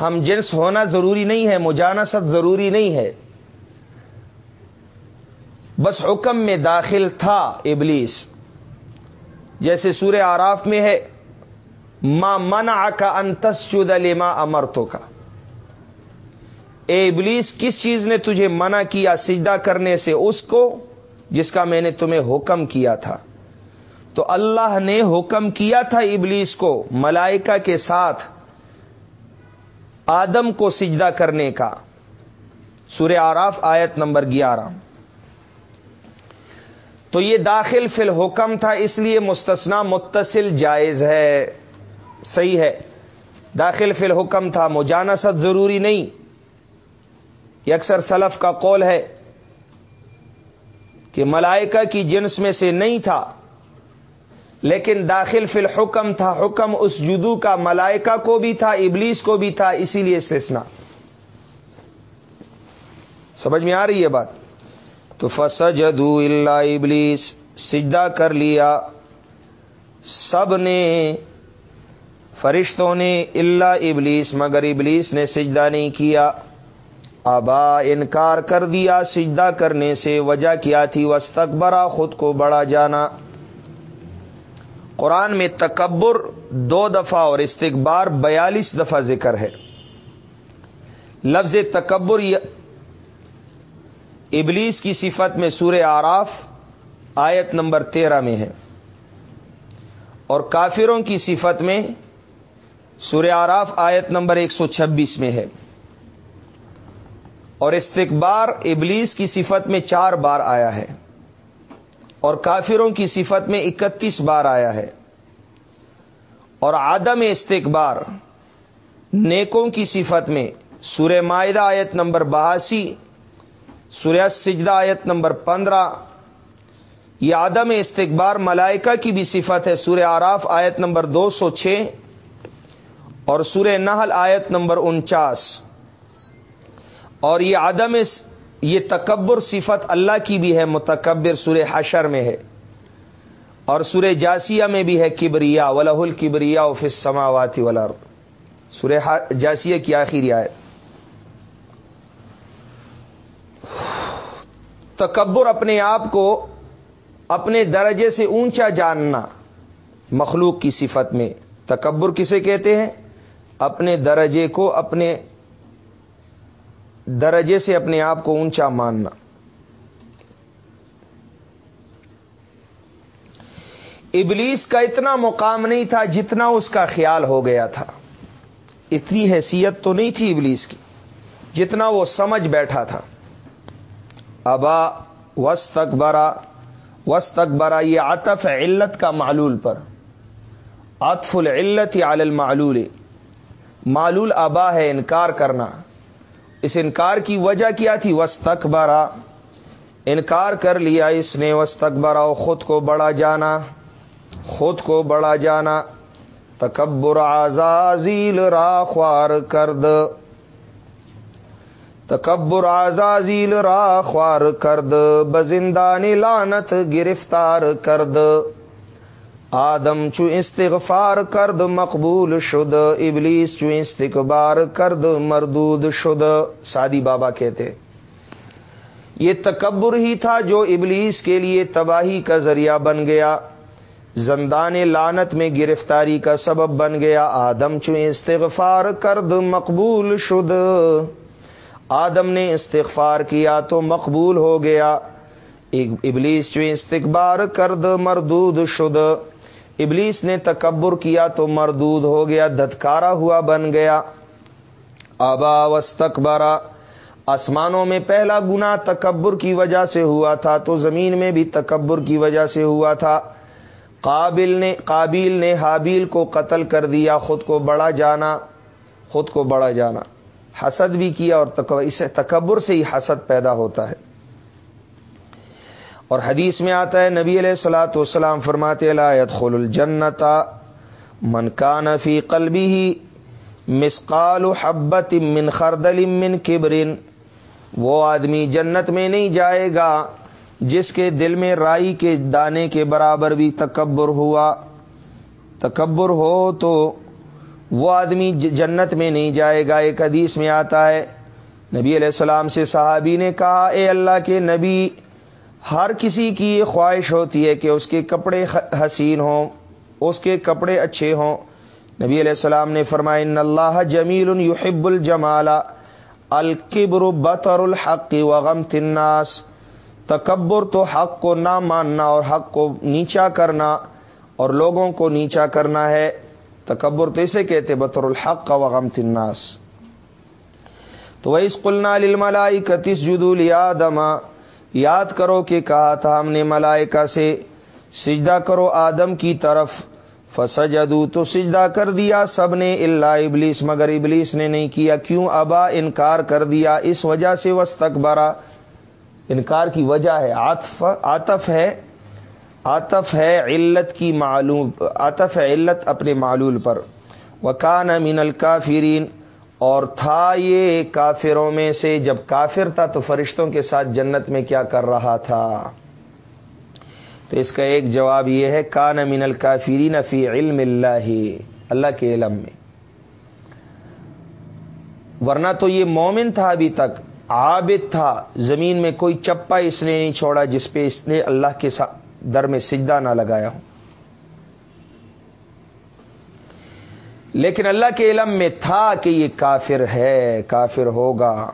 ہم جنس ہونا ضروری نہیں ہے مجانست ضروری نہیں ہے۔ بس حکم میں داخل تھا ابلیس۔ جیسے سورہ آراف میں ہے ماں منع کا انتس لما امرتوں کا اے ابلیس، کس چیز نے تجھے منع کیا سجدہ کرنے سے اس کو، جس کا میں نے تمہیں حکم کیا تھا؟ تو اللہ نے حکم کیا تھا ابلیس کو، ملائکہ کے ساتھ۔ آدم کو سجدہ کرنے کا۔ سورہ آراف آیت نمبر گیارہ۔ تو یہ داخل فی الحکم تھا، اس لیے مستثنا متصل جائز ہے۔ صحیح ہے۔ داخل فی الحکم تھا، مجانست ضروری نہیں۔ یہ اکثر سلف کا قول ہے کہ ملائکہ کی جنس میں سے نہیں تھا۔ لیکن داخل فی الحکم تھا، حکم اس جدو کا، ملائکہ کو بھی تھا، ابلیس کو بھی تھا، اسی لیے استثنا سمجھ میں آ رہی ہے بات؟ تو فس جدو اللہ ابلیس، سجدہ کر لیا۔ سب نے، فرشتوں نے اللہ ابلیس، مگر ابلیس نے سجدہ نہیں کیا۔ آبا انکار کر دیا سجدہ کرنے سے، وجہ کیا تھی؟ وسطبرا خود کو بڑا جانا۔ قرآن میں تکبر دو دفعہ اور استقبار بیالیس دفعہ ذکر ہے۔ لفظ تکبر ابلیس کی صفت میں سور آراف آیت نمبر تیرہ میں ہے۔ اور کافروں کی صفت میں سور آراف آیت نمبر ایک سو چھبیس میں ہے۔ اور استقبار ابلیس کی صفت میں چار بار آیا ہے۔ اور کافروں کی صفت میں اکتیس بار آیا ہے۔ اور آدم استقبار نیکوں کی صفت میں سورہ معدہ آیت نمبر بہاسی، سورہ سجدہ آیت نمبر پندرہ، یہ آدم استقبار ملائکہ کی بھی صفت ہے۔ سورہ آراف آیت نمبر دو سو چھ اور سورہ نحل آیت نمبر انچاس۔ اور یہ عدم یہ تکبر صفت اللہ کی بھی ہے، متکبر سورہ حشر میں ہے۔ اور سورہ جاسیہ میں بھی ہے کبریا ولہ الکبریا فس سماواتی ولر سورہ جاسیہ کی آخری آیت۔ تکبر اپنے آپ کو اپنے درجے سے اونچا جاننا مخلوق کی صفت میں۔ تکبر کسے کہتے ہیں؟ اپنے درجے کو اپنے درجے سے اپنے آپ کو اونچا ماننا۔ ابلیس کا اتنا مقام نہیں تھا جتنا اس کا خیال ہو گیا تھا۔ اتنی حیثیت تو نہیں تھی ابلیس کی جتنا وہ سمجھ بیٹھا تھا۔ ابا وسط اکبرا وسط اکبرا یہ عطف علت کا معلول پر۔ عطف العلت علی المعلول۔ معلول ابا ہے انکار کرنا۔ اس انکار کی وجہ کیا تھی؟ وسط انکار کر لیا اس نے وسط اکبرا خود کو بڑا جانا، خود کو بڑا جانا۔ تکبر آزازیل را خوار کرد۔ تکبر آزازیل را خوار کرد۔ بزندان لانت گرفتار کرد۔ آدم چو استغفار کرد مقبول شد، ابلیس چو استقبار کرد مردود شد سادی بابا کہتے۔ یہ تکبر ہی تھا جو ابلیس کے لیے تباہی کا ذریعہ بن گیا۔ زندان لانت میں گرفتاری کا سبب بن گیا۔ آدم چو استغفار کرد مقبول شد۔ آدم نے استغفار کیا تو مقبول ہو گیا۔ ابلیس چو استقبار کرد مردود شد۔ ابلیس نے تکبر کیا تو مردود ہو گیا، دھتکارا ہوا، بن گیا۔ آبا وسطبارا آسمانوں میں پہلا گنا تکبر کی وجہ سے ہوا تھا تو زمین میں بھی تکبر کی وجہ سے ہوا تھا۔ قابل نے قابل نے حابیل کو قتل کر دیا، خود کو بڑا جانا، خود کو بڑا جانا۔ حسد بھی کیا اور اسے تکبر سے ہی حسد پیدا ہوتا ہے۔ اور حدیث میں آتا ہے، نبی علیہ السلاۃ والسلام فرماتے علایت خل الجنتا من کا قلبی ہی مسقال حبت من خردل من کبرن وہ آدمی جنت میں نہیں جائے گا جس کے دل میں رائی کے دانے کے برابر بھی تکبر ہوا۔ تکبر ہو تو وہ آدمی جنت میں نہیں جائے گا۔ ایک حدیث میں آتا ہے، نبی علیہ السلام سے صحابی نے کہا، اے اللہ کے نبی ہر کسی کی یہ خواہش ہوتی ہے کہ اس کے کپڑے حسین ہوں، اس کے کپڑے اچھے ہوں۔ نبی علیہ السلام نے فرمایا، ان اللہ جمیل یحب الجمال القبر بطر الحق وغم تناس تکبر تو حق کو نہ ماننا اور حق کو نیچا کرنا اور لوگوں کو نیچا کرنا ہے۔ تکبر تو اسے کہتے بطر الحق کا وغم تناس تو وہ اس قلنا لملائی کتیس جدول یادما یاد کرو کہ کہا تھا ہم نے ملائکہ سے، سجدہ کرو آدم کی طرف۔ فسجدو تو سجدہ کر دیا سب نے اللہ ابلیس، مگر ابلیس نے نہیں کیا۔ کیوں؟ ابا، انکار کر دیا۔ اس وجہ سے وسط انکار کی وجہ ہے۔ آتف آتف ہے آتف ہے علت کی معلوم آتف ہے علت اپنے معلول پر۔ وکان من الکافرین۔ اور تھا یہ کافروں میں سے، جب کافر تھا تو فرشتوں کے ساتھ جنت میں کیا کر رہا تھا؟ تو اس کا ایک جواب یہ ہے، کان من الکافرین فی علم اللہ اللہ کے علم میں۔ ورنہ تو یہ مومن تھا ابھی تک، عابد تھا، زمین میں کوئی چپا اس نے نہیں چھوڑا جس پہ اس نے اللہ کے در میں سجدہ نہ لگایا ہوں لیکن اللہ کے علم میں تھا کہ یہ کافر ہے، کافر ہوگا۔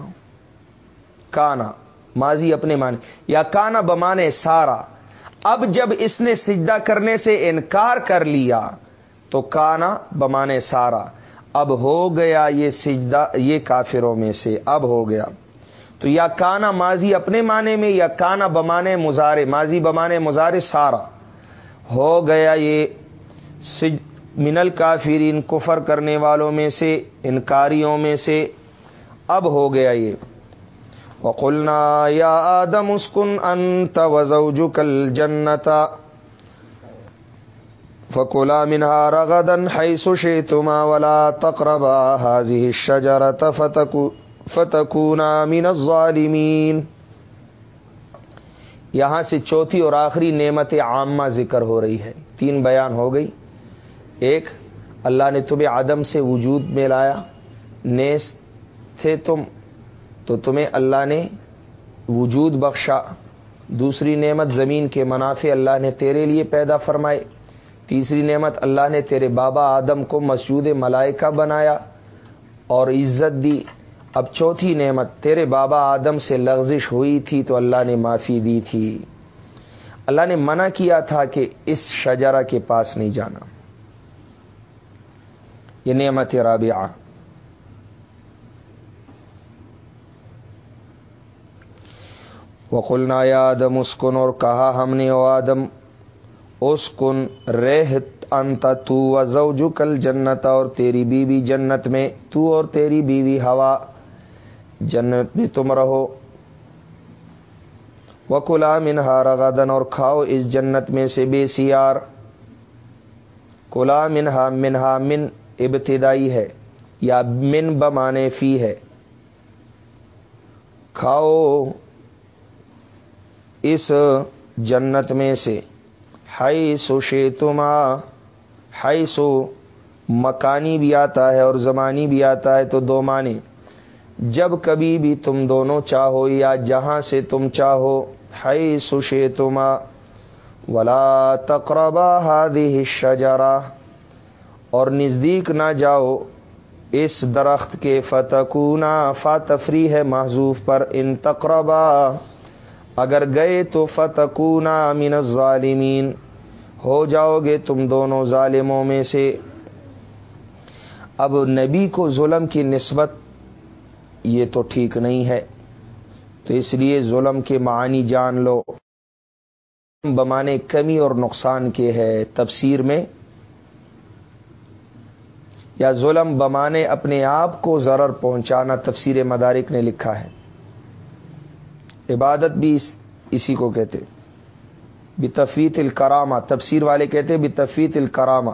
کانا، ماضی اپنے معنی، یا کانا بمانے سارا۔ اب جب اس نے سجدہ کرنے سے انکار کر لیا، تو کانا بمانے سارا۔ اب ہو گیا یہ سجدہ، یہ کافروں میں سے۔ اب ہو گیا۔ تو یا کانا ماضی اپنے معنی میں، یا کانا بمانے مزارے ماضی بمانے مزارے سارا۔ ہو گیا یہ سج منل کافرین کفر کرنے والوں میں سے، انکاریوں میں سے۔ اب ہو گیا یہ۔ وقلنا یا آدم اسکن انت وزوجك الجنتا فکلا منہا رغدن حیث شئتما ولا تقربا هذه الشجرة فتكو فتکونا من الظالمین۔ یہاں سے چوتھی اور آخری نعمت عامہ ذکر ہو رہی ہے۔ تین بیان ہو گئی۔ ایک، اللہ نے تمہیں آدم سے وجود میں لایا نیس تھے تم، تو تمہیں اللہ نے وجود بخشا۔ دوسری نعمت زمین کے منافع اللہ نے تیرے لیے پیدا فرمائے۔ تیسری نعمت اللہ نے تیرے بابا آدم کو مسجود ملائکہ بنایا اور عزت دی۔ اب چوتھی نعمت، تیرے بابا آدم سے لغزش ہوئی تھی تو اللہ نے معافی دی تھی۔ اللہ نے منع کیا تھا کہ اس شجرا کے پاس نہیں جانا۔ یہ نعمت رابعہ۔ وقلنا یا آدم اسکن اور کہا ہم نے، او آدم، اسکن رہت انت، تو وزوجک کل جنت اور تیری بیوی جنت میں، تو اور تیری بیوی ہوا، جنت میں تم رہو۔ وکلا منہا رغدن اور کھاؤ اس جنت میں سے بے سیار۔ کلا منہا منہا من ابتدائی ہے یا من بمانے فی ہے۔ کھاؤ اس جنت میں سے۔ ہائی سو شیتما ہائی سو مکانی بھی آتا ہے اور زمانی بھی آتا ہے تو دو معنی۔ جب کبھی بھی تم دونوں چاہو یا جہاں سے تم چاہو ہائی سشے تما ولا تقربا ہادی شجرا اور نزدیک نہ جاؤ، اس درخت کے فتقونا فاتفری ہے محضوف پر ان تقربا۔ اگر گئے تو فتقونا من الظالمین۔ ہو جاؤ گے تم دونوں ظالموں میں سے۔ اب نبی کو ظلم کی نسبت یہ تو ٹھیک نہیں ہے، تو اس لیے ظلم کے معنی جان لو۔ بمانے کمی اور نقصان کے ہے۔ تفسیر میں یا ظلم بمانے اپنے آپ کو ضرر پہنچانا تفسیر مدارک نے لکھا ہے۔ عبادت بھی اس اسی کو کہتے بتفیت الکرامہ تفسیر والے کہتے بتفیت الکرامہ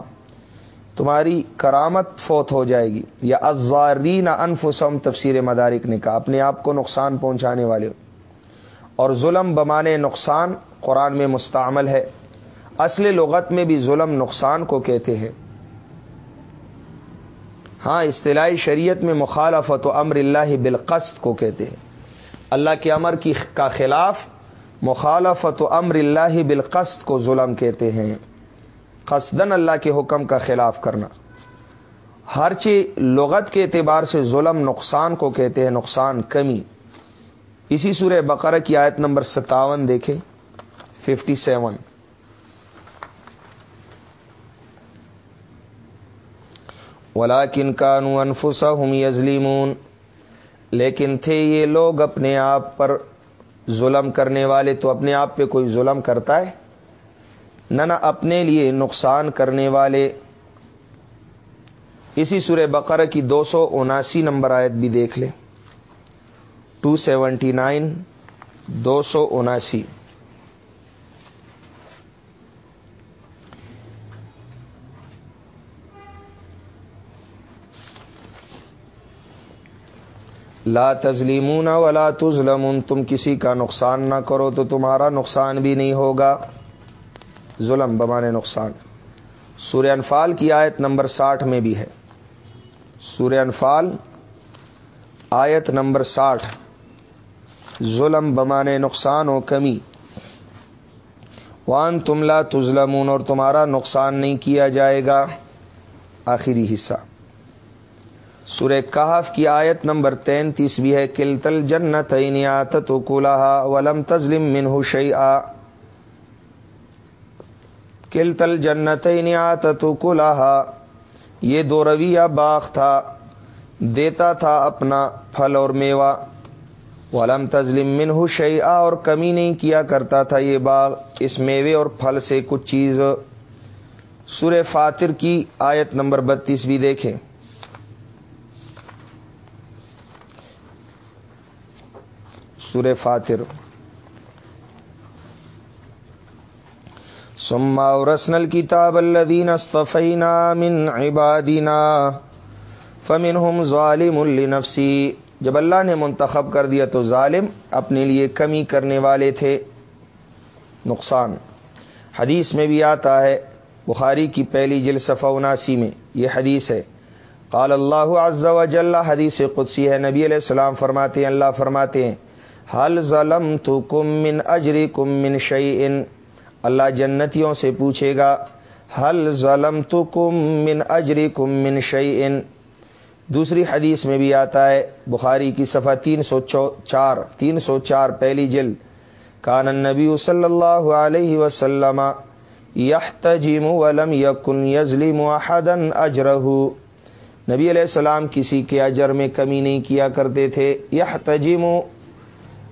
تمہاری کرامت فوت ہو جائے گی۔ یا ازارین انفسم تفسیر مدارک نے کہا۔ اپنے آپ کو نقصان پہنچانے والے اور ظلم بمانے نقصان قرآن میں مستعمل ہے۔ اصل لغت میں بھی ظلم نقصان کو کہتے ہیں۔ ہاں اصطلاحی شریعت میں مخالفت و امر اللہ بالقصد کو کہتے ہیں۔ اللہ کے امر کی کا خلاف مخالفت و امر اللہ بالقصد کو ظلم کہتے ہیں۔ قصدن اللہ کے حکم کا خلاف کرنا۔ ہر چیز لغت کے اعتبار سے ظلم نقصان کو کہتے ہیں، نقصان، کمی۔ اسی سورہ بقرہ کی آیت نمبر ستاون دیکھیں۔ ففٹی سیون ولا کن کانو انفسا ہم لیکن تھے یہ لوگ اپنے آپ پر ظلم کرنے والے، تو اپنے آپ پہ کوئی ظلم کرتا ہے؟ نہ نہ اپنے لیے نقصان کرنے والے۔ اسی سورہ بقرہ کی دو سو اناسی نمبر آیت بھی دیکھ لیں۔ ٹو سیونٹی نائن دو سو اناسی۔ لا تزلیمون ولا تظلمون، تم کسی کا نقصان نہ کرو تو تمہارا نقصان بھی نہیں ہوگا۔ ظلم بمانے نقصان۔ سورہ انفال کی آیت نمبر ساٹھ میں بھی ہے۔ سورہ انفال، آیت نمبر ساٹھ۔ ظلم بمانے نقصان و کمی۔ وان تملا تزلمون اور تمہارا نقصان نہیں کیا جائے گا۔ آخری حصہ۔ سورہ کہف کی آیت نمبر تینتیس بھی ہے کل تل جنت تو ولم تزلم من شعی آ کل تل جنت تو یہ دو رویہ باغ تھا، دیتا تھا اپنا پھل اور میوہ۔ ولم تزلم من شعی اور کمی نہیں کیا کرتا تھا یہ باغ، اس میوے اور پھل سے کچھ چیز۔ سورہ فاتر کی آیت نمبر بتیس بھی دیکھیں۔ سور فاتر۔ سما رسن الکتاب الدین استفینا من عبادنا فمن ہم ظالم النفسی جب اللہ نے منتخب کر دیا تو ظالم اپنے لیے کمی کرنے والے تھے۔ نقصان۔ حدیث میں بھی آتا ہے، بخاری کی پہلی جل اناسی میں یہ حدیث ہے۔ قال اللہ عز و جل حدیث قدسی ہے۔ نبی علیہ السلام فرماتے ہیں، اللہ فرماتے ہیں حل ظلم تو کم من اجری کم من شعی اللہ جنتیوں سے پوچھے گا حل ظلم تو کم من اجری کم من شعی دوسری حدیث میں بھی آتا ہے، بخاری کی صفحہ تین سو چار تین سو چار، پہلی جلد۔ کان نبی صلی اللہ علیہ وسلم یہ تجیم ولم یقن یزلم احدن اجرہ۔ نبی علیہ السلام کسی کے اجر میں کمی نہیں کیا کرتے تھے یہ تجیم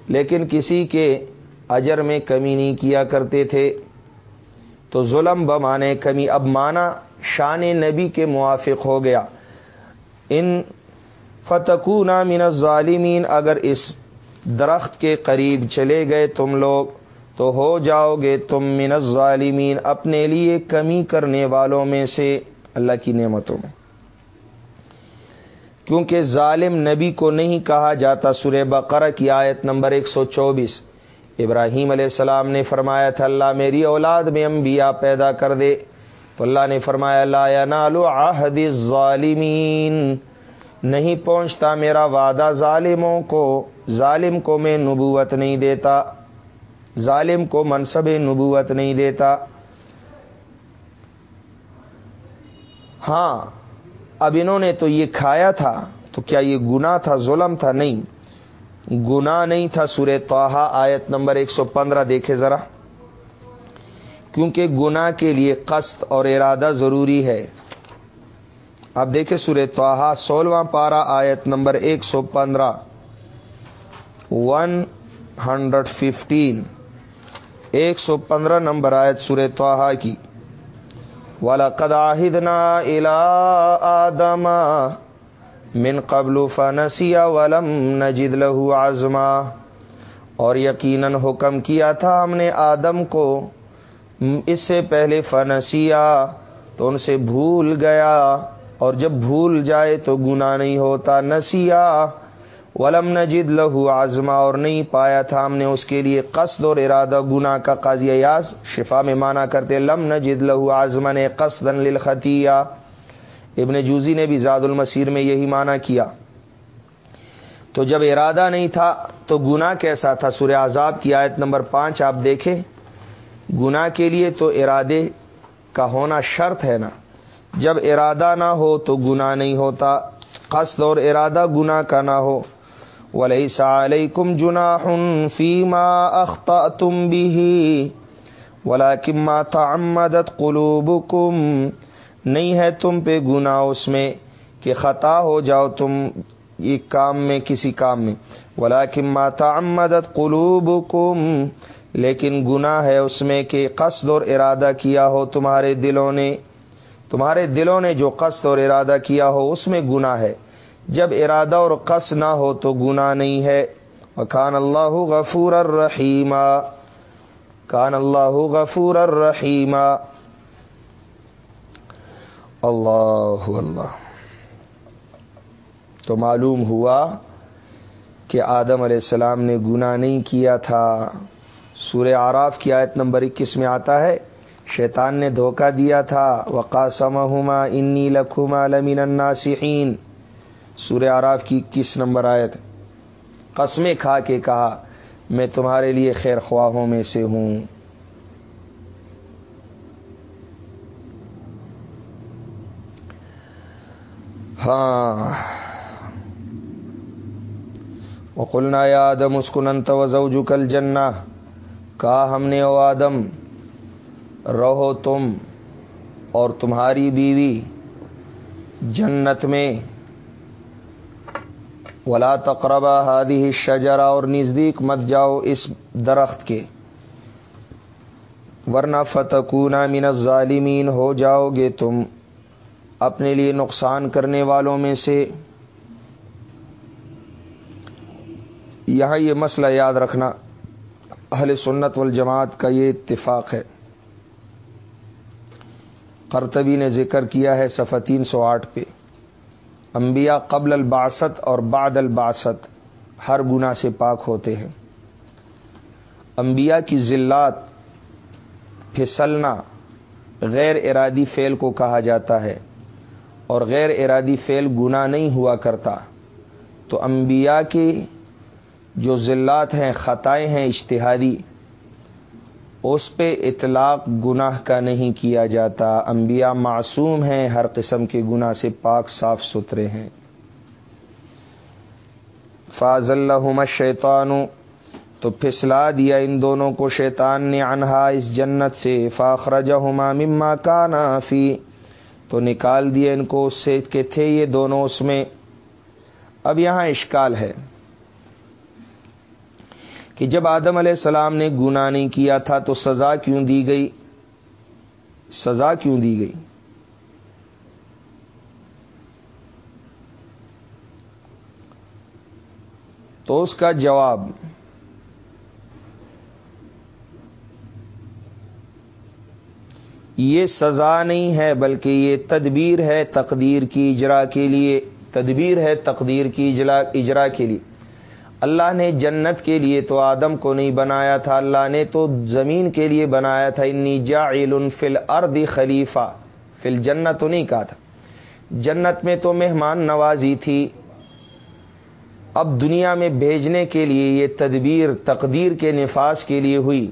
لیکن کسی کے اجر میں کمی نہیں کیا کرتے تھے۔ تو ظلم بمانے کمی اب مانا شان نبی کے موافق ہو گیا۔ ان فتقون من الظالمین، اگر اس درخت کے قریب چلے گئے تم لوگ، تو ہو جاؤ گے تم من الظالمین، اپنے لیے کمی کرنے والوں میں سے اللہ کی نعمتوں میں۔ کیونکہ ظالم نبی کو نہیں کہا جاتا سورہ بقرہ کی آیت نمبر ایک سو چوبیس۔ ابراہیم علیہ السلام نے فرمایا تھا، اللہ میری اولاد میں انبیاء پیدا کر دے۔ تو اللہ نے فرمایا، لا نالو آحد ظالمین نہیں پہنچتا میرا وعدہ ظالموں کو، ظالم کو میں نبوت نہیں دیتا۔ ظالم کو منصب نبوت نہیں دیتا۔ ہاں اب انہوں نے تو یہ کھایا تھا، تو کیا یہ گنا تھا، ظلم تھا؟ نہیں۔ گنا نہیں تھا سورہ توحا آیت نمبر ایک سو پندرہ دیکھے ذرا۔ کیونکہ گنا کے لیے قصد اور ارادہ ضروری ہے۔ اب دیکھیں سورہ توحا سولہواں پارا آیت نمبر ایک سو پندرہ۔ ون ہنڈریڈ ففٹین، ایک سو پندرہ نمبر آیت سورہ توحا کی۔ وَلَقَدْ عَهِدْنَا إِلَىٰ آدَمَ من قبل فنسی ولم نجد له عزما اور یقیناً حکم کیا تھا ہم نے آدم کو اس سے پہلے فنسیا تو ان سے بھول گیا اور جب بھول جائے تو گناہ نہیں ہوتا، نسیا ولم نجد لہو آزما اور نہیں پایا تھا ہم نے اس کے لیے قصد اور ارادہ گنا کا قاضی ایاز شفا میں مانا کرتے، لم نجد لہو آزما نے قصد للخطیہ۔ ابن جوزی نے بھی زاد المسیر میں یہی مانا کیا۔ تو جب ارادہ نہیں تھا تو گنا کیسا تھا؟ سورہ عذاب کی آیت نمبر پانچ آپ دیکھیں۔ گنا کے لیے تو ارادے کا ہونا شرط ہے نا۔ جب ارادہ نہ ہو تو گنا نہیں ہوتا۔ قصد اور ارادہ گنا کا نہ ہو۔ وليس عليكم جناح فيما أخطأتم به. ولكن ما تعمدت قلوبكم. نہیں ہے تم پہ گناہ اس میں کہ خطا ہو جاؤ تم ایک کام میں، کسی کام میں. ولاکن ما تعمدت قلوبکم لیکن گناہ ہے اس میں کہ قصد اور ارادہ کیا ہو تمہارے دلوں نے. تمہارے دلوں نے جو قصد اور ارادہ کیا ہو، اس میں گناہ ہے. جب ارادہ اور قص نہ ہو تو گناہ نہیں ہے۔ کان اللہ غفور الرحیم کان اللہ غفور الرحیم اللہ اللہ۔ تو معلوم ہوا کہ آدم علیہ السلام نے گناہ نہیں کیا تھا۔ سورہ آراف کی آیت نمبر اکیس میں آتا ہے، شیطان نے دھوکہ دیا تھا۔ وقاسم انی لکھما لمن الناسحین۔ سورہ آراف کی کس نمبر آیت، قسمیں کھا کے کہا، میں تمہارے لیے خیر خواہوں میں سے ہوں۔ ہاں۔ وقلنا یا آدم اسکن انت وزوجک کل جنا کہا ہم نے، او آدم، رہو تم اور تمہاری بیوی جنت میں۔ ولا تقربا ہادی شجرا اور نزدیک مت جاؤ اس درخت کے۔ ورنہ فتقونا من الظالمین، ہو جاؤ گے تم اپنے لیے نقصان کرنے والوں میں سے۔ یہاں یہ مسئلہ یاد رکھنا، اہل سنت والجماعت کا یہ اتفاق ہے۔ قرطبی نے ذکر کیا ہے صفحہ تین سو آٹھ پہ۔ انبیاء قبل الباست اور بعد الباست ہر گنا سے پاک ہوتے ہیں۔ انبیاء کی ذلات، پھسلنا غیر ارادی فعل کو کہا جاتا ہے اور غیر ارادی فعل گنا نہیں ہوا کرتا۔ تو انبیاء کی جو ذلات ہیں، خطائیں ہیں اشتہادی اس پہ اطلاق گناہ کا نہیں کیا جاتا۔ انبیاء معصوم ہیں، ہر قسم کے گناہ سے پاک صاف ستھرے ہیں۔ فاض اللہ شیطان تو پھسلا دیا ان دونوں کو شیطان نے انہا اس جنت سے۔ فاخرج ہما مما کا نافی تو نکال دیا ان کو اس سے کہ تھے یہ دونوں اس میں۔ اب یہاں اشکال ہے۔ کہ جب آدم علیہ السلام نے گناہ نہیں کیا تھا تو سزا کیوں دی گئی؟ سزا کیوں دی گئی؟ تو اس کا جواب یہ سزا نہیں ہے بلکہ یہ تدبیر ہے تقدیر کی اجرا کے لیے، تدبیر ہے تقدیر کی اجرا کے لیے۔ اللہ نے جنت کے لیے تو آدم کو نہیں بنایا تھا، اللہ نے تو زمین کے لیے بنایا تھا۔ انی جاعل فل ارد خلیفہ۔ فل جنت تو نہیں کہا تھا۔ جنت میں تو مہمان نوازی تھی۔ اب دنیا میں بھیجنے کے لیے یہ تدبیر، تقدیر کے نفاذ کے لیے ہوئی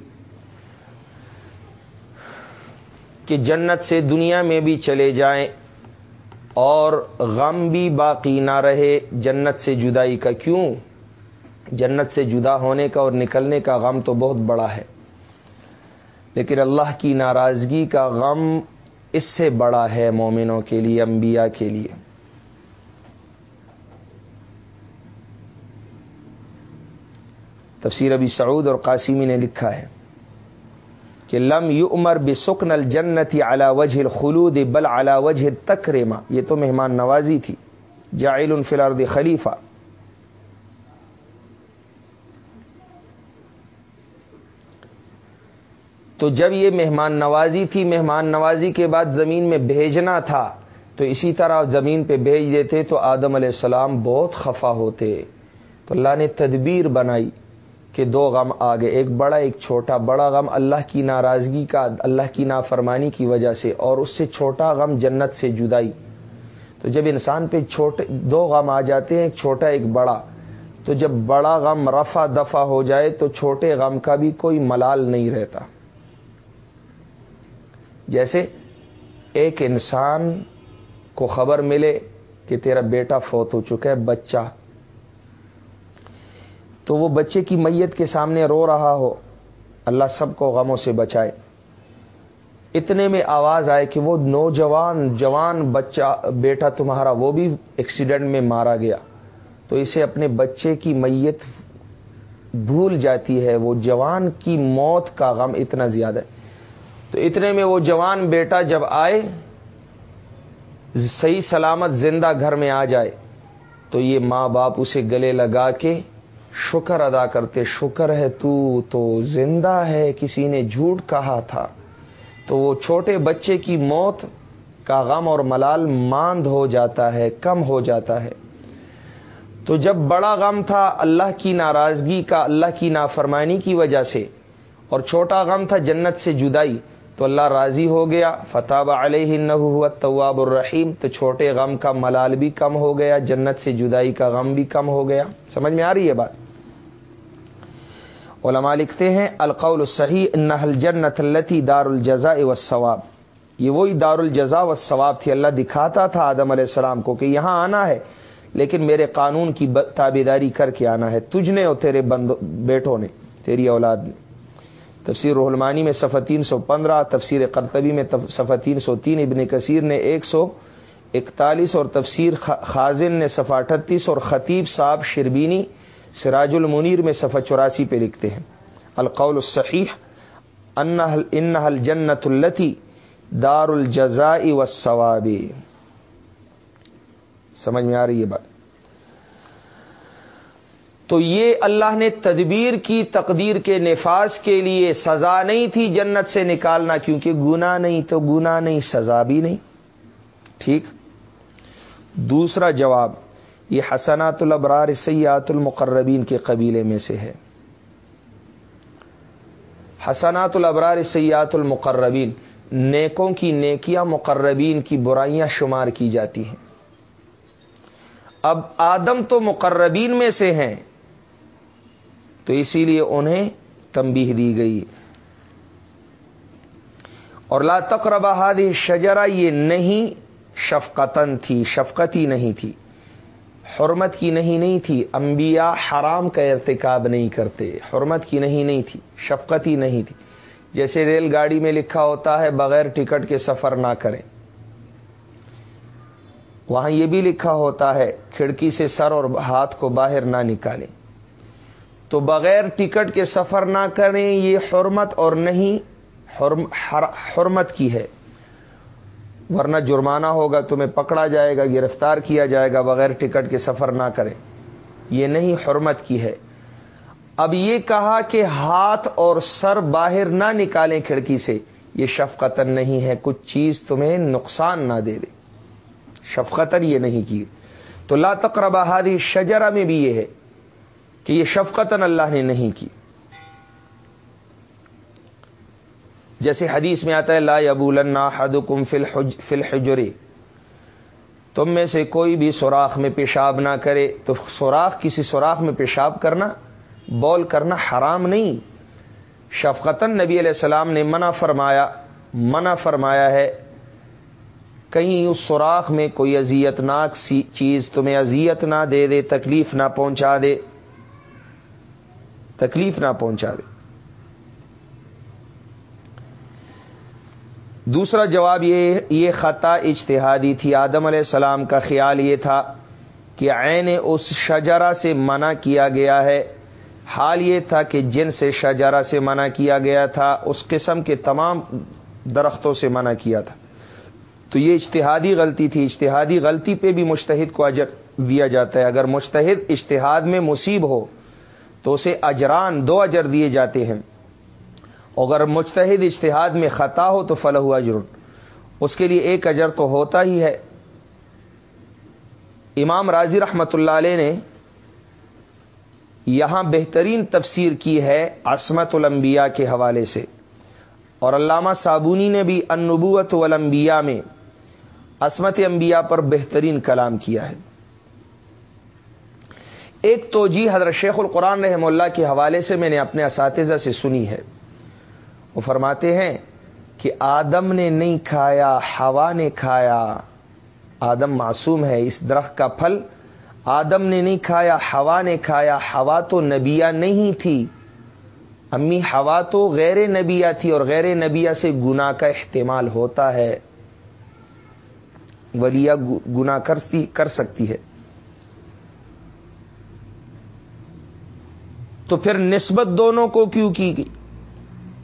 کہ جنت سے دنیا میں بھی چلے جائیں اور غم بھی باقی نہ رہے جنت سے جدائی کا۔ کیوں؟ جنت سے جدا ہونے کا اور نکلنے کا غم تو بہت بڑا ہے۔ لیکن اللہ کی ناراضگی کا غم اس سے بڑا ہے مومنوں کے لیے، انبیاء کے لیے۔ تفسیر ابی سعود اور قاسمی نے لکھا ہے کہ لم یو عمر بے سکن الجنتی اعلی وجہ خلود بل اعلی وجہ تکریما یہ تو مہمان نوازی تھی۔ جائل الفلارد خلیفہ۔ تو جب یہ مہمان نوازی تھی، مہمان نوازی کے بعد زمین میں بھیجنا تھا، تو اسی طرح زمین پہ بھیج دیتے تو آدم علیہ السلام بہت خفا ہوتے۔ تو اللہ نے تدبیر بنائی کہ دو غم آگے، ایک بڑا، ایک چھوٹا۔ بڑا غم اللہ کی ناراضگی کا، اللہ کی نافرمانی کی وجہ سے، اور اس سے چھوٹا غم جنت سے جدائی۔ تو جب انسان پہ چھوٹے، دو غم آ جاتے ہیں، ایک چھوٹا، ایک بڑا۔ تو جب بڑا غم رفع دفع ہو جائے تو چھوٹے غم کا بھی کوئی ملال نہیں رہتا۔ جیسے ایک انسان کو خبر ملے کہ تیرا بیٹا فوت ہو چکا ہے، بچہ۔ تو وہ بچے کی میت کے سامنے رو رہا ہو، اللہ سب کو غموں سے بچائے۔ اتنے میں آواز آئے کہ وہ نوجوان، جوان بچہ، بیٹا تمہارا وہ بھی ایکسیڈنٹ میں مارا گیا۔ تو اسے اپنے بچے کی میت بھول جاتی ہے، وہ جوان کی موت کا غم اتنا زیادہ ہے۔ تو اتنے میں وہ جوان بیٹا جب آئے، صحیح سلامت زندہ گھر میں آ جائے، تو یہ ماں باپ اسے گلے لگا کے شکر ادا کرتے، شکر ہے تو تو زندہ ہے، کسی نے جھوٹ کہا تھا۔ تو وہ چھوٹے بچے کی موت کا غم اور ملال ماند ہو جاتا ہے، کم ہو جاتا ہے۔ تو جب بڑا غم تھا، اللہ کی ناراضگی کا، اللہ کی نافرمانی کی وجہ سے، اور چھوٹا غم تھا جنت سے جدائی تو اللہ راضی ہو گیا فتح علیہ نہ طواب الرحیم، تو چھوٹے غم کا ملال بھی کم ہو گیا، جنت سے جدائی کا غم بھی کم ہو گیا۔ سمجھ میں آ رہی ہے بات؟ علماء لکھتے ہیں، القول صحیح نہل جنت التی دار الجزا و ثواب یہ وہی دار الجزا و ثواب تھی، اللہ دکھاتا تھا آدم علیہ السلام کو کہ یہاں آنا ہے، لیکن میرے قانون کی تابیداری کر کے آنا ہے، تجھ نے اور تیرے بیٹوں نے، تیری اولاد نے۔ تفسیر رحلمانی میں صفحہ تین سو پندرہ، تفسیر قرطبی میں صفحہ تین سو تین، ابن کثیر نے ایک سو اکتالیس اور تفسیر خازن نے صفحہ اٹھتیس اور خطیب صاحب شربینی سراج المنیر میں صفحہ چوراسی پہ لکھتے ہیں۔ القول الصحیح ان الجنت التی دار الجزائی و سمجھ میں آ رہی ہے بات؟ تو یہ اللہ نے تدبیر کی، تقدیر کے نفاذ کے لیے سزا نہیں تھی جنت سے نکالنا، کیونکہ گنا نہیں تو گنا نہیں، سزا بھی نہیں۔ ٹھیک؟ دوسرا جواب، یہ حسنات الابرار سیات المقربین کے قبیلے میں سے ہے۔ حسنات الابرار سیات المقربین، نیکوں کی نیکیاں، مقربین کی برائیاں شمار کی جاتی ہیں۔ اب آدم تو مقربین میں سے ہیں۔ تو اسی لیے انہیں تمبی دی گئی۔ اور لا تقرب ہادی شجرا یہ نہیں شفقتن تھی شفقتی نہیں تھی، حرمت کی نہیں نہیں تھی۔ انبیاء حرام کا ارتکاب نہیں کرتے، حرمت کی نہیں نہیں تھی شفقتی نہیں تھی۔ جیسے ریل گاڑی میں لکھا ہوتا ہے، بغیر ٹکٹ کے سفر نہ کریں۔ وہاں یہ بھی لکھا ہوتا ہے، کھڑکی سے سر اور ہاتھ کو باہر نہ نکالیں۔ تو بغیر ٹکٹ کے سفر نہ کریں، یہ حرمت اور نہیں حرمت کی ہے۔ ورنہ جرمانہ ہوگا، تمہیں پکڑا جائے گا، گرفتار کیا جائے گا، بغیر ٹکٹ کے سفر نہ کریں۔ یہ نہیں، حرمت کی ہے۔ اب یہ کہا کہ ہاتھ اور سر باہر نہ نکالیں کھڑکی سے، یہ شفقتن نہیں ہے۔ کچھ چیز تمہیں نقصان نہ دے دے۔ شفقتن یہ نہیں کی۔ تو لا تقربہ ہادی شجرا میں بھی یہ ہے۔ کہ یہ شفقتن اللہ نے نہیں کی۔ جیسے حدیث میں آتا ہے، لا ابول حد کم فل حجری تم میں سے کوئی بھی سوراخ میں پیشاب نہ کرے۔ تو سوراخ، کسی سوراخ میں پیشاب کرنا، بول کرنا حرام نہیں۔ شفقتاً نبی علیہ السلام نے منع فرمایا منع فرمایا ہے، کہیں اس سوراخ میں کوئی اذیت ناک سی چیز تمہیں اذیت نہ دے دے، تکلیف نہ پہنچا دے۔ تکلیف نہ پہنچا دے۔ دوسرا جواب یہ یہ خطا اجتہادی تھی۔ آدم علیہ السلام کا خیال یہ تھا کہ عین اس شجرا سے منع کیا گیا ہے۔ حال یہ تھا کہ جن سے شجرا سے منع کیا گیا تھا، اس قسم کے تمام درختوں سے منع کیا تھا۔ تو یہ اجتہادی غلطی تھی۔ اجتہادی غلطی پہ بھی مشتحد کو اجر دیا جاتا ہے۔ اگر مشتحد اجتہاد میں مصیب ہو تو اسے اجران دو اجر دیے جاتے ہیں۔ اگر مشتحد اجتہاد میں خطا ہو تو فلح ہوا اجر اس کے لیے ایک اجر تو ہوتا ہی ہے۔ امام راضی رحمت اللہ علیہ نے یہاں بہترین تفسیر کی ہے عصمت الانبیاء کے حوالے سے۔ اور علامہ صابونی نے بھی انبوت والانبیاء میں عصمت انبیاء پر بہترین کلام کیا ہے۔ ایک تو جی حضرت شیخ القرآن رحم اللہ کے حوالے سے میں نے اپنے اساتذہ سے سنی ہے۔ وہ فرماتے ہیں کہ آدم نے نہیں کھایا ہوا نے کھایا۔ آدم معصوم ہے، اس درخت کا پھل۔ آدم نے نہیں کھایا ہوا نے کھایا۔ ہوا تو نبیا نہیں تھی۔ امی ہوا تو غیر نبیا تھی اور غیر نبیا سے گنا کا احتمال ہوتا ہے۔ ولیا گنا کرتی کر سکتی ہے۔ تو پھر نسبت دونوں کو کیوں کی گئی؟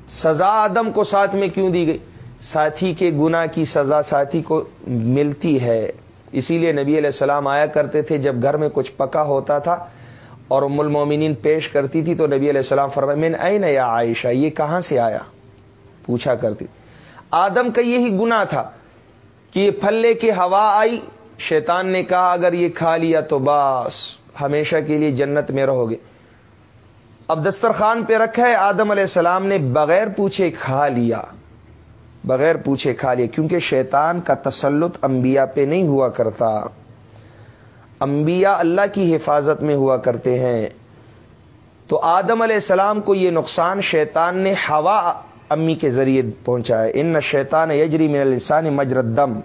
سزا آدم کو ساتھ میں کیوں دی گئی؟ ساتھی کے گنا کی سزا ساتھی کو ملتی ہے۔ اسی لیے نبی علیہ السلام آیا کرتے تھے جب گھر میں کچھ پکا ہوتا تھا اور ام المومنین پیش کرتی تھی تو نبی علیہ السلام فرمائے میں اے نیا عائشہ؟ یہ کہاں سے آیا؟ پوچھا کرتی آدم کا یہی گنا تھا کہ یہ پھلے کی ہوا آئی۔ شیطان نے کہا، اگر یہ کھا لیا تو بس ہمیشہ کے لیے جنت میں رہو گے۔ اب دسترخوان پہ رکھا ہے، آدم علیہ السلام نے بغیر پوچھے کھا لیا۔ بغیر پوچھے کھا لیا، کیونکہ شیطان کا تسلط انبیاء پہ نہیں ہوا کرتا۔ انبیاء اللہ کی حفاظت میں ہوا کرتے ہیں۔ تو آدم علیہ السلام کو یہ نقصان شیطان نے ہوا امی کے ذریعے پہنچا ہے۔ ان شیطان یجری من السان مجرد دم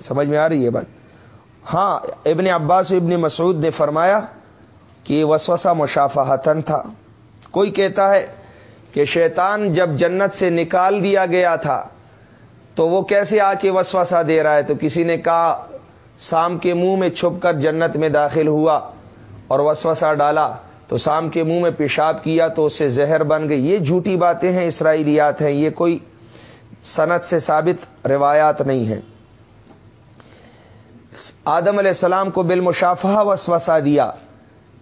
سمجھ میں آ رہی ہے بات؟ ہاں ابن عباس ابن مسعود نے فرمایا کہ یہ وسوسہ مشافہتن تھا۔ کوئی کہتا ہے کہ شیطان جب جنت سے نکال دیا گیا تھا، تو وہ کیسے آ کے وسوسہ دے رہا ہے؟ تو کسی نے کہا، سام کے منہ میں چھپ کر جنت میں داخل ہوا اور وسوسہ ڈالا، تو سام کے منہ میں پیشاب کیا تو اس سے زہر بن گئی۔ یہ جھوٹی باتیں ہیں، اسرائیلیات ہیں۔ یہ کوئی صنعت سے ثابت روایات نہیں ہیں۔ آدم علیہ السلام کو بالمشافہ وسوسہ دیا۔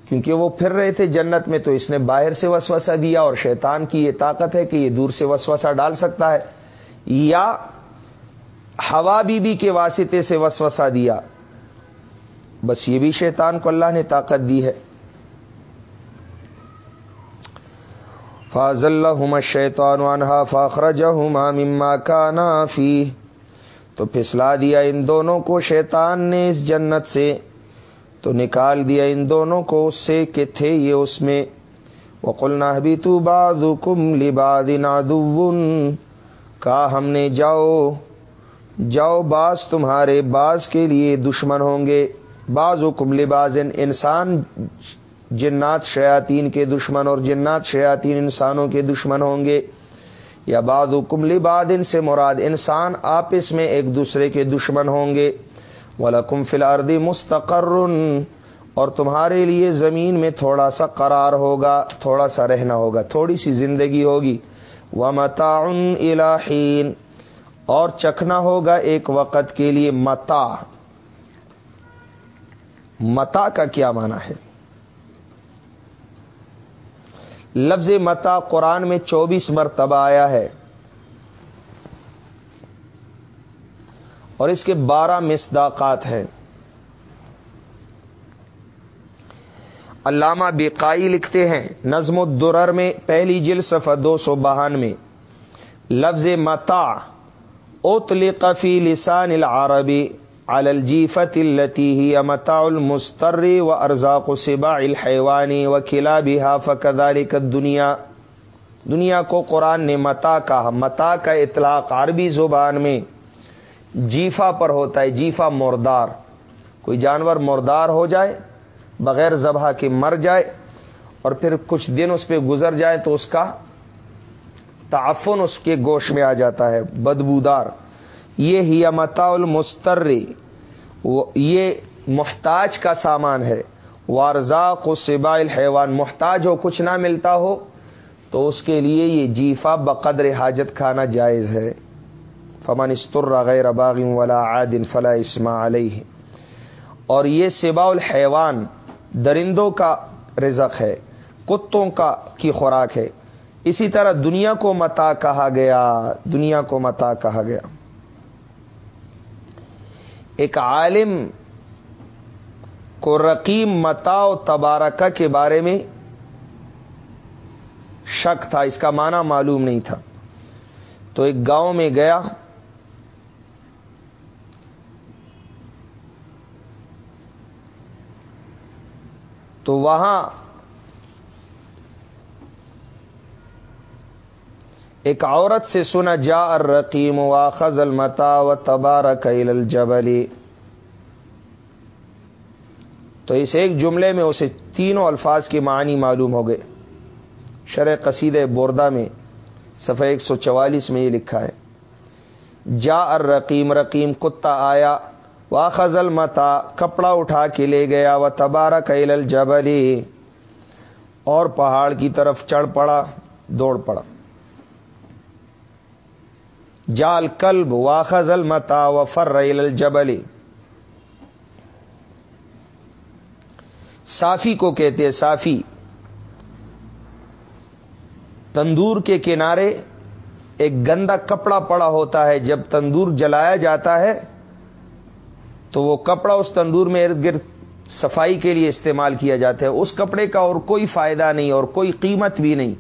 کیونکہ وہ پھر رہے تھے جنت میں، تو اس نے باہر سے وسوسہ دیا اور شیطان کی یہ طاقت ہے کہ یہ دور سے وسوسہ ڈال سکتا ہے۔ یا ہوا بی بی کے واسطے سے وسوسہ دیا۔ بس یہ بھی شیطان کو اللہ نے طاقت دی ہے۔ فاض اللہ شیطان وانہا فاخرج مما کا نافی تو پھسلا دیا ان دونوں کو، شیطان نے اس جنت سے۔ تو نکال دیا ان دونوں کو اس سے کہ تھے یہ اس میں۔ وقلنا بھی تو باد کم لباد کہا، ہم نے، جاؤ۔ جاؤ باز تمہارے باز کے لیے دشمن ہوں گے۔ بعض و کم لباز انسان، جنات، شیاطین کے دشمن اور جنات، شیاطین انسانوں کے دشمن ہوں گے۔ یا بعض و کم لباد سے مراد انسان آپس میں ایک دوسرے کے دشمن ہوں گے۔ ولکم فلاردی مستقر۔ اور تمہارے لیے زمین میں تھوڑا سا قرار ہوگا، تھوڑا سا رہنا ہوگا، تھوڑی سی زندگی ہوگی۔ وہ متعن الہین اور چکھنا ہوگا ایک وقت کے لیے متا متا کا کیا مانا ہے؟ لفظ متا قرآن میں چوبیس مرتبہ آیا ہے اور اس کے بارہ مصداقات ہیں۔ علامہ بیقائی لکھتے ہیں، نظم الدرر میں پہلی جل صفحہ دو سو بہان میں، لفظ متا فی لسان العربی الجیفت التي هي متاع المستر و ارزاق سباع الحیوانی و کلابها فكذلك الدنیا۔ دنیا کو قرآن نے متا کہا۔ متا کا اطلاق عربی زبان میں جیفا پر ہوتا ہے جیفا مردار۔ کوئی جانور مردار ہو جائے، بغیر ذبح کے مر جائے اور پھر کچھ دن اس پہ گزر جائے تو اس کا تعفن اس کے گوشت میں آ جاتا ہے، بدبودار۔ یہ ہی متا المستر یہ محتاج کا سامان ہے۔ وارزا کو سبائل حیوان محتاج ہو، کچھ نہ ملتا ہو، تو اس کے لیے یہ جیفا بقدر حاجت کھانا جائز ہے۔ فمن استر غیر باغ ولا عادن فلا اسما علیہ۔ اور یہ سبا الحیوان درندوں کا رزق ہے، کتوں کا کی خوراک ہے۔ اسی طرح دنیا کو متا کہا گیا، دنیا کو متا کہا گیا۔ ایک عالم کو رقیم متا و تبارکہ کے بارے میں شک تھا، اس کا معنی معلوم نہیں تھا۔ تو ایک گاؤں میں گیا۔ تو وہاں ایک عورت سے سنا جا رقیم و خز المتا و تبارک الجبلی تو اس ایک جملے میں اسے تینوں الفاظ کی معنی معلوم ہو گئے۔ شرح قصید بوردہ میں، صفحہ ایک سو چوالیس میں یہ لکھا ہے جا رقیم رقیم کتا آیا وا خزل متا کپڑا اٹھا کے لے گیا وہ تبارہ کیل الجبلی اور پہاڑ کی طرف چڑھ پڑا، دوڑ پڑا۔ جال کلب وا خزل متا و فر الجبلی صافی کو کہتے ہیں صافی تندور کے کنارے ایک گندا کپڑا پڑا ہوتا ہے، جب تندور جلایا جاتا ہے، تو وہ کپڑا اس تندور میں ارد گرد صفائی کے لیے استعمال کیا جاتا ہے۔ اس کپڑے کا اور کوئی فائدہ نہیں اور کوئی قیمت بھی نہیں۔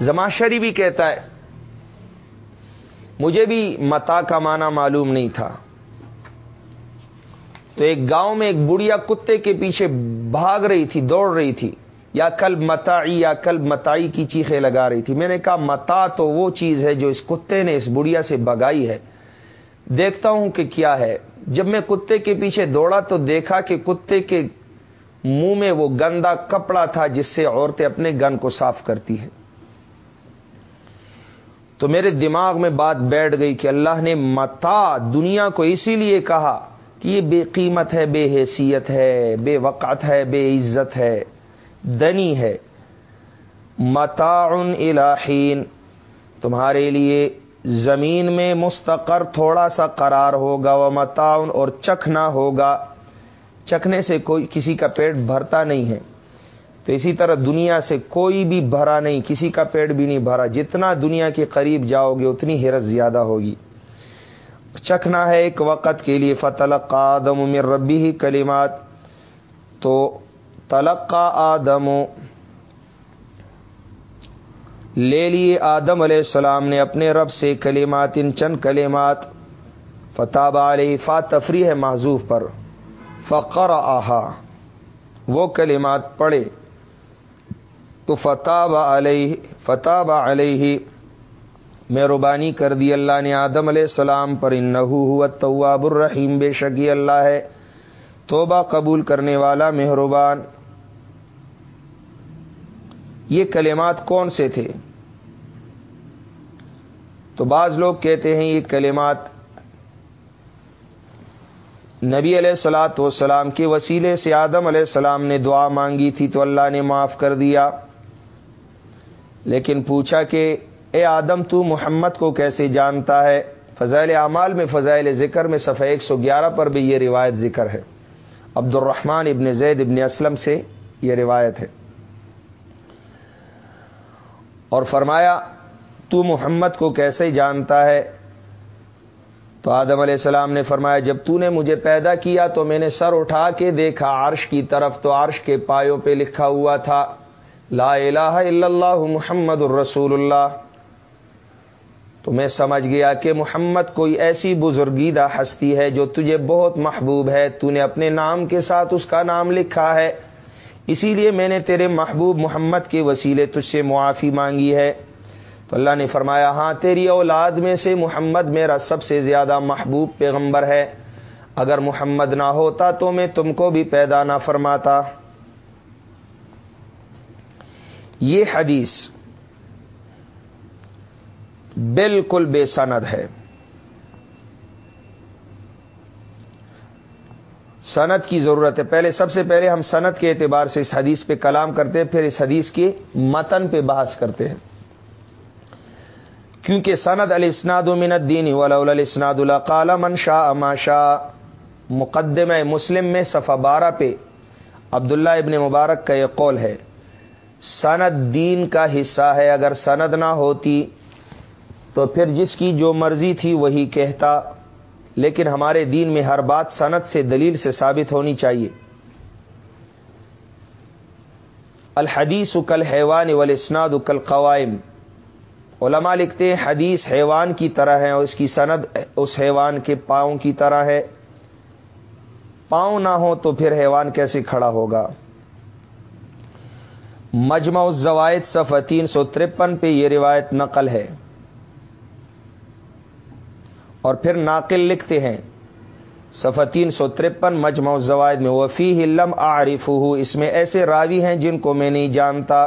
زماشری بھی کہتا ہے مجھے بھی متا کا معنی معلوم نہیں تھا۔ تو ایک گاؤں میں ایک بڑھیا کتے کے پیچھے بھاگ رہی تھی، دوڑ رہی تھی۔ یا کل متائی یا کل متائی کی چیخیں لگا رہی تھی۔ میں نے کہا، متا تو وہ چیز ہے جو اس کتے نے اس بڑھیا سے بگائی ہے۔ دیکھتا ہوں کہ کیا ہے۔ جب میں کتے کے پیچھے دوڑا تو دیکھا کہ کتے کے منہ میں وہ گندا کپڑا تھا جس سے عورتیں اپنے گن کو صاف کرتی ہیں۔ تو میرے دماغ میں بات بیٹھ گئی کہ اللہ نے متا دنیا کو اسی لیے کہا کہ یہ بے قیمت ہے، بے حیثیت ہے، بے وقت ہے، بے عزت ہے، دنی ہے۔ متاع الہین تمہارے لیے زمین میں مستقر تھوڑا سا قرار ہوگا، وہ متاؤن اور چکھنا ہوگا۔ چکھنے سے کوئی کسی کا پیٹ بھرتا نہیں ہے۔ تو اسی طرح دنیا سے کوئی بھی بھرا نہیں، کسی کا پیٹ بھی نہیں بھرا۔ جتنا دنیا کے قریب جاؤ گے، اتنی حیرت زیادہ ہوگی۔ چکھنا ہے ایک وقت کے لیے۔ فتح آدم مر ربی ہی کلمات۔ تو تلقا آدم، لے لیے آدم علیہ السلام نے اپنے رب سے کلمات، ان چند کلمات۔ فتح علیہ فا تفریح معذوف پر۔ فقر آہا وہ کلمات پڑھے۔ تو فتح علیہ فتح علیہ مہربانی کر دی اللہ نے آدم علیہ السلام پر ان تواب الرحیم، بے شکی اللہ ہے۔ توبہ قبول کرنے والا مہربان۔ یہ کلمات کون سے تھے؟ تو بعض لوگ کہتے ہیں یہ کلمات نبی علیہ السلاۃ والسلام کے وسیلے سے آدم علیہ السلام نے دعا مانگی تھی تو اللہ نے معاف کر دیا۔ لیکن پوچھا کہ اے آدم تو محمد کو کیسے جانتا ہے؟ فضائل اعمال میں، فضائل ذکر میں صفحہ ایک سو گیارہ پر بھی یہ روایت ذکر ہے۔ عبد الرحمن ابن زید ابن اسلم سے یہ روایت ہے۔ اور فرمایا، تو محمد کو کیسے جانتا ہے؟ تو آدم علیہ السلام نے فرمایا، جب تو نے مجھے پیدا کیا تو میں نے سر اٹھا کے دیکھا، عرش کی طرف تو عرش کے پایوں پہ لکھا ہوا تھا۔ لا الہ الا اللہ محمد الرسول اللہ تو میں سمجھ گیا کہ محمد کوئی ایسی بزرگیدہ ہستی ہے جو تجھے بہت محبوب ہے، تو نے اپنے نام کے ساتھ اس کا نام لکھا ہے۔ اسی لیے میں نے تیرے محبوب محمد کے وسیلے تجھ سے معافی مانگی ہے۔ تو اللہ نے فرمایا ہاں تیری اولاد میں سے محمد میرا سب سے زیادہ محبوب پیغمبر ہے۔ اگر محمد نہ ہوتا تو میں تم کو بھی پیدا نہ فرماتا۔ یہ حدیث بالکل بے سند ہے۔ سند کی ضرورت ہے۔ پہلے سب سے پہلے ہم سند کے اعتبار سے اس حدیث پہ کلام کرتے ہیں، پھر اس حدیث کے متن پہ بحث کرتے ہیں۔ کیونکہ سند الاسناد من الدین ولول الاسناد قال من شاء ما شاء۔ مقدمہ مسلم میں صفحہ بارہ پہ عبداللہ ابن مبارک کا یہ قول ہے۔ سند دین کا حصہ ہے، اگر سند نہ ہوتی تو پھر جس کی جو مرضی تھی وہی کہتا۔ لیکن ہمارے دین میں ہر بات سند سے دلیل سے ثابت ہونی چاہیے۔ الحدیث کل حیوان والاسناد کل قوائم علماء لکھتے ہیں، حدیث حیوان کی طرح ہے اور اس کی سند اس حیوان کے پاؤں کی طرح ہے۔ پاؤں نہ ہو تو پھر حیوان کیسے کھڑا ہوگا؟ مجمع الزوائد صفحہ تین سو ترپن پہ یہ روایت نقل ہے۔ اور پھر ناقل لکھتے ہیں، صفحہ تین سو ترپن مجمع الزوائد میں وفی ہلم عارف اس میں ایسے راوی ہیں جن کو میں نہیں جانتا۔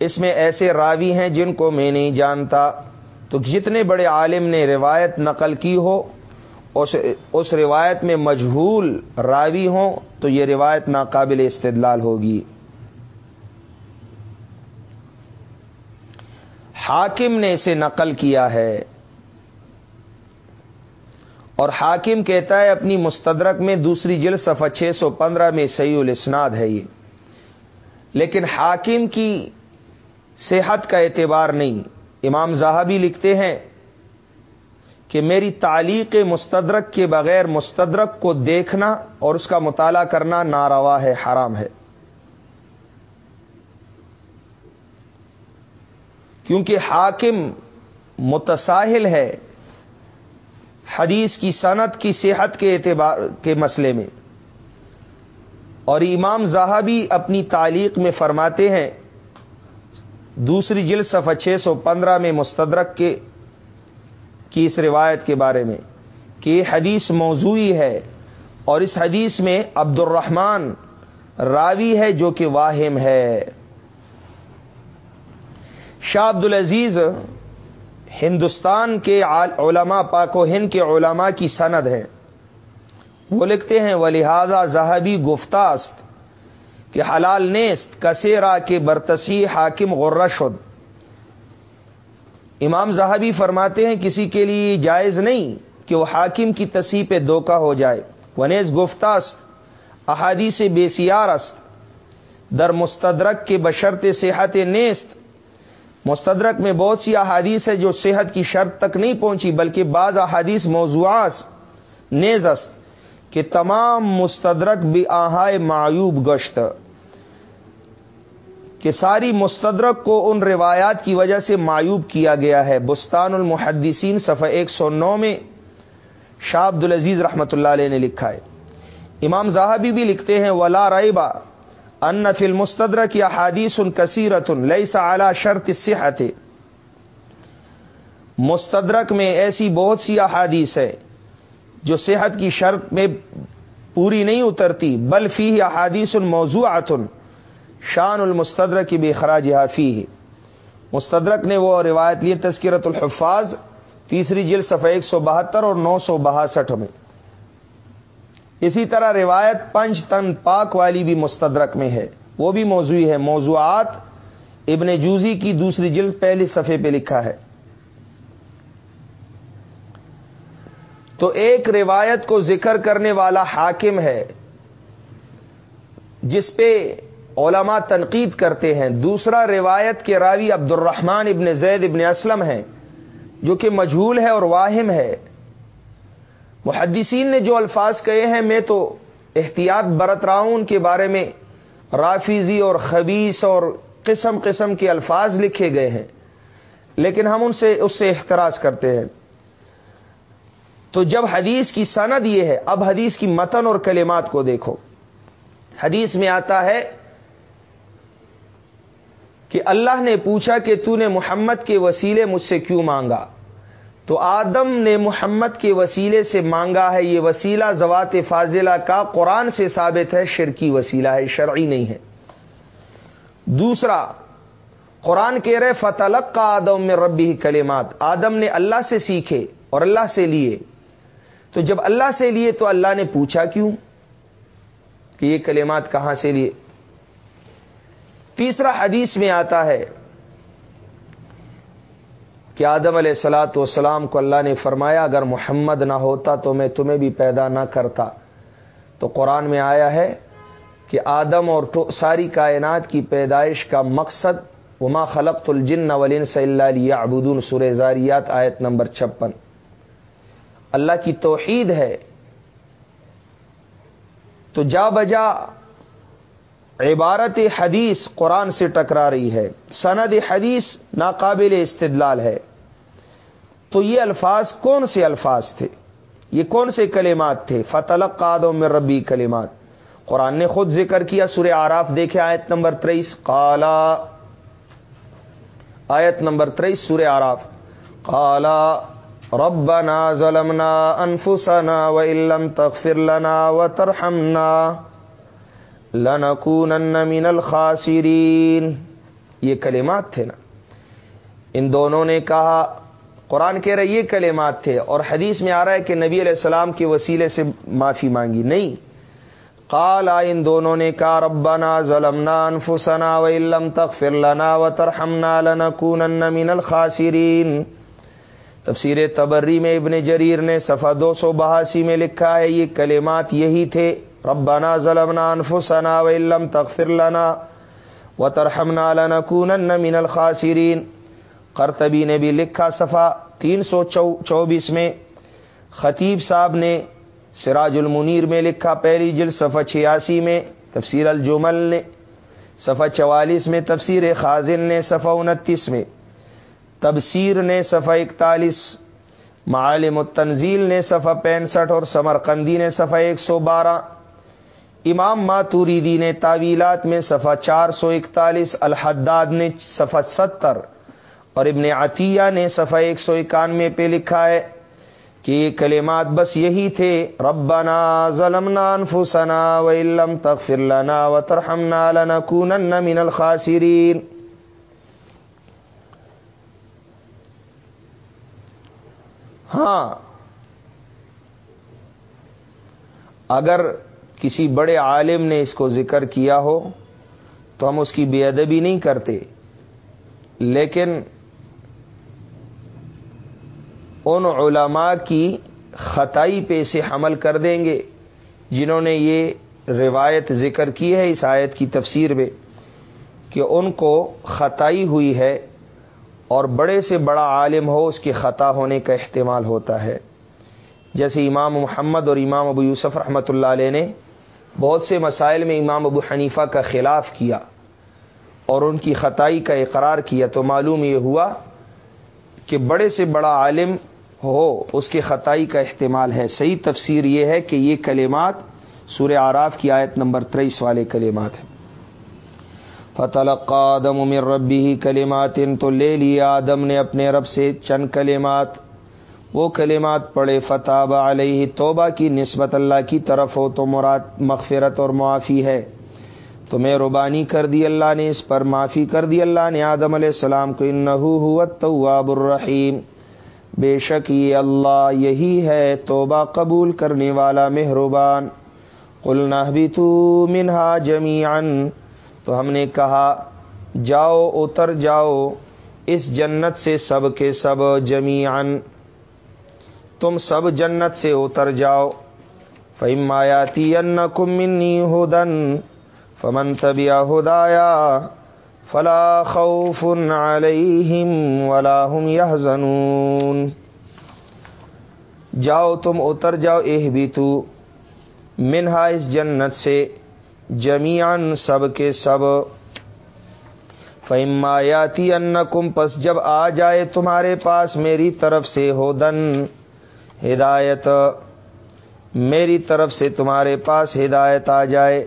اس میں ایسے راوی ہیں جن کو میں نہیں جانتا۔ تو جتنے بڑے عالم نے روایت نقل کی ہو اس روایت میں مجہول راوی ہوں تو یہ روایت ناقابل استدلال ہوگی۔ حاکم نے اسے نقل کیا ہے۔ اور حاکم کہتا ہے اپنی مستدرک میں دوسری جل صفحہ چھ سو پندرہ میں سعی الاسناد ہے یہ۔ لیکن حاکم کی صحت کا اعتبار نہیں۔ امام زاہبی لکھتے ہیں کہ میری تعلیق مستدرک کے بغیر مستدرک کو دیکھنا اور اس کا مطالعہ کرنا ناروا ہے، حرام ہے۔ کیونکہ حاکم متساہل ہے حدیث کی صنعت کی صحت کے اعتبار کے مسئلے میں۔ اور امام زاہبی اپنی تعلیق میں فرماتے ہیں، دوسری جلد صفحہ چھ سو پندرہ میں مستدرک کے کی اس روایت کے بارے میں کہ یہ حدیث موضوعی ہے اور اس حدیث میں عبد الرحمان راوی ہے جو کہ واہم ہے۔ شاہ عبد العزیز ہندوستان کے علماء، پاک و ہند کے علماء کی سند ہے۔ وہ لکھتے ہیں وہ لہذا ذہبی گفتاست، کہ حلال نیست، کسیرا کے برتسی حاکم غر شد۔ امام زہبی فرماتے ہیں کسی کے لیے جائز نہیں کہ وہ حاکم کی تصیح پہ دھوکہ ہو جائے۔ ونیز گفتاست، احادیث بے سیارست، در مستدرک کے بشرط صحت نیست۔ مستدرک میں بہت سی احادیث ہے جو صحت کی شرط تک نہیں پہنچی، بلکہ بعض احادیث موضوعات نیزست، کہ تمام مستدرک بھی آہائے معیوب گشت۔ کہ ساری مستدرک کو ان روایات کی وجہ سے معیوب کیا گیا ہے۔ بستان المحدثین صفحہ ایک سو نو میں شاہ عبد العزیز رحمۃ اللہ علیہ نے لکھا ہے۔ امام زاہبی بھی لکھتے ہیں، ولا رائبا ان فل مستدرک یا حادیث ان کثیرت لئی سا شرط صحت مستدرک میں ایسی بہت سی احادیث ہے جو صحت کی شرط میں پوری نہیں اترتی، بل فی احادیث الموضوع شان المستدرک کی بے خراج حافی ہے مستدرک نے وہ روایت لی تذکرت الحفاظ، تیسری جلد صفحہ ایک سو بہتر اور نو سو باسٹھ میں۔ اسی طرح روایت پنج تن پاک والی بھی مستدرک میں ہے۔ وہ بھی موضوعی ہے، موضوعات۔ ابن جوزی کی دوسری جلد پہلی صفحے پہ لکھا ہے۔ تو ایک روایت کو ذکر کرنے والا حاکم ہے، جس پہ علماء تنقید کرتے ہیں۔ دوسرا روایت کے راوی عبد الرحمان ابن زید ابن اسلم ہیں، جو کہ مجھول ہے اور واہم ہے۔ محدثین نے جو الفاظ کہے ہیں، میں تو احتیاط برت رہا ہوں ان کے بارے میں رافیزی اور خبیص اور قسم قسم کے الفاظ لکھے گئے ہیں، لیکن ہم ان سے، اس سے احتراج کرتے ہیں۔ تو جب حدیث کی سند یہ ہے، اب حدیث کی متن اور کلمات کو دیکھو۔ حدیث میں آتا ہے کہ اللہ نے پوچھا کہ تو نے محمد کے وسیلے مجھ سے کیوں مانگا؟ تو آدم نے محمد کے وسیلے سے مانگا ہے، یہ وسیلہ زوات فاضلہ کا قرآن سے ثابت ہے، شرکی وسیلہ ہے، شرعی نہیں ہے۔ دوسرا، قرآن کہہ رہے، فتلق کا آدم میں ربی کلمات آدم نے اللہ سے سیکھے اور اللہ سے لیے۔ تو جب اللہ سے لیے تو اللہ نے پوچھا کیوں؟ کہ یہ کلمات کہاں سے لیے؟ تیسرا حدیث میں آتا ہے کہ آدم علیہ السلاۃ والسلام کو اللہ نے فرمایا، اگر محمد نہ ہوتا تو میں تمہیں بھی پیدا نہ کرتا۔ تو قرآن میں آیا ہے کہ آدم اور ساری کائنات کی پیدائش کا مقصد، وما خلق الجن ولین صلی اللہ علیہ ابود سر زاریات آیت نمبر چھپن۔ اللہ کی توحید ہے۔ تو جا بجا عبارت حدیث قرآن سے ٹکرا رہی ہے۔ سند حدیث ناقابل استدلال ہے۔ تو یہ الفاظ کون سے الفاظ تھے؟ یہ کون سے کلمات تھے؟ فتلق قاد میں ربی کلمات قرآن نے خود ذکر کیا سورہ آراف دیکھے آیت نمبر تریس کالا آیت نمبر تریس سورہ آراف کالا ربنا ظلمنا انفسنا و علم تغفر لنا و ترحمنا لنکونن من الخاسرین۔ یہ کلمات تھے نا۔ ان دونوں نے کہا، قرآن کہہ رہے یہ کلمات تھے۔ اور حدیث میں آ رہا ہے کہ نبی علیہ السلام کے وسیلے سے معافی مانگی۔ نہیں۔ قال، ان دونوں نے کہا، ربنا ظلمنا انفسنا و علم تغفر لنا و ترحمنا لنکونن من الخاسرین۔ تفسیر تبری میں ابن جریر نے صفحہ دو سو بہاسی میں لکھا ہے، یہ کلمات یہی تھے۔ ربنا ظلمنا انفسنا و علم تغفر لنا و ترحمنا لنکونن من الخاسرین قرطبی نے بھی لکھا صفحہ تین سو چوبیس میں، خطیب صاحب نے سراج المنیر میں لکھا پہلی جل صفحہ چھیاسی میں، تفسیر الجمل نے صفحہ چوالیس میں، تفسیر خازن نے صفحہ انتیس میں، تبصیر نے صفحہ اکتالیس، معالم التنزیل نے صفحہ پینسٹھ اور سمرقندی نے صفحہ ایک سو بارہ۔ امام ماتوریدی نے تعویلات میں صفحہ چار سو اکتالیس، الحداد نے صفحہ ستر اور ابن عطیہ نے صفحہ ایک سو اکانوے پہ لکھا ہے کہ یہ کلمات بس یہی تھے، ربنا ظلمنا انفسنا وَإِلَّمْ تَغْفِرْ لَنَا وَتَرْحَمْنَا لَنَكُونَنَّ مِنَ الْخَاسِرِينَ ہاں اگر کسی بڑے عالم نے اس کو ذکر کیا ہو تو ہم اس کی بے ادبی نہیں کرتے۔ لیکن ان علماء کی خطائی پہ سے حمل کر دیں گے جنہوں نے یہ روایت ذکر کی ہے اس آیت کی تفسیر میں کہ ان کو خطائی ہوئی ہے اور بڑے سے بڑا عالم ہو اس کے خطا ہونے کا احتمال ہوتا ہے۔ جیسے امام محمد اور امام ابو یوسف رحمۃ اللہ علیہ نے بہت سے مسائل میں امام ابو حنیفہ کا خلاف کیا اور ان کی خطائی کا اقرار کیا تو معلوم یہ ہوا کہ بڑے سے بڑا عالم ہو، اس کی خطائی کا احتمال ہے۔ صحیح تفسیر یہ ہے کہ یہ کلمات سورہ آراف کی آیت نمبر تیئیس والے کلمات ہیں۔ فتح آدم عمر ربی ہی کلمات تو لے لیا آدم نے اپنے رب سے چند کلمات وہ کلمات پڑھے فتح علیہ، توبہ کی نسبت اللہ کی طرف ہو، تو مراد مغفرت اور معافی ہے۔ تو میں ربانی کر دی اللہ نے، اس پر معافی کر دی اللہ نے۔ آدم علیہ السلام کو انہو التواب الرحیم۔ بے شک یہ اللہ یہی ہے توبہ قبول کرنے والا مہربان۔ قلنا بھی تو منہا جمی تو ہم نے کہا، جاؤ، اتر جاؤ۔ اس جنت سے سب کے سب جمی تم سب جنت سے اتر جاؤ۔ فیم آیاتی ان کمنی ہدن فمن طبیا ہدایا فلا خوف علیہم ولا هم يحزنون۔ جاؤ تم اتر جاؤ اہ بھی تو منہا اس جنت سے جمیان سب کے سب۔ فیما یاتی ان پس جب آ جائے تمہارے پاس میری طرف سے ہو دن ہدایت۔ میری طرف سے تمہارے پاس ہدایت آ جائے۔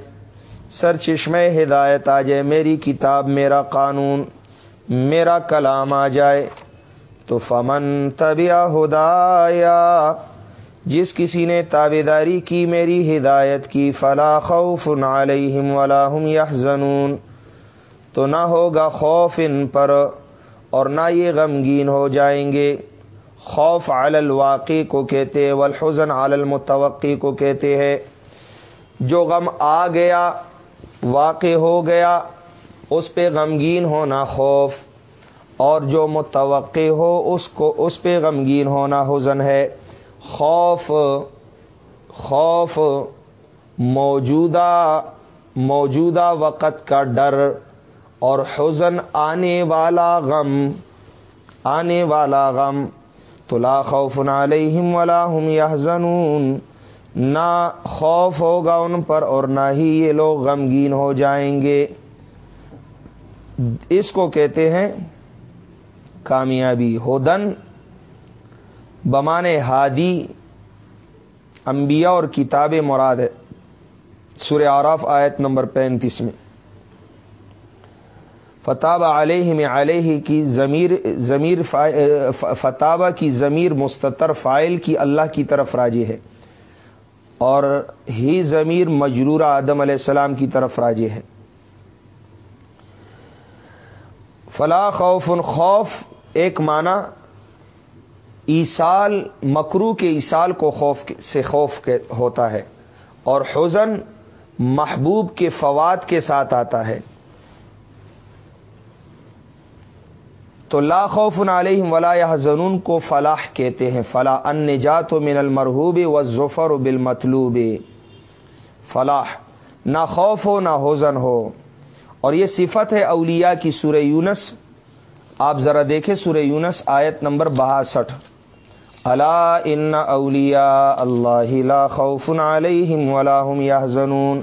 سر چشم ہدایت آ جائے۔ میری کتاب، میرا قانون، میرا کلام آ جائے۔ تو فمن طبیا ہدایا، جس کسی نے تابے داری کی، میری ہدایت کی، فلا خوف علیہم ولا هم یحزنون۔ تو نہ ہوگا خوف ان پر اور نہ یہ غمگین ہو جائیں گے۔ خوف علی الواقع کو کہتے والحزن علی المتوقع کو کہتے ہیں۔ جو غم آ گیا، واقع ہو گیا، اس پہ غمگین ہونا خوف۔ اور جو متوقع ہو، اس کو، اس پہ غمگین ہونا حزن ہے۔ خوف خوف موجودہ موجودہ وقت کا ڈر۔ اور حزن آنے والا غم، آنے والا غم۔ تو لا خوف علیہم ولا هم يحزنون نہ خوف ہوگا ان پر اور نہ ہی یہ لوگ غمگین ہو جائیں گے۔ اس کو کہتے ہیں کامیابی، ہودن۔ بمان ہادی، انبیاء اور کتاب مراد ہے۔ سر عراف آیت نمبر پینتیس میں۔ فتح علیہ میں علیہ کی ضمیر ضمیر فتح کی ضمیر مستطر فائل کی اللہ کی طرف راجی ہے اور ہی ضمیر مجرورہ آدم علیہ السلام کی طرف راجے ہے۔ فلا خوف خوف ایک معنی ایسال مکرو کے ایسال کو خوف سے خوف ہوتا ہے اور حزن محبوب کے فواد کے ساتھ آتا ہے۔ تو لا خوف علیہم ولا یا زنون کو فلاح کہتے ہیں فلاح ان جات و من المرحوب و ظفر و بال مطلوب فلاح، نہ خوف ہو نہ حوزن ہو۔ اور یہ صفت ہے اولیاء کی سورہ یونس۔ آپ ذرا دیکھیں سورہ یونس آیت نمبر باسٹھ اللہ ان اولیا اللہ لا خوف علیہم ولا هم يحزنون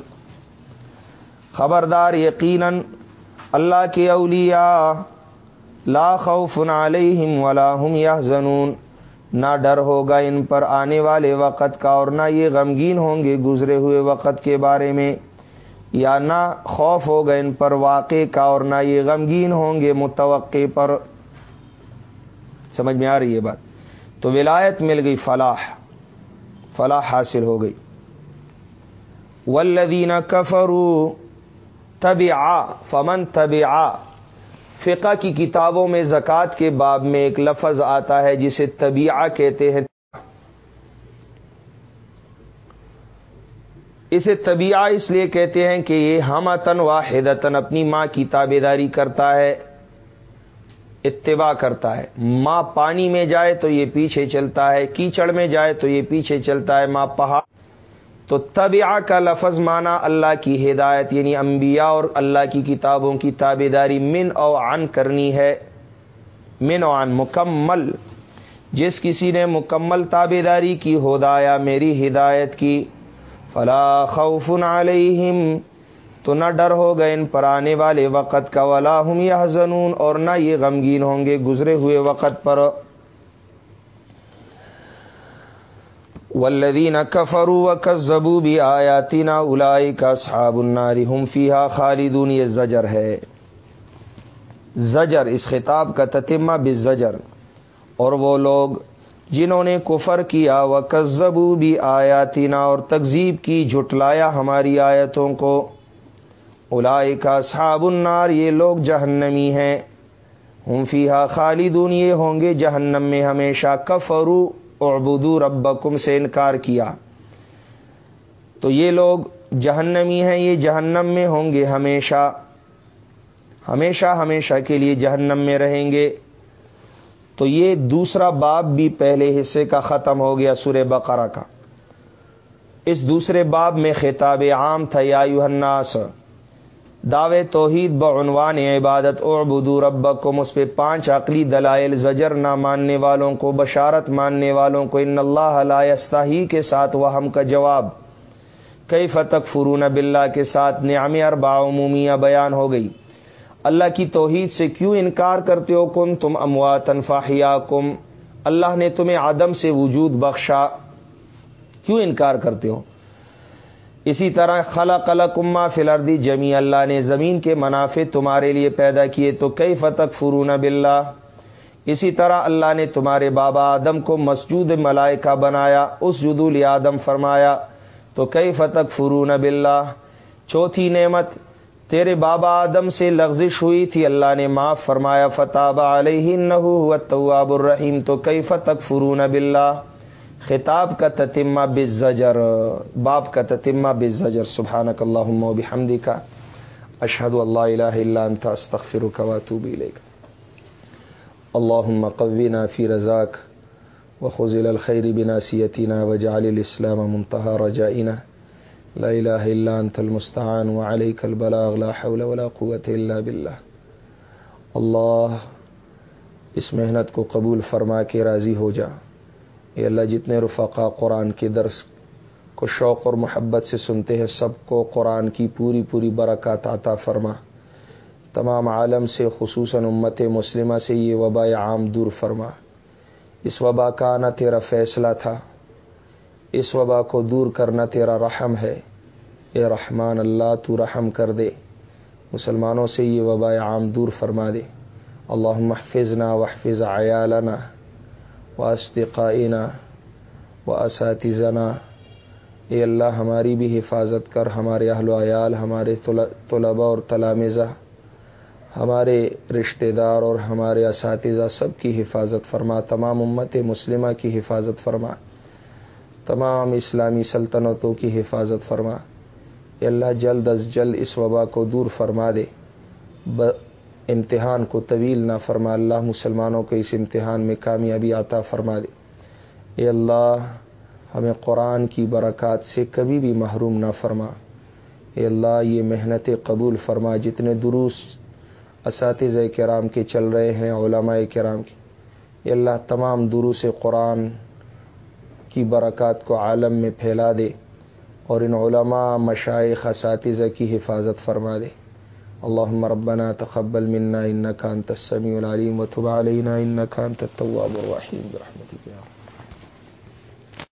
خبردار یقیناً اللہ کے اولیاء لا خوف علیہم ولا هم يحزنون نہ ڈر ہوگا ان پر آنے والے وقت کا اور نہ یہ غمگین ہوں گے گزرے ہوئے وقت کے بارے میں۔ یا نہ خوف ہوگا ان پر واقع کا اور نہ یہ غمگین ہوں گے متوقع پر۔ سمجھ میں آ رہی ہے بات؟ تو ولایت مل گئی، فلاح۔ فلاح حاصل ہو گئی۔ ولدین کفرو تب آ فمن تب آ فقہ کی کتابوں میں زکوٰۃ کے باب میں ایک لفظ آتا ہے جسے طبیعہ کہتے ہیں۔ اسے طبیعہ اس لیے کہتے ہیں کہ یہ ہم تن واحدتن اپنی ماں کی تابے داری کرتا ہے، اتباع کرتا ہے۔ ماں پانی میں جائے تو یہ پیچھے چلتا ہے، کیچڑ میں جائے تو یہ پیچھے چلتا ہے۔ ماں پہاڑ تو طبیعہ کا لفظ مانا اللہ کی ہدایت یعنی انبیاء اور اللہ کی کتابوں کی تابے داری من او عن کرنی ہے، من او عن، مکمل، جس کسی نے مکمل تابے داری کی ہدایا میری ہدایت کی۔ فلا خوف علیہم، تو نہ ڈر ہو گئے ان پر آنے والے وقت کا، ولا ہم یا اور نہ یہ غمگین ہوں گے گزرے ہوئے وقت پر۔ ولدین کفرو کزبو بھی آیا تینا الائی کا صحاب الناری ہم خالدون، یہ زجر ہے۔ زجر، اس خطاب کا تتمہ بھی زجر اور وہ لوگ جنہوں نے کفر کیا وہ کزبو بھی آیا اور تقزیب کی، جھٹلایا ہماری آیتوں کو۔ الائی کا صحاب النار، یہ لوگ جہنمی ہیں۔ ہم فیحا خالدون، یہ ہوں گے جہنم میں ہمیشہ۔ کفرو اعبدو ربکم سے انکار کیا۔ تو یہ لوگ جہنمی ہیں، یہ جہنم میں ہوں گے ہمیشہ۔ ہمیشہ ہمیشہ کے لیے جہنم میں رہیں گے۔ تو یہ دوسرا باب بھی پہلے حصے کا ختم ہو گیا سورہ بقرہ کا۔ اس دوسرے باب میں خطاب عام تھا، یا الناس۔ دعوے توحید بعنوان عبادت اور بدو کو اس پہ پانچ عقلی دلائل، زجر نہ ماننے والوں کو، بشارت ماننے والوں کو، ان اللہ علیہ کے ساتھ وہ ہم کا جواب۔ کئی فتق فرون بلّہ کے ساتھ نعم اربا عمومیہ بیان ہو گئی۔ اللہ کی توحید سے کیوں انکار کرتے ہو؟ کم تم اموا تنفاہیا کم اللہ نے تمہیں آدم سے وجود بخشا۔ کیوں انکار کرتے ہو؟ اسی طرح خلا قلع کما فلردی جمی اللہ نے زمین کے منافع تمہارے لیے پیدا کیے، تو کئی فتق فرون بلّہ اسی طرح اللہ نے تمہارے بابا آدم کو مسجود ملائکہ بنایا، اس جدول آدم فرمایا، تو کئی فتق فرون بلّہ چوتھی نعمت، تیرے بابا آدم سے لغزش ہوئی تھی، اللہ نے معاف فرمایا فتح علیہ نہ الرحیم، تو کئی فتق فرون بلّہ خطاب کا تتمہ بزجر باب کا تتمہ بزجر سبحانک اللہم و بحمدی کا اشہد اللہ الہ الا انت، استغفرک و اتوب الیک. اللہم قوینا فی رزاک وخزل الخیر بناسیتنا وجعل الاسلام منتہى رجائنا. لا الہ الا انت المستعان وعلیک البلاغ، لا حول ولا قوة الا باللہ. اللہ اس محنت کو قبول فرما کے راضی ہو جا. اے اللہ جتنے رفقا قرآن کے درس کو شوق اور محبت سے سنتے ہیں، سب کو قرآن کی پوری پوری برکات عطا فرما۔ تمام عالم سے، خصوصاً امت مسلمہ سے یہ وبا عام دور فرما۔ اس وبا کا آنا تیرا فیصلہ تھا، اس وبا کو دور کرنا تیرا رحم ہے۔ اے رحمان اللہ، تو رحم کر دے۔ مسلمانوں سے یہ وبا عام دور فرما دے۔ اللہ محفظ نا وحفظ عیالنا۔ و و اساتذنا اے اللہ، ہماری بھی حفاظت کر، ہمارے اہل و عیال، ہمارے طلباء اور تلامزہ ہمارے رشتہ دار اور ہمارے اساتذہ سب کی حفاظت فرما، تمام امت مسلمہ کی حفاظت فرما، تمام اسلامی سلطنتوں کی حفاظت فرما۔ اے اللہ، جلد از جلد اس وبا کو دور فرما دے۔ امتحان کو طویل نہ فرما، اللہ مسلمانوں کو اس امتحان میں کامیابی آتا فرما دے۔ اے اللہ، ہمیں قرآن کی برکات سے کبھی بھی محروم نہ فرما۔ اے اللہ، یہ محنت قبول فرما، جتنے دروس اساتذہ کرام کے چل رہے ہیں، علماء کرام کے۔ اے اللہ، تمام دروس قرآن کی برکات کو عالم میں پھیلا دے اور ان علماء مشائق اساتذہ کی حفاظت فرما دے۔ اللهم ربنا تقبل منا انك انت السميع العليم وتب علينا انك انت التواب الرحيم برحمتك يا رب.